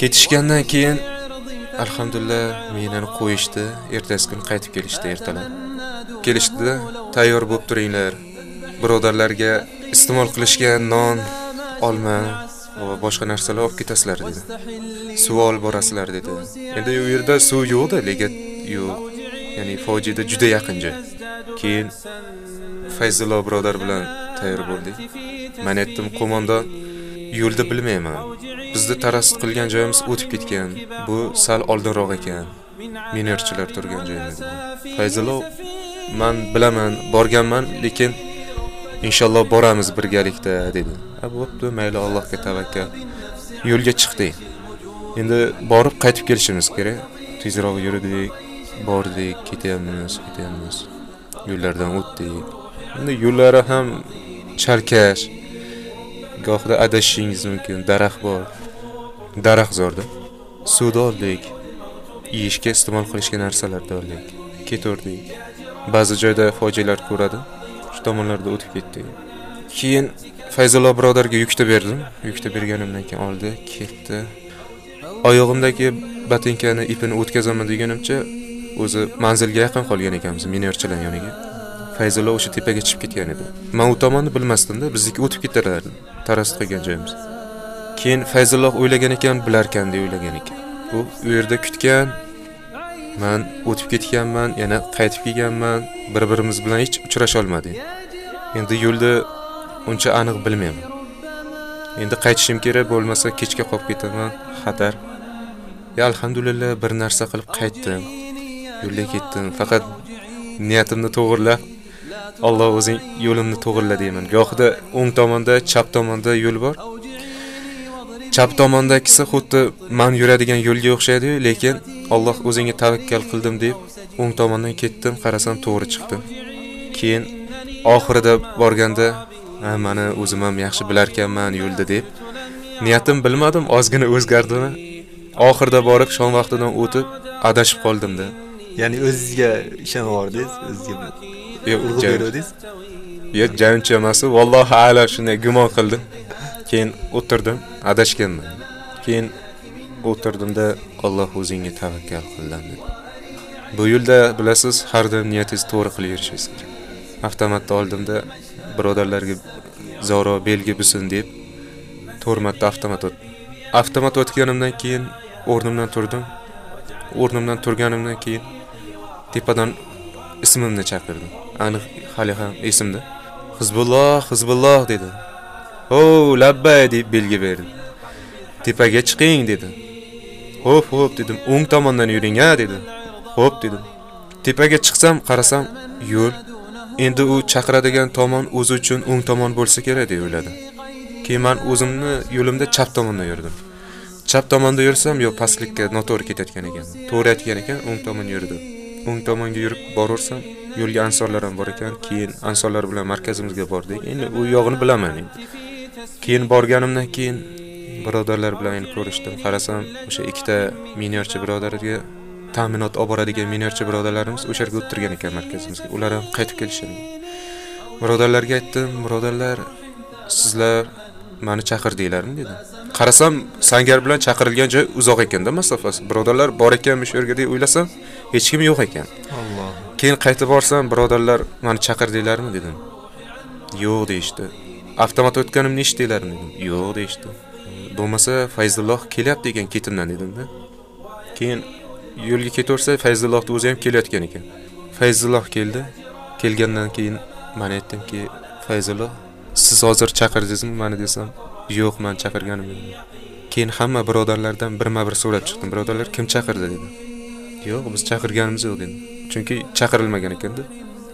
Ketishgandan keyin alhamdulillah minani qo'yishdi. Ertasi kuni qaytib kelishdi ertalab. Kelishdida tayyor bo'lib turinglar birodarlarga iste'mol qilishga non olma va boshqa narsalar olib ketasizlar dedi. Suv olib borasizlar dedi. Endi u yerda suv yo'qda lekin yo'q. Ya'ni fojida juda yaqin joy keyin fayzullo birodar bilan tayyor bo'ldik. Men aytdim qo'mondon yo'lda bilmayman. Bizni tarasut qilgan joyimiz o'tib ketgan. Bu sal oldinroq ekan. Minerchilar turgan joyimiz. Fayzullo man bilaman borganman lekin inshaalloh boramiz birgalikda dedi. A bo'pti mayli allohga tavakkal. Yo'lga chiqdik. Endi borib qaytib kelishimiz kerak. Tezroq yurdik bordik ketyapmiz ketyapmiz yo'llardan o'tdik. Endi yo'llari ham chalkash. Gohida adashishingiz mumkin daraxt bor. Daraxtzorda suvni oldik. Yeyishga iste'mol qilishga narsalarni oldik. Ketaverdik ba'zi joyda fojialar ko'radi. Shu tomonlarda o'tib ketdik keyin fayzullo birodarga yukta berdim yukta berganimdan keyin oldi ketdi oyog'imdagi botinkani ipini o'tkazaman deganimcha o'zi manzilga yaqin qolgan ekanmiz minorchilar yoniga Fayzullo o'sha tepaga chiqib ketgan edi. Men u tomonni bilmasdimda, bizniki o'tib ketalardi. Tarast qilgan joyimiz. Keyin Fayzulloh o'ylagan ekan, bilarkan deb o'ylagan ekan. U u yerda kutgan, men o'tib ketganman, yana qaytib kelganman, bir-birimiz bilan hech uchrasha olmadik. Endi yo'lda uncha aniq bilmayman. Endi qaytishim kerak bo'lmasa kechga qolib ketaman, xatar. Ya alhamdulillah bir narsa qilib qaytdim. Yo'lga ketdim. Faqat niyatimni to'g'irlab Alloh o'zing yo'limni to'g'irla deyman. Gohida o'ng tomonda, chap tomonda yo'l bor. Chap tomondagisi xuddi men yuradigan yo'lga o'xshaydi, lekin Alloh o'zingga tavakkal qildim deb o'ng tomondan ketdim, qarasam to'g'ri chiqdim. Keyin oxirida borganda ha mani o'zim ham yaxshi bilarkanman yo'lda deb niyatim bilmadim, ozgina o'zgardimi. Oxirida borib shom vaqtidan o'tib adashib qoldimda. Ya'ni o'zingizga ishonib yordingiz, o'zingizga Yo'q, urg'u berdingiz. Yo'q, emas, vallohi a'la shunday gumon qildim. Keyin o'tirdim, adashganman. Keyin o'tirdimda Alloh o'zingga tavakkal qildim dedi. Bu yo'lda bilasiz, har doim niyatingizni to'g'ri qilib yurishingiz kerak. Avtomatni oldimda birodarlarga zoro belgi bo'lsin deb to'rt marta avtomat o'tdi Avtomat o'tganimdan keyin o'rnimdan turdim. O'rnimdan turganimdan keyin tepadan ismimni chaqirdim. Aniq hali ham esimda. Hizbulloh, Hizbulloh dedi. "O, labbay" deb belgi berdi. Tepaga chiqing dedi. Xo'p, xo'p dedim. O'ng tomondan yuring a dedi. Xo'p dedim. Tepaga chiqsam, qarasam yo'l. Endi u chaqiradigan tomon o'zi uchun o'ng tomon bo'lsa kerak deb o'yladim. Keyin men o'zimni yo'limda chap tomonda yurdim. Chap tomonda yursam, yo pastlikka noto'g'ri ketayotgan ekan. To'g'ri aytgan ekan, o'ng tomon yurdim. O'ng tomonga yurib boraversam, yo'lga ansorlar ham bor ekan. Keyin ansorlar bilan markazimizga bordik. Endi u yog'ini bilaman endi. Keyin borganimdan keyin birodarlar bilan endi ko'rishdim. Qarasam, o'sha ikkita minyorchi birodarga ta'minot olib boradigan minyorchi birodarlarimiz o'sha yerga o'tirgan ekan markazimizga. Ular ham qaytib kelishgan. Birodarlarga aytdim, birodarlar, sizlar meni chaqirdinglarmi dedim. Qarasam, sangar bilan chaqirilgan joy uzoq ekanda masofasi. Birodarlar bor ekanmi shu yerga deb o'ylasam, hech kim yo'q ekan. Alloh. Keyin qaytib borsam, birodarlar meni chaqirdinglarmi dedim. Yo'q deyishdi. Avtomat o'tganimni eshitdinglar dedim. Yo'q deyishdi. Bo'lmasa Fayzulloh kelyapti ekan ketimdan dedimda. Keyin yo'lga ketaversa Fayzullohni o'zi ham kelayotgan ekan. Fayzulloh keldi. Kelgandan keyin men aytdimki, Fayzulloh, siz hozir chaqirdingizmi meni desam, yo'q, men chaqirganim yo'q. Keyin hamma birodarlardan birma-bir so'rab chiqdim. Birodarlar kim chaqirdi dedi. Yo'q, biz chaqirganimiz yo'q dedim. Chunki chaqirilmagan ekanda.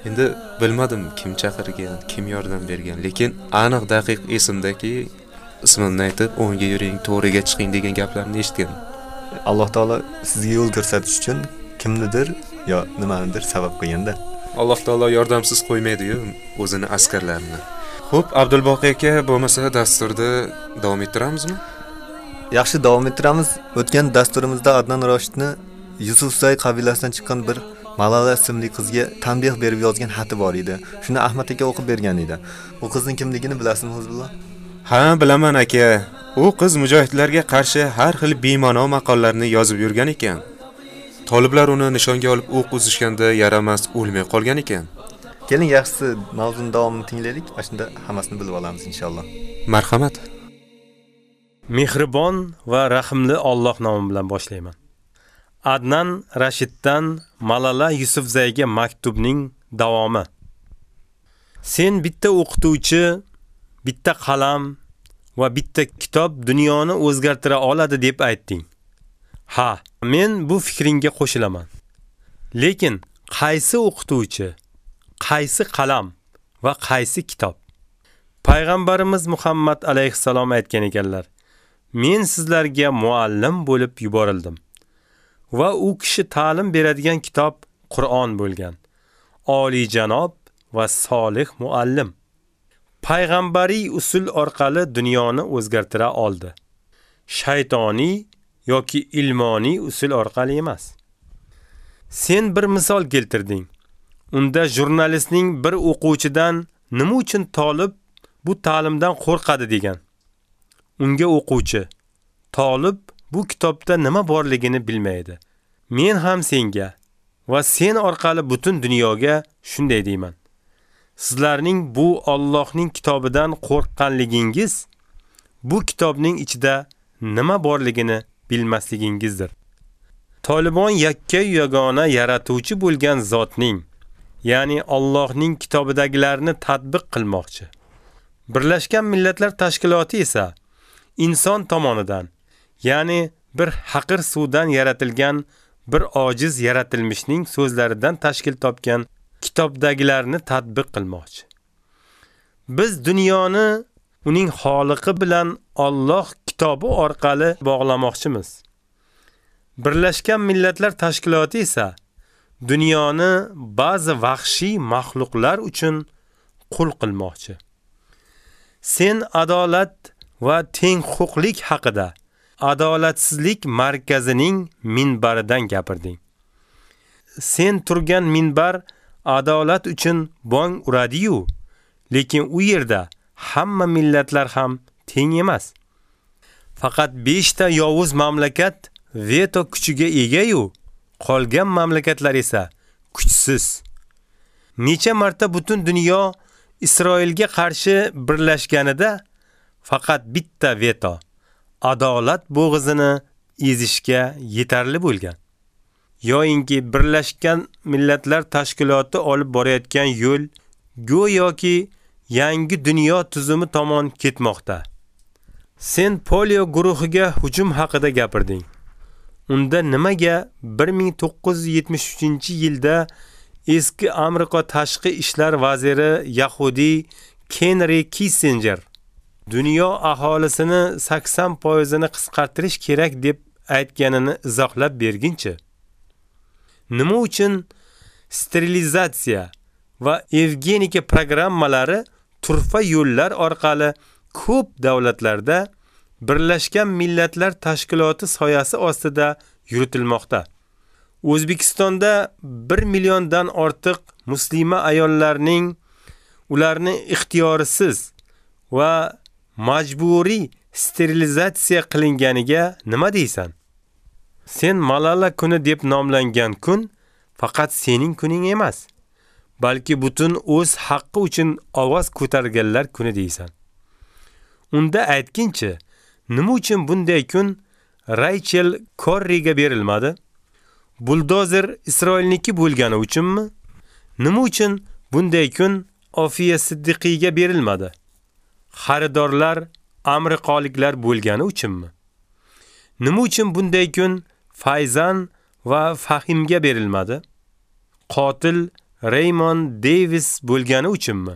Endi bilmadim kim chaqirgan, kim yordam bergan, lekin aniq daqiq esimdaki ismimni aytib, o'ngga yuring, to'g'riga chiqing degan gaplarni eshitganman. Alloh taolo sizga yo'l ko'rsatish uchun kimnidir yo nimanidir sabab qilganda. Alloh taolo yordamsiz qo'ymaydi-yu o'zini askarlarini. Xo'p, Abdulboqiy aka bo'lmasa dasturda davom ettiramizmi? Yaxshi davom ettiramiz. O'tgan dasturimizda Adnan Roshidni Yusufzay qabilasidan chiqqan bir Malala ismli qizga tanbeh berib yozgan xati bor edi. Shuni Ahmad aka o'qib bergan edi. U qizning kimligini bilasizmi, Huzbulloh? Ha, bilaman aka. U qiz mujohidlarga qarshi har xil bema'no maqollarni yozib yurgan ekan. Toliblar uni nishonga olib o'q uzishganda yaramas o'lmay qolgan ekan. Keling, yaxshisi mavzuning davomini tinglaylik. Mana shunda hammasini bilib olamiz inshaalloh. Marhamat. Mehribon va rahimli Alloh nomi bilan boshlayman. Adnan Rashiddan Malala Yusufzayga maktubning davomi. Sen bitta o'qituvchi, bitta qalam va bitta kitob dunyoni o'zgartira oladi deb aytding. Ha, men bu fikringga qo'shilaman. Lekin qaysi o'qituvchi, qaysi qalam va qaysi kitob? Payg'ambarimiz Muhammad alayhisalom aytgan ekanlar: "Men sizlarga muallim bo'lib yuborildim." Va u kishi ta'lim beradigan kitob Qur'on bo'lgan. Oliy janob va solih muallim. Payg'ambariy usul orqali dunyoni o'zgartira oldi. Shaytoniy yoki ilmoniy usul orqali emas. Sen bir misol keltirding. Unda jurnalistning bir o'quvchidan nima uchun talib bu ta'limdan qo'rqadi degan. Unga o'quvchi "Talib bu kitobda nima borligini bilmaydi. Men ham senga va sen orqali butun dunyoga shunday deyman. sizlarning bu Allohning kitobidan qo'rqqanligingiz bu kitobning ichida nima borligini bilmasligingizdir. Tolibon yakka yagona yaratuvchi bo'lgan zotning, ya'ni Allohning kitobidagilarni tatbiq qilmoqchi. Birlashgan Millatlar Tashkiloti esa inson tomonidan, ya'ni bir haqir suvdan yaratilgan bir ojiz yaratilmishning so'zlaridan tashkil topgan kitobdagilarni tatbiq qilmoqchi. Biz dunyoni uning xoliqi bilan Alloh kitobi orqali bog'lamoqchimiz. Birlashgan Millatlar Tashkiloti esa dunyoni ba'zi vahshiy mahluqlar uchun qul qilmoqchi. Sen adolat va teng huquqlik haqida adolatsizlik markazining minbaridan gapirding. Sen turgan minbar adolat uchun bong uradi-yu, lekin u yerda hamma millatlar ham teng emas. Faqat 5 ta yovuz mamlakat veto kuchiga ega-yu, qolgan mamlakatlar esa kuchsiz. Necha marta butun dunyo Isroilga qarshi birlashganida faqat bitta veto adolat bo'g'izini ezishga yetarli bo'lgan. Yo'inki Birlashgan Millatlar Tashkiloti olib borayotgan yo'l go'yoki yangi dunyo tuzumi tomon ketmoqda. Sen polio guruhiga hujum haqida gapirding. Unda nimaga 1973-yilda eski Amerika tashqi ishlar vaziri Yahudi Henry Kissinger dunyo aholisini 80% ni qisqartirish kerak deb aytganini izohlab berginchi. Nima uchun sterilizatsiya va evgenika programmalari turfa yo'llar orqali ko'p davlatlarda Birlashgan Millatlar Tashkiloti soyasi ostida yuritilmoqda. O'zbekistonda 1 milliondan ortiq muslima ayollarning ularni ixtiyorisiz va majburiy sterilizatsiya qilinganiga nima deysan? Sen Malala kuni deb nomlangan kun faqat sening kuning emas, balki butun o'z haqqi uchun ovoz ko'targanlar kuni deysan. Unda aytkinchi, nima uchun bunday kun Rachel Corriga berilmadi? Buldozer Isroilniki bo'lgani uchunmi? Nima uchun bunday kun Ofiya Siddiqiga berilmadi? Xaridorlar amriqoliklar bo'lgani uchunmi? Nima uchun bunday kun Fayzan va Fahimga berilmadi? Qotil Raymond Davis bo'lgani uchunmi?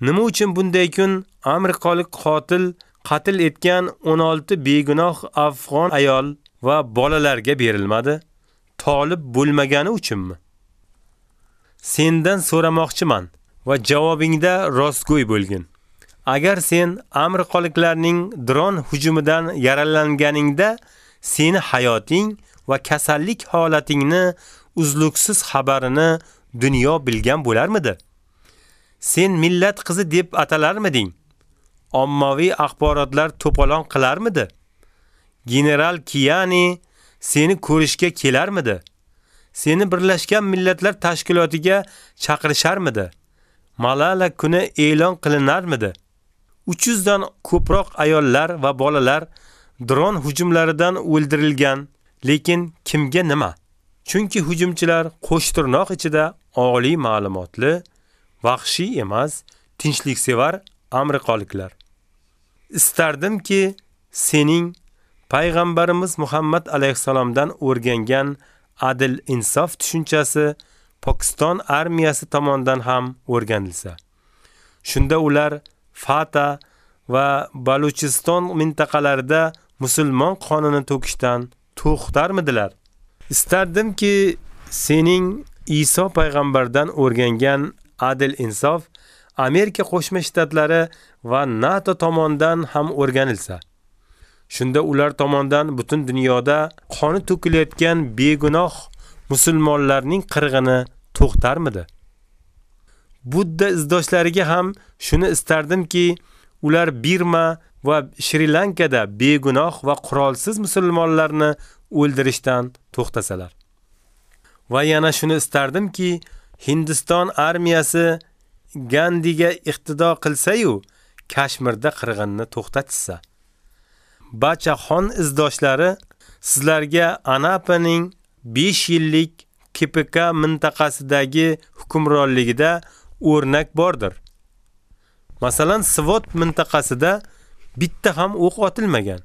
Nima uchun bunday kun amriqolik qotil qatl etgan 16 begunoh afg'on ayol va bolalarga berilmadi? Tolib bo'lmagani uchunmi? Sendan so'ramoqchiman va javobingda rostgo'y bo'lgin. Agar sen ameriqaliklarning dron hujumidan yaralanganingda seni hayoting va kasallik holatingni uzluksiz xabarini dunyo bilgan bo'larmidi? Sen millat qizi deb atalarmiding? Ommaviy axborotlar to'polon qilarmidi? General Kiyani seni ko'rishga kelarmidi? Seni Birlashgan Millatlar Tashkilotiga chaqirisharmidi? Malala kuni e'lon qilinarmidi? 300 dan ko'proq ayollar va bolalar dron hujumlaridan o'ldirilgan, lekin kimga nima? Chunki hujumchilar qo'shtirnoq ichida oliy ma'lumotli, vahshiy emas, tinchliksevar amriqoliklar. Istardimki, sening payg'ambarimiz Muhammad alayhisalomdan o'rgangan adil insof tushunchasi Pokiston armiyasi tomonidan ham o'rganilsa. Shunda ular Fata va Baluchiston mintaqalarida musulmon qonini to'kishdan to'xtarmidilar? Istardimki, sening Iso payg'ambardan o'rgangan adil insof Amerika Qo'shma Shtatlari va NATO tomonidan ham o'rganilsa. Shunda ular tomonidan butun dunyoda qoni to'kilayotgan begunoh musulmonlarning qirg'ini to'xtarmidi? Budda izdoshlariga ham shuni istardimki, ular Birma va Shri Lankada begunoh va qurolsiz musulmonlarni o'ldirishdan to'xtasalar. Va yana shuni istardimki, Hindiston armiyasi Gandiga iqtido qilsa-yu, Kashmirda qirg'inni to'xtatsa. Barcha xon izdoshlari sizlarga Anapaning 5 yillik KPK mintaqasidagi hukmronligida o'rnak bordir. Masalan, Svot mintaqasida bitta ham o'q otilmagan.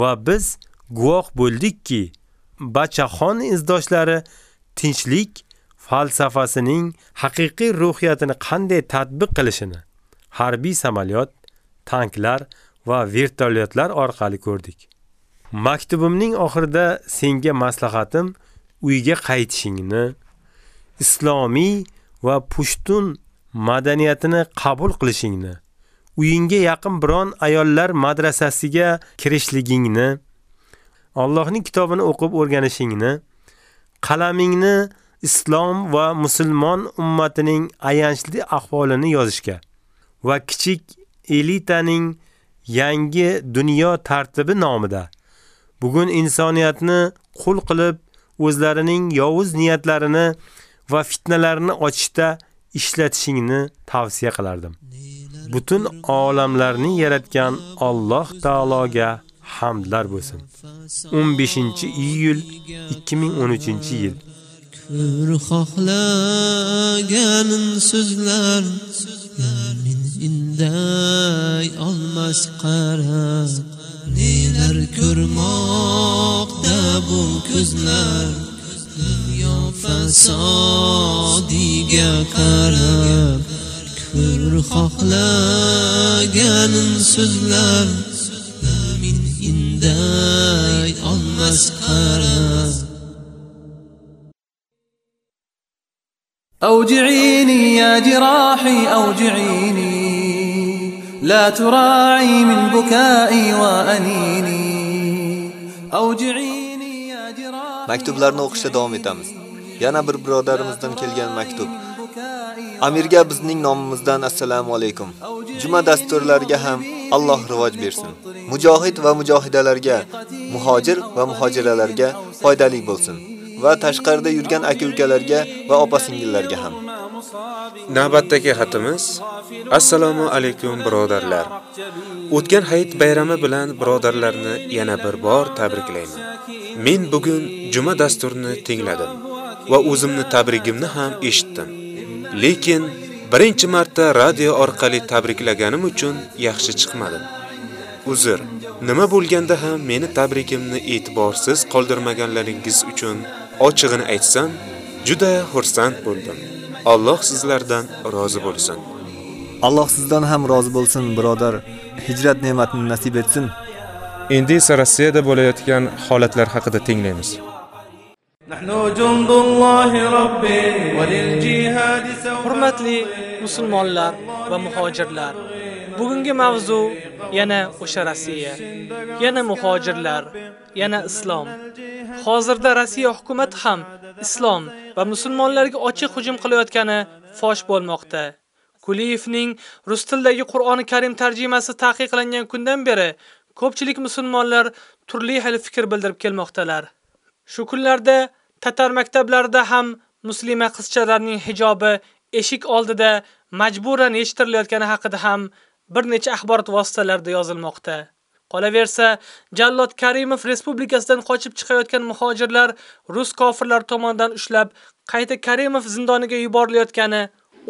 Va biz guvoh bo'ldikki, Bachaxon izdoshlari tinchlik falsafasining haqiqiy ruhiyatini qanday tatbiq qilishini harbiy samolyot, tanklar va vertolyotlar orqali ko'rdik. Maktubimning oxirida senga maslahatim uyga qaytishingni, islomiy va pushtun madaniyatini qabul qilishingni, uyingga yaqin biron ayollar madrasasiga kirishligingni, Allohning kitobini o'qib o'rganishingni, qalamingni islom va musulmon ummatining ayanchli ahvolini yozishga va kichik elitaning yangi dunyo tartibi nomida bugun insoniyatni qul qilib o'zlarining yovuz niyatlarini va fitnalarni ochishda ishlatishingni tavsiya qilardim. Butun olamlarni yaratgan Alloh taologa hamdlar bo'lsin. 15-iyul 2013-yil. Kufr xohlaganin so'zlar men inday olmas qarab nelar ko'rmoqda bu ko'zlar يا فساد كل خخلا جان سزلا من إنداي المسخرة أوجعيني يا جراحي أوجعيني. لا تراعي من بكائي وأنيني. أوجعيني Maktublarni o'qishda davom etamiz. Yana bir birodarimizdan kelgan maktub. Amirga bizning nomimizdan assalomu alaykum. Juma dasturlariga ham Alloh rivoj bersin. Mujohid va mujohidalarga, muhojir va muhojiralarga foydali bo'lsin. va tashqarida yurgan aka-ukalarga va opa-singillarga ham. Navbatdagi xatimiz: Assalomu alaykum birodarlar. O'tgan Hayit bayrami bilan birodarlarni yana bir bor tabriklayman. Men bugun juma dasturini tingladim va o'zimni tabrigimni ham eshitdim. Lekin birinchi marta radio orqali tabriklaganim uchun yaxshi chiqmadim. Uzr. Nima bo'lganda ham meni tabrikimni e'tiborsiz qoldirmaganlaringiz uchun ochig'ini aytsam, juda xursand bo'ldim. Alloh sizlardan rozi bo'lsin. Alloh sizdan ham rozi bo'lsin, birodar. Hijrat ne'matini nasib etsin. Endi esa Rossiyada bo'layotgan holatlar haqida tinglaymiz. Hurmatli musulmonlar va muhojirlar, bugungi mavzu yana o'sha Rossiya, yana muhojirlar, yana islom. Hozirda Rossiya hukumat ham islom va musulmonlarga ochiq hujum qilayotgani fosh bo'lmoqda. Kuliyevning rus tilidagi Qur'oni Karim tarjimasi taqiqlangan kundan beri ko'pchilik musulmonlar turli xil fikr bildirib kelmoqdalar. Shu kunlarda tatar maktablarida ham muslima qizchalarning hijobi eshik oldida majburan yechtirilayotgani haqida ham bir necha axborot vositalarida yozilmoqda. Qolaversa, Jallod Karimov respublikasidan qochib chiqayotgan muhojirlar rus kofirlar tomonidan ushlab, qayta Karimov zindoniga yuborilayotgani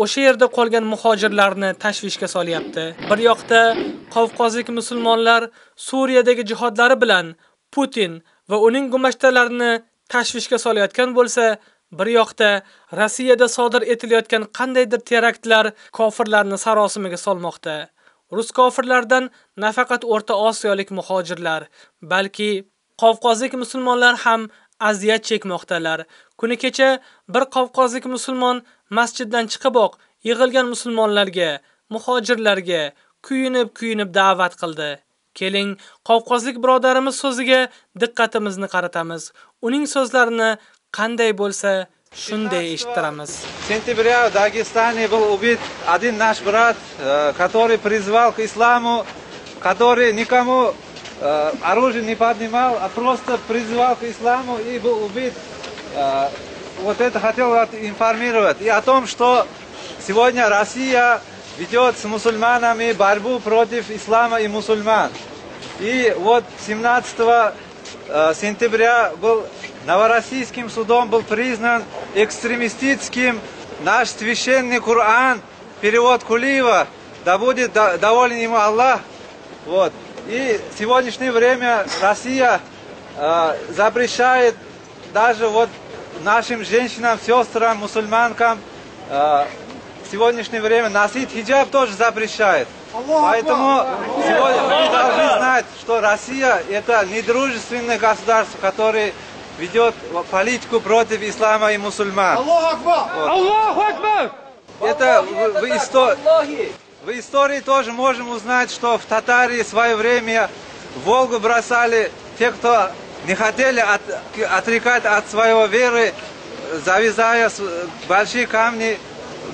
o'sha yerda qolgan muhojirlarni tashvishga solyapti. Bir yoqda Qavqozlik musulmonlar Suriyadagi jihodlari bilan Putin va uning gumashtalarini tashvishga solayotgan bo'lsa, bir yoqda Rossiyada sodir etilayotgan qandaydir teraktlar kofirlarni sarosimaga solmoqda. Rus kofirlardan nafaqat O'rta Osiyolik muhojirlar, balki Qavqozlik musulmonlar ham aziyat chekmoqdalar. Kuni kecha bir Qavqozlik musulmon masjiddan chiqiboq yig'ilgan musulmonlarga, muhojirlarga kuyinib-kuyinib da'vat qildi. Keling, Qavqozlik birodarimiz so'ziga diqqatimizni qaratamiz. Uning so'zlarini qanday bo'lsa, shunday eshittiramiz. сентября в Дагестане был убит один наш брат, который призвал к исламу, который никому оружие не поднимал, а просто призвал к исламу и был убит. Вот это хотел информировать. И о том, что сегодня Россия ведет с мусульманами борьбу против ислама и мусульман. И вот 17 э, сентября был Новороссийским судом был признан экстремистическим наш священный Коран, перевод Кулиева, да будет доволен ему Аллах. Вот. И в сегодняшнее время Россия э, запрещает даже вот нашим женщинам, сестрам, мусульманкам э, в сегодняшнее время носить хиджаб тоже запрещает. Поэтому сегодня мы должны знать, что Россия это недружественное государство, которое ведет политику против ислама и мусульман. Вот. Это в, в в истории тоже можем узнать, что в Татарии в свое время Волгу бросали те, кто не хотели от- отрекать от своего веры, завязая большие камни,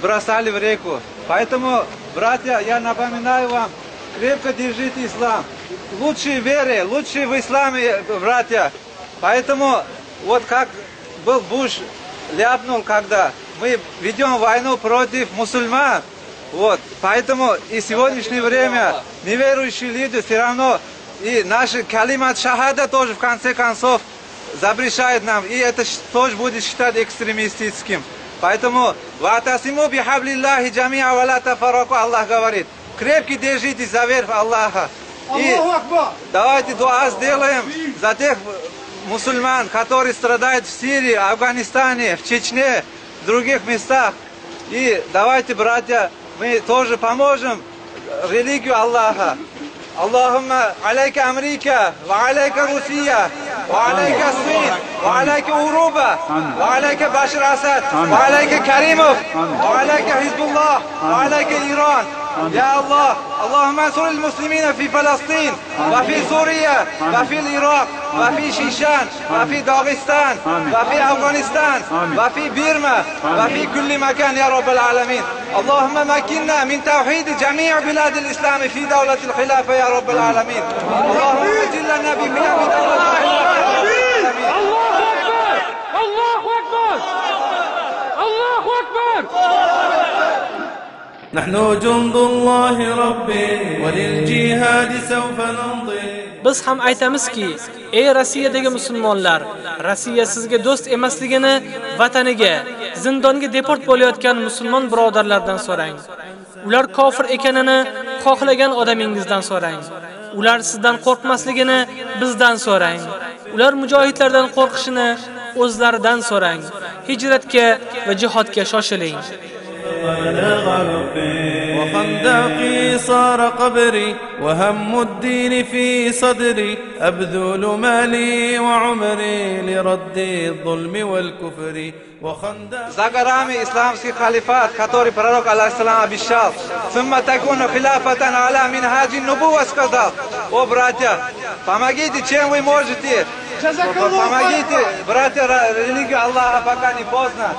бросали в реку. Поэтому, братья, я напоминаю вам, крепко держите ислам. Лучшие веры, лучшие в исламе, братья. Поэтому, вот как был Буш ляпнул, когда мы ведем войну против мусульман, вот, поэтому и в сегодняшнее время неверующие люди все равно, и наши калимат шахада тоже в конце концов запрещает нам, и это тоже будет считать экстремистическим. Поэтому «Ватасиму бихаблиллахи джамиа ва ла тафараку» Аллах говорит. Крепко держитесь за верх Аллаха. И давайте дуа сделаем за тех мусульман, которые страдают в Сирии, Афганистане, в Чечне, в других местах. И давайте, братья, мы тоже поможем религию Аллаха. اللهم عليك أمريكا وعليك روسيا وعليك الصين وعليك أوروبا وعليك بشر أسد وعليك كريموف وعليك حزب الله وعليك إيران. يا الله اللهم انصر المسلمين في فلسطين وفي سوريا وفي العراق وفي شيشان وفي داغستان وفي أفغانستان وفي بيرما وفي كل مكان يا رب العالمين. اللهم مكنا من توحيد جميع بلاد الإسلام في دولة الخلافة يا رب العالمين اللهم اجل لنا بقيام دولة الخلافة الله أكبر الله أكبر الله أكبر نحن جند الله ربي وللجهاد سوف نمضي Biz ham aytamizki, ey Rossiyadagi musulmonlar, Rossiya sizga do'st emasligini vataniga, zindonga deport bo'layotgan musulmon birodarlardan so'rang. Ular kofir ekanini xohlagan odamingizdan so'rang. Ular sizdan qo'rqmasligini bizdan so'rang. Ular mujohidlardan qo'rqishini o'zlaridan so'rang. Hijratga va jihodga shoshiling. بلغ ربي وخندقي صار قبري وهم الدين في صدري أبذل مالي وعمري لرد الظلم والكفر وخندق За горами исламский халифат, который пророк, алейхиссалам, обещал. ثم تكون خلافة على منهاج النبوة сказал. О, братья, помогите, чем вы можете. Помогите, братья, ра- религию Аллаха, пока не поздно.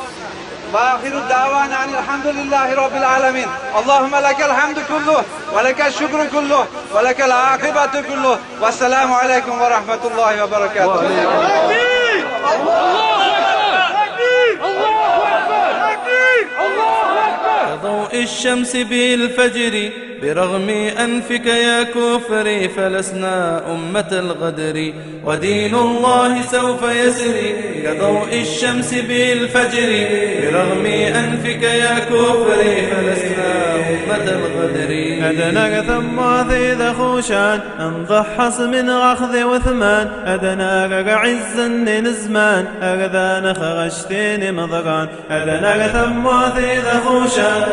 وآخر دعوانا أن الحمد لله رب العالمين اللهم لك الحمد كله ولك الشكر كله ولك العاقبة كله والسلام عليكم ورحمة الله وبركاته الله كضوء الشمس بالفجر برغم أنفك يا كفري فلسنا أمة الغدر. ودين الله سوف يسري كضوء الشمس بالفجر برغم أنفك يا كفري فلسنا أمة الغدر. أدناك ثم ذي خوشان انضحص من غخذ وثمان. أدناك عزا نزمان أغذان خغشتين مضغان. أدناك ثم الماضي له شان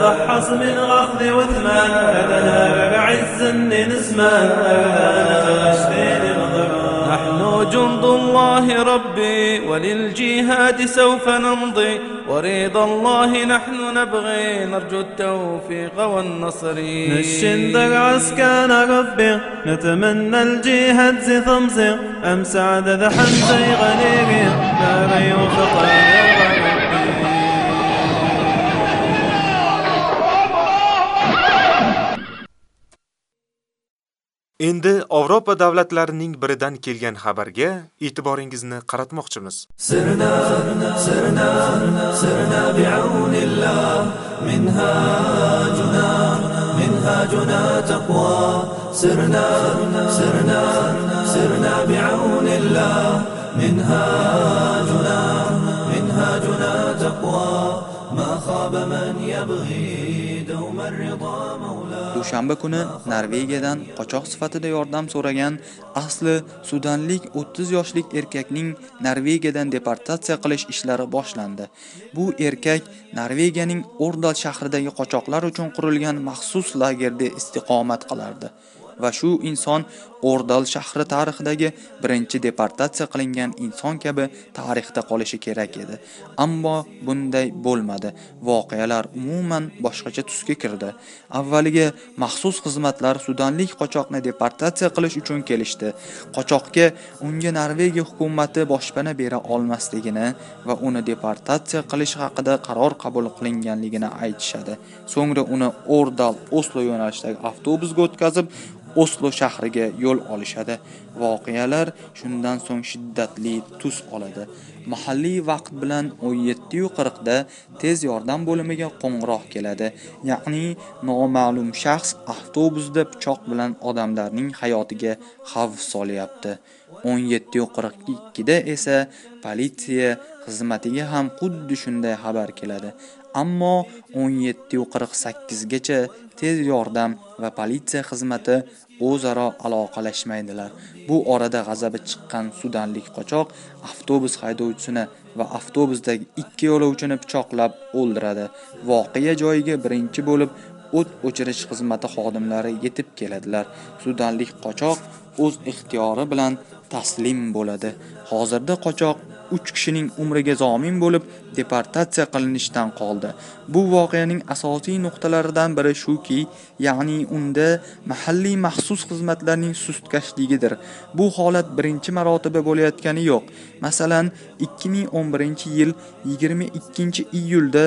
ضحص من غض وثمان لدها بعز نسمان لنا فلسطين نحن جند الله ربي وللجهاد سوف نمضي ورضا الله نحن نبغي نرجو التوفيق والنصر. نشند العسكر ربي نتمنى الجهاد زي ثمزي أم سعد ذا حمزي غنيري ناري وفطر Endi Avropa davlatlarining biridan kelgan xabarga e'tiboringizni qaratmoqchimiz. Sirna sirna sirna bi'aunillahi minha juna, minha juna taqwa sirna sirna sirna bi'aunillahi minha juna, minha juna taqwa ma khaba man yabghi Dushanba kuni Norvegiyadan qochoq sifatida yordam so'ragan asli sudanlik 30 yoshlik erkakning Norvegiyadan deportatsiya qilish ishlari boshlandi. Bu erkak Norvegiyaning Ordal shahridagi qochoqlar uchun qurilgan maxsus lagerda istiqomat qilardi. va shu inson Ordal shahri tarixidagi birinchi deportatsiya qilingan inson kabi tarixda qolishi kerak edi. Ammo bunday bo'lmadi. Voqealar umuman boshqacha tusga kirdi. Avvaliga maxsus xizmatlar sudanlik qochoqni deportatsiya qilish uchun kelishdi. qochoqga unga Norvegiya hukumatı boshpana bera olmasligini va uni deportatsiya qilish haqida qaror qabul qilinganligini aytishadi. So'ngra uni Ordal Oslo yo'nalishidagi avtobusga o'tkazib, Oslo shahriga yo'l olishadi. Voqealar shundan so'ng shiddatli tus oladi. Mahalliy vaqt bilan 17:40 da tez yordam bo'limiga qo'ng'iroq keladi. Ya'ni noma'lum shaxs avtobusda pichoq bilan odamlarning hayotiga xavf solyapti. 17:42 da esa politsiya xizmatiga ham xuddi shunday xabar keladi. Ammo 17:48 gacha tez yordam va politsiya xizmati o'zaro aloqalashmaydilar. Bu orada g'azabi chiqqan sudanlik qochoq avtobus haydovchisini va avtobusdagi ikki yo'lovchini pichoqlab o'ldiradi. Voqea joyiga birinchi bo'lib o't o'chirish xizmati xodimlari yetib keladilar. Sudanlik qochoq o'z ixtiyori bilan taslim bo'ladi. Hozirda qochoq 3 kishining umriga zomin bo'lib deportatsiya qilinishdan qoldi. Bu voqeaning asosiy nuqtalaridan biri shuki, ya'ni unda mahalliy maxsus xizmatlarning sustkashligidir. Bu holat birinchi marotaba bo'layotgani yo'q. Masalan, 2011-yil 22-iyulda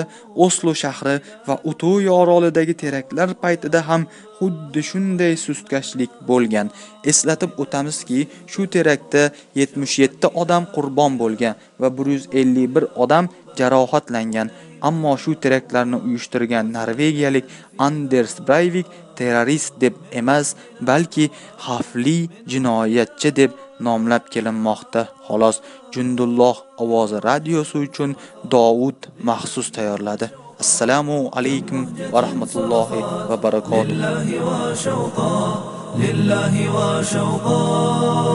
Oslo shahri va Utoy orolidagi teraktlar paytida ham xuddi shunday sustkashlik bo'lgan. Eslatib o'tamizki, shu teraktda 77 odam qurbon bo'lgan va 151 odam jarohatlangan. Ammo shu teraktlarni uyushtirgan norvegiyalik Anders Breivik terrorist deb emas, balki xavfli jinoyatchi deb nomlab kelinmoqda. Xolos, Jundulloh ovozi radiosi uchun Dovud maxsus tayyorladi. Assalomu alaykum va rahmatullohi va barakatuh. لله وشوقا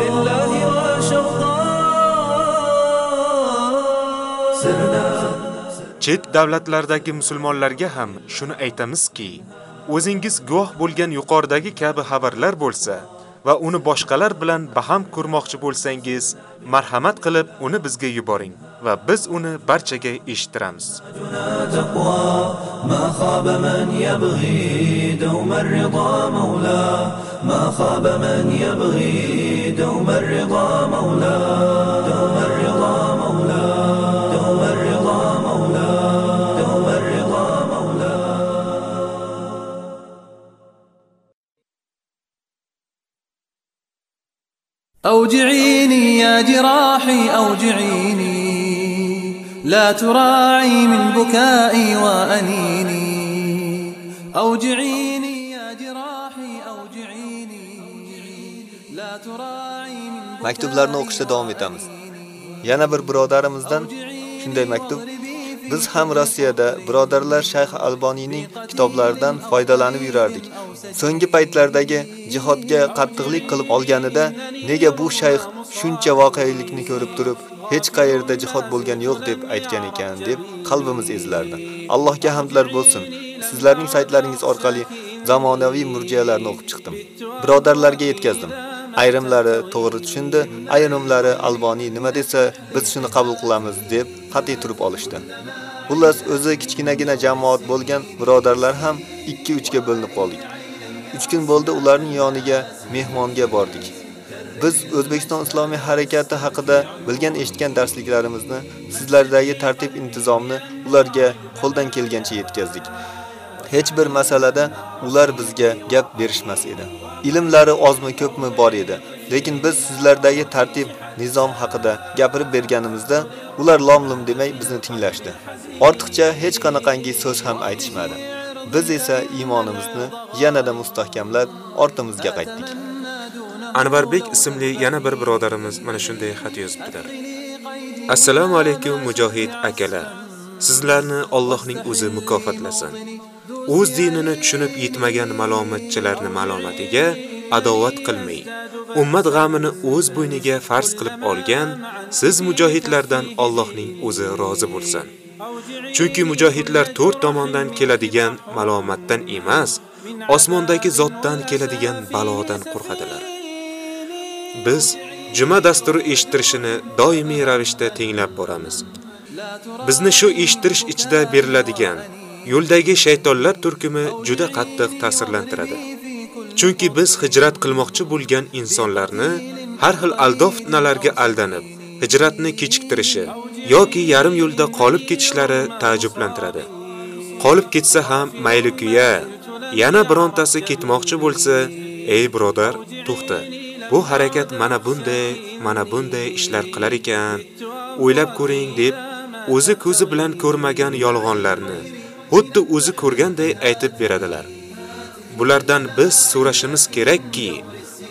لله وشوقا سرنا Chet davlatlardagi musulmonlarga ham shuni aytamizki, o'zingiz guvoh bo'lgan yuqoridagi kabi xabarlar bo'lsa va uni boshqalar bilan baham ko'rmoqchi bo'lsangiz, marhamat qilib uni bizga yuboring va biz uni barchaga eshittiramiz. تقوى ما خاب من يبغي دوم الرضا مولاه ما خاب من يبغي دوم الرضا مولاه دوم الرضا مولاه أوجعيني يا جراحي أوجعيني لا تراعي من بكائي وأنيني أوجعيني يا جراحي أوجعيني لا تراعي من Maktublarni o'qishda davom etamiz. Yana bir birodarimizdan shunday maktub. Biz ham Rossiyada birodarlar Shayx Alboniyning kitoblaridan foydalanib yurardik. So'nggi paytlardagi jihodga qattiqlik qilib olganida nega bu shayx shuncha voqelikni ko'rib turib, hech qayerda jihod bo'lgan yo'q deb aytgan ekan deb qalbimiz ezilardi. Allohga hamdlar bo'lsin. Sizlarning saytlaringiz orqali zamonaviy murjiyalarni o'qib chiqdim. Birodarlarga yetkazdim. Ayrimlari to'g'ri tushundi, ayrimlari Alboniy nima desa, biz shuni qabul qilamiz deb qat'iy turib olishdi. Xullas, o'zi kichkinagina jamoat bo'lgan birodarlar ham 2-3 ga bo'linib qoldik. 3 kun bo'ldi ularning yoniga mehmonga bordik. Biz O'zbekiston Islomiy harakati haqida bilgan eshitgan darsliklarimizni, sizlardagi tartib intizomni ularga qo'ldan kelgancha yetkazdik. Hech bir masalada ular bizga gap berishmas edi. ilmlari ozmi ko'pmi bor edi. Lekin biz sizlardagi tartib, nizom haqida gapirib berganimizda ular lomlim demay bizni tinglashdi. Ortiqcha hech qanaqangi so'z ham aytishmadi. Biz esa iymonimizni yanada mustahkamlab ortimizga qaytdik. Anvarbek ismli yana bir birodarimiz mana shunday xat yozibdilar. Assalomu alaykum mujohid akalar. Sizlarni Allohning o'zi mukofotlasin. O'z dinini tushunib yetmagan malomatchilarni malomatiga adovat qilmay, Ummat g'amini o'z bo'yniga farz qilib olgan siz mujohidlardan Allohning o'zi rozi bo'lsin. Chunki mujohidlar to'rt tomondan keladigan malomatdan emas, osmondagi zotdan keladigan balodan qo'rqadilar. Biz juma dasturi eshittirishini doimiy ravishda tenglab boramiz. Bizni shu eshittirish ichida beriladigan yo'ldagi shaytonlar turkumi juda qattiq ta'sirlantiradi. Chunki biz hijrat qilmoqchi bo'lgan insonlarni har xil aldov fitnalarga aldanib, hijratni kechiktirishi yoki yarim yo'lda qolib ketishlari ta'jublantiradi. Qolib ketsa ham mayli-kuya, yana birontasi ketmoqchi bo'lsa, ey birodar, to'xta. Bu harakat mana bunday, mana bunday ishlar qilar ekan. O'ylab ko'ring deb o'zi ko'zi bilan ko'rmagan yolg'onlarni xuddi o'zi ko'rganday aytib beradilar. Bulardan biz so'rashimiz kerakki,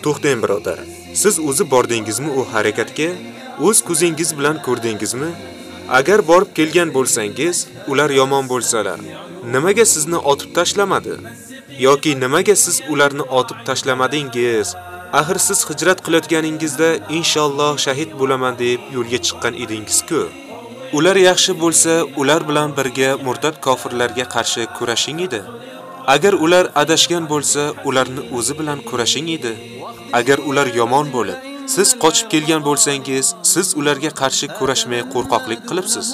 to'xtang birodar. Siz o'zi bordingizmi u harakatga? O'z ko'zingiz bilan ko'rdingizmi? Agar borib kelgan bo'lsangiz, ular yomon bo'lsalar, nimaga sizni otib tashlamadi? Yoki nimaga siz ularni otib tashlamadingiz? Axir siz hijrat qilayotganingizda inshaalloh shahid bo'laman deb yo'lga chiqqan edingiz-ku. Ular yaxshi bo'lsa, ular bilan birga murtad kofirlarga qarshi kurashing edi. Agar ular adashgan bo'lsa, ularni o'zi bilan kurashing edi. Agar ular yomon bo'lib, siz qochib kelgan bo'lsangiz, siz ularga qarshi kurashmay qo'rqoqlik qilibsiz.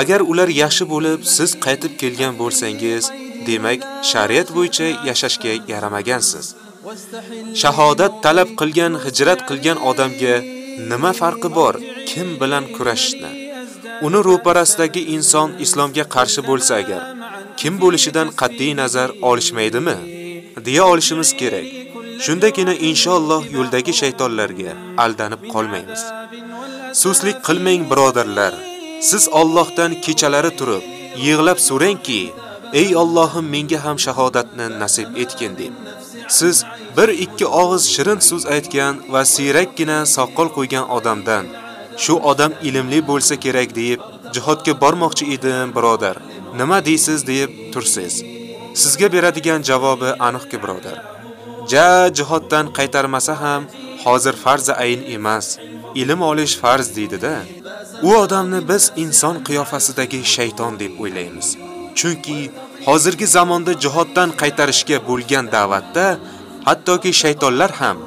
Agar ular yaxshi bo'lib, siz qaytib kelgan bo'lsangiz, demak, shariat bo'yicha yashashga yaramagansiz. Shahodat talab qilgan, hijrat qilgan odamga nima farqi bor? Kim bilan kurashishni? Uni ro'parasidagi inson islomga qarshi bo'lsa agar, kim bo'lishidan qat'iy nazar olishmaydimi? deya olishimiz kerak. Shundagina inshaalloh yo'ldagi shaytonlarga aldanib qolmaymiz. Suslik qilmang birodarlar. Siz Allohdan kechalari turib, yig'lab so'rangki, ey Allohim menga ham shahodatni nasib etgin deb. Siz bir ikki og'iz shirin so'z aytgan va siyrakkina soqol qo'ygan odamdan shu odam ilmli bo'lsa kerak deb jihodga bormoqchi edim, birodar. Nima deysiz deb tursiz. Sizga beradigan javobi aniqki, birodar. Ja jihoddan qaytarmasa ham hozir farzi ayn emas, ilm olish farz deydi-da. U odamni biz inson qiyofasidagi shayton deb o'ylaymiz. Chunki hozirgi zamonda jihoddan qaytarishga bo'lgan da'vatda hattoki shaytonlar ham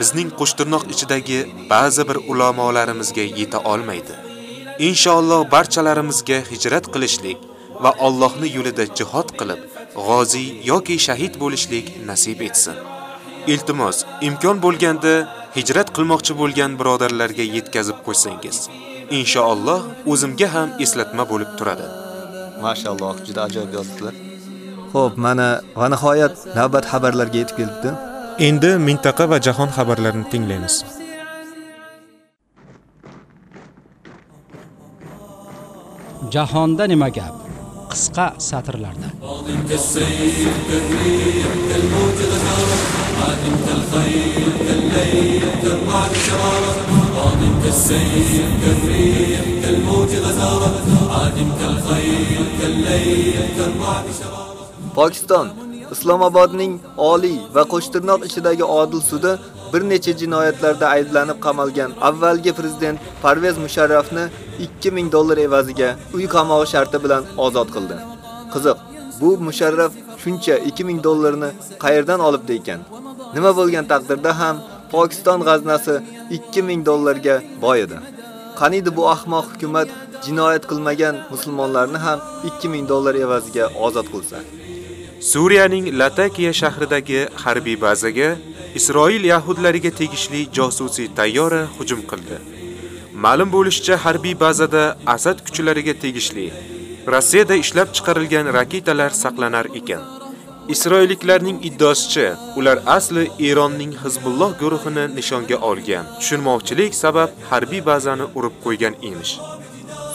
bizning qo'shtirnoq ichidagi ba'zi bir ulamolarimizga yeta olmaydi. Inshaalloh barchalarimizga hijrat qilishlik va Allohning yo'lida jihad qilib, g'ozi yoki shahid bo'lishlik nasib etsin. Iltimos, imkon bo'lganda hijrat qilmoqchi bo'lgan birodarlarga yetkazib qo'ysangiz, inshaalloh o'zimga ham eslatma bo'lib turadi. Mashalloh, juda ajoyib yozibdilar. Xo'p, mana va nihoyat navbat xabarlarga yetib kelibdi. Endi mintaqa va jahon xabarlarini tinglaymiz. Jahonda nima gap? Qisqa satrlarda. Pokiston Islomobodning oliy va qo'shtirnoq ichidagi odil sudi bir necha jinoyatlarda ayblanib qamalgan avvalgi prezident Parvez Musharrafni 2000 dollar evaziga uy qamog'i sharti bilan ozod qildi. Qiziq, bu Musharraf shuncha 2000 dollarni qayerdan olibdi ekan? Nima bo'lgan taqdirda ham Pokiston g'aznasi 2000 dollarga boy edi. Qaniydi bu ahmoq hukumat jinoyat qilmagan musulmonlarni ham 2000 dollar evaziga ozod qilsa. Suriyaning Latakiya shahridagi harbiy bazaga Isroil yahudlariga tegishli josusiy tayyora hujum qildi. Ma'lum bo'lishicha, harbiy bazada Asad kuchlariga tegishli Rossiyada ishlab chiqarilgan raketalar saqlanar ekan. Isroilliklarning iddosichi, ular asli Eronning Hizbulloh guruhini nishonga olgan. Tushunmovchilik sabab harbiy bazani urib qo'ygan emish.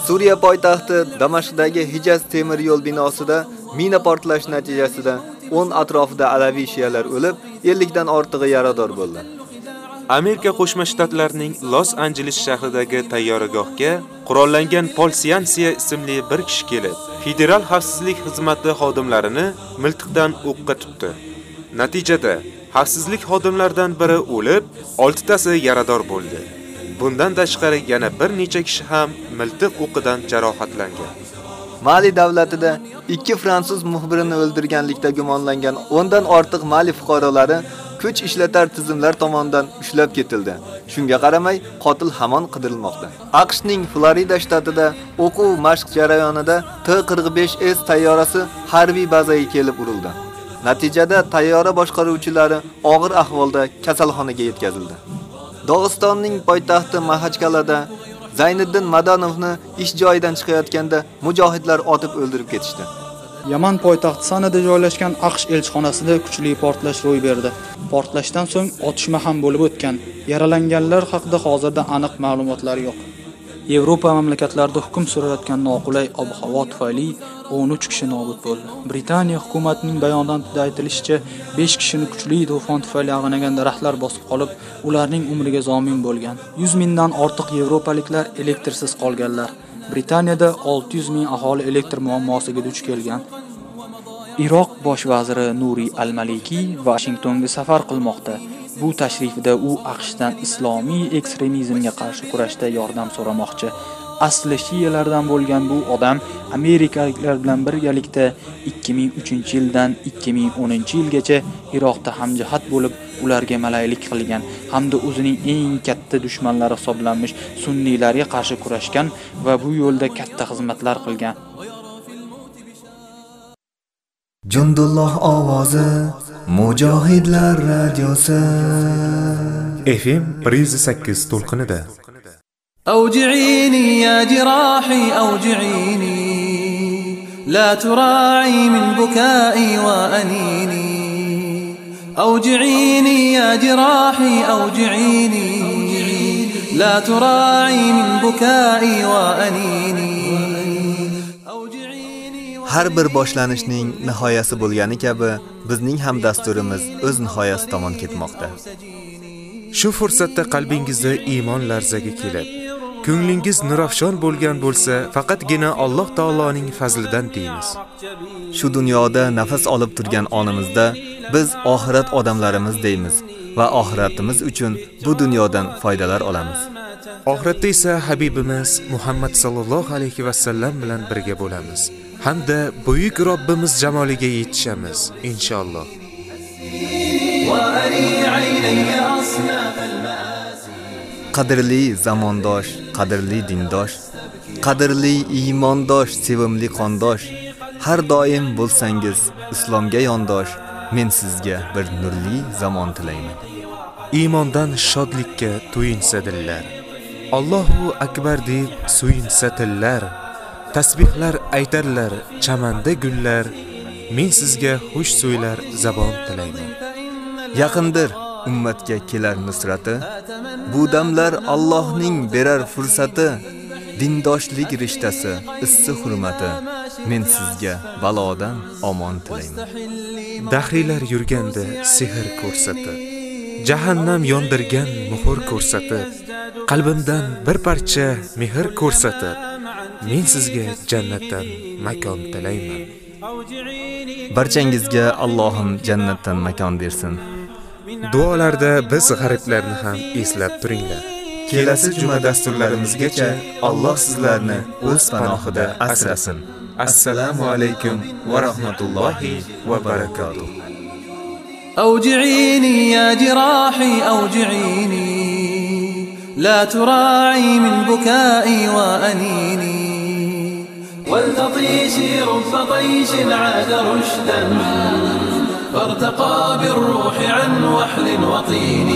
Suriya poytaxti Damashqdagi Hijaz temir yo'l binosida mina portlash natijasida 10 atrofida alaviy shiyalar o'lib, 50 dan ortig'i yarador bo'ldi. Amerika Qo'shma Shtatlarining Los Anjeles shahridagi tayyoragohga qurollangan Polsiansiya ismli bir kishi kelib, Federal xavfsizlik xizmati xodimlarini miltiqdan o'qqa tutdi. Natijada xavfsizlik xodimlaridan biri o'lib, 6 tasi yarador bo'ldi. Bundan tashqari yana bir necha kishi ham miltiq o'qidan jarohatlangan. Mali davlatida ikki fransuz muxbirini o'ldirganlikda gumonlangan 10 dan ortiq Mali fuqarolari kuch ishlatar tizimlar tomonidan ushlab ketildi. Shunga qaramay, qotil hamon qidirilmoqda. AQShning Florida shtatida o'quv mashq jarayonida T-45S tayyorasi harbiy bazaga kelib urildi. Natijada tayyora boshqaruvchilari og'ir ahvolda kasalxonaga yetkazildi. Dog'istonning poytaxti Mahachkalada Zayniddin Madanovni ish joyidan chiqayotganda mujohidlar otib o'ldirib ketishdi. Yaman poytaxti Sanada joylashgan AQSh elchixonasida kuchli portlash ro'y berdi. Portlashdan so'ng otishma ham bo'lib o'tgan. Yaralanganlar haqida hozirda aniq ma'lumotlar yo'q. Yevropa mamlakatlarida hukm surayotgan noqulay ob-havo tufayli 13 kishi nobud bo'ldi. Britaniya hukumatining bayonotida aytilishicha, 5 kishini kuchli to'fon tufayli ag'anagan daraxtlar bosib qolib, ularning umriga zomin bo'lgan. 100 mingdan ortiq yevropaliklar elektrsiz qolganlar. Britaniyada 600 ming aholi elektr muammosiga duch kelgan. Iroq bosh vaziri Nuri al-Maliki Vashingtonga safar qilmoqda. Bu tashrifida u AQShdan islomiy ekstremizmga qarshi kurashda yordam so'ramoqchi. Asli shiyalardan bo'lgan bu odam amerikaliklar bilan birgalikda 2003-yildan 2010-yilgacha Iroqda hamjihat bo'lib, ularga malaylik qilgan hamda o'zining eng katta dushmanlari hisoblanmish sunniylarga qarshi kurashgan va bu yo'lda katta xizmatlar qilgan. Jundulloh ovozi Mujohidlar radiosi. FM 108 to'lqinida. أوجعيني يا جراحي أوجعيني لا تراعي من بكائي وأنيني أوجعيني يا جراحي أوجعيني لا تراعي من بكائي وأنيني Har bir boshlanishning nihoyasi bo'lgani kabi, bizning ham dasturimiz o'z nihoyasi tomon ketmoqda. Shu fursatda qalbingizda iymon larzaga kelib, ko'nglingiz nurafshon bo'lgan bo'lsa, faqatgina Alloh taoloning fazlidan deymiz. Shu dunyoda nafas olib turgan onimizda biz oxirat odamlarimiz deymiz va oxiratimiz uchun bu dunyodan foydalar olamiz. Oxiratda esa Habibimiz Muhammad sallallohu alayhi va sallam bilan birga bo'lamiz. Hamda buyuk Robbimiz jamoliga yetishamiz inshaalloh. Qadrli zamondosh, qadrli dindosh, qadrli iymondosh, sevimli qondosh, har doim bo'lsangiz islomga yondosh, men sizga bir nurli zamon tilayman. Iymondan shodlikka to'yinsa dillar. Allohu akbar deb suyinsa tillar. Tasbihlar aytarlar chamanda gullar. Men sizga xush so'ylar zabon tilayman. Yaqindir ummatga kelar nusrati. Bu damlar Allohning berar fursati dindoshlik rishtasi issi hurmati. Men sizga balodan omon tilayman. Dahriylar yurganda sehr ko'rsatib jahannam yondirgan muhur ko'rsatib qalbimdan bir parcha mehr ko'rsatib men sizga jannatdan makon tilayman barchangizga Allohim jannatdan makon bersin duolarda biz g'ariblarni ham eslab turinglar kelasi juma dasturlarimizgacha Alloh sizlarni o'z panohida asrasin assalomu alaykum va rahmatullohi va barakotuh أوجعيني يا جراحي أوجعيني لا تراعي من بكائي وأنيني. ولتطيشي رب طيش عاد رشدا فارتقى بالروح عن وحل وطين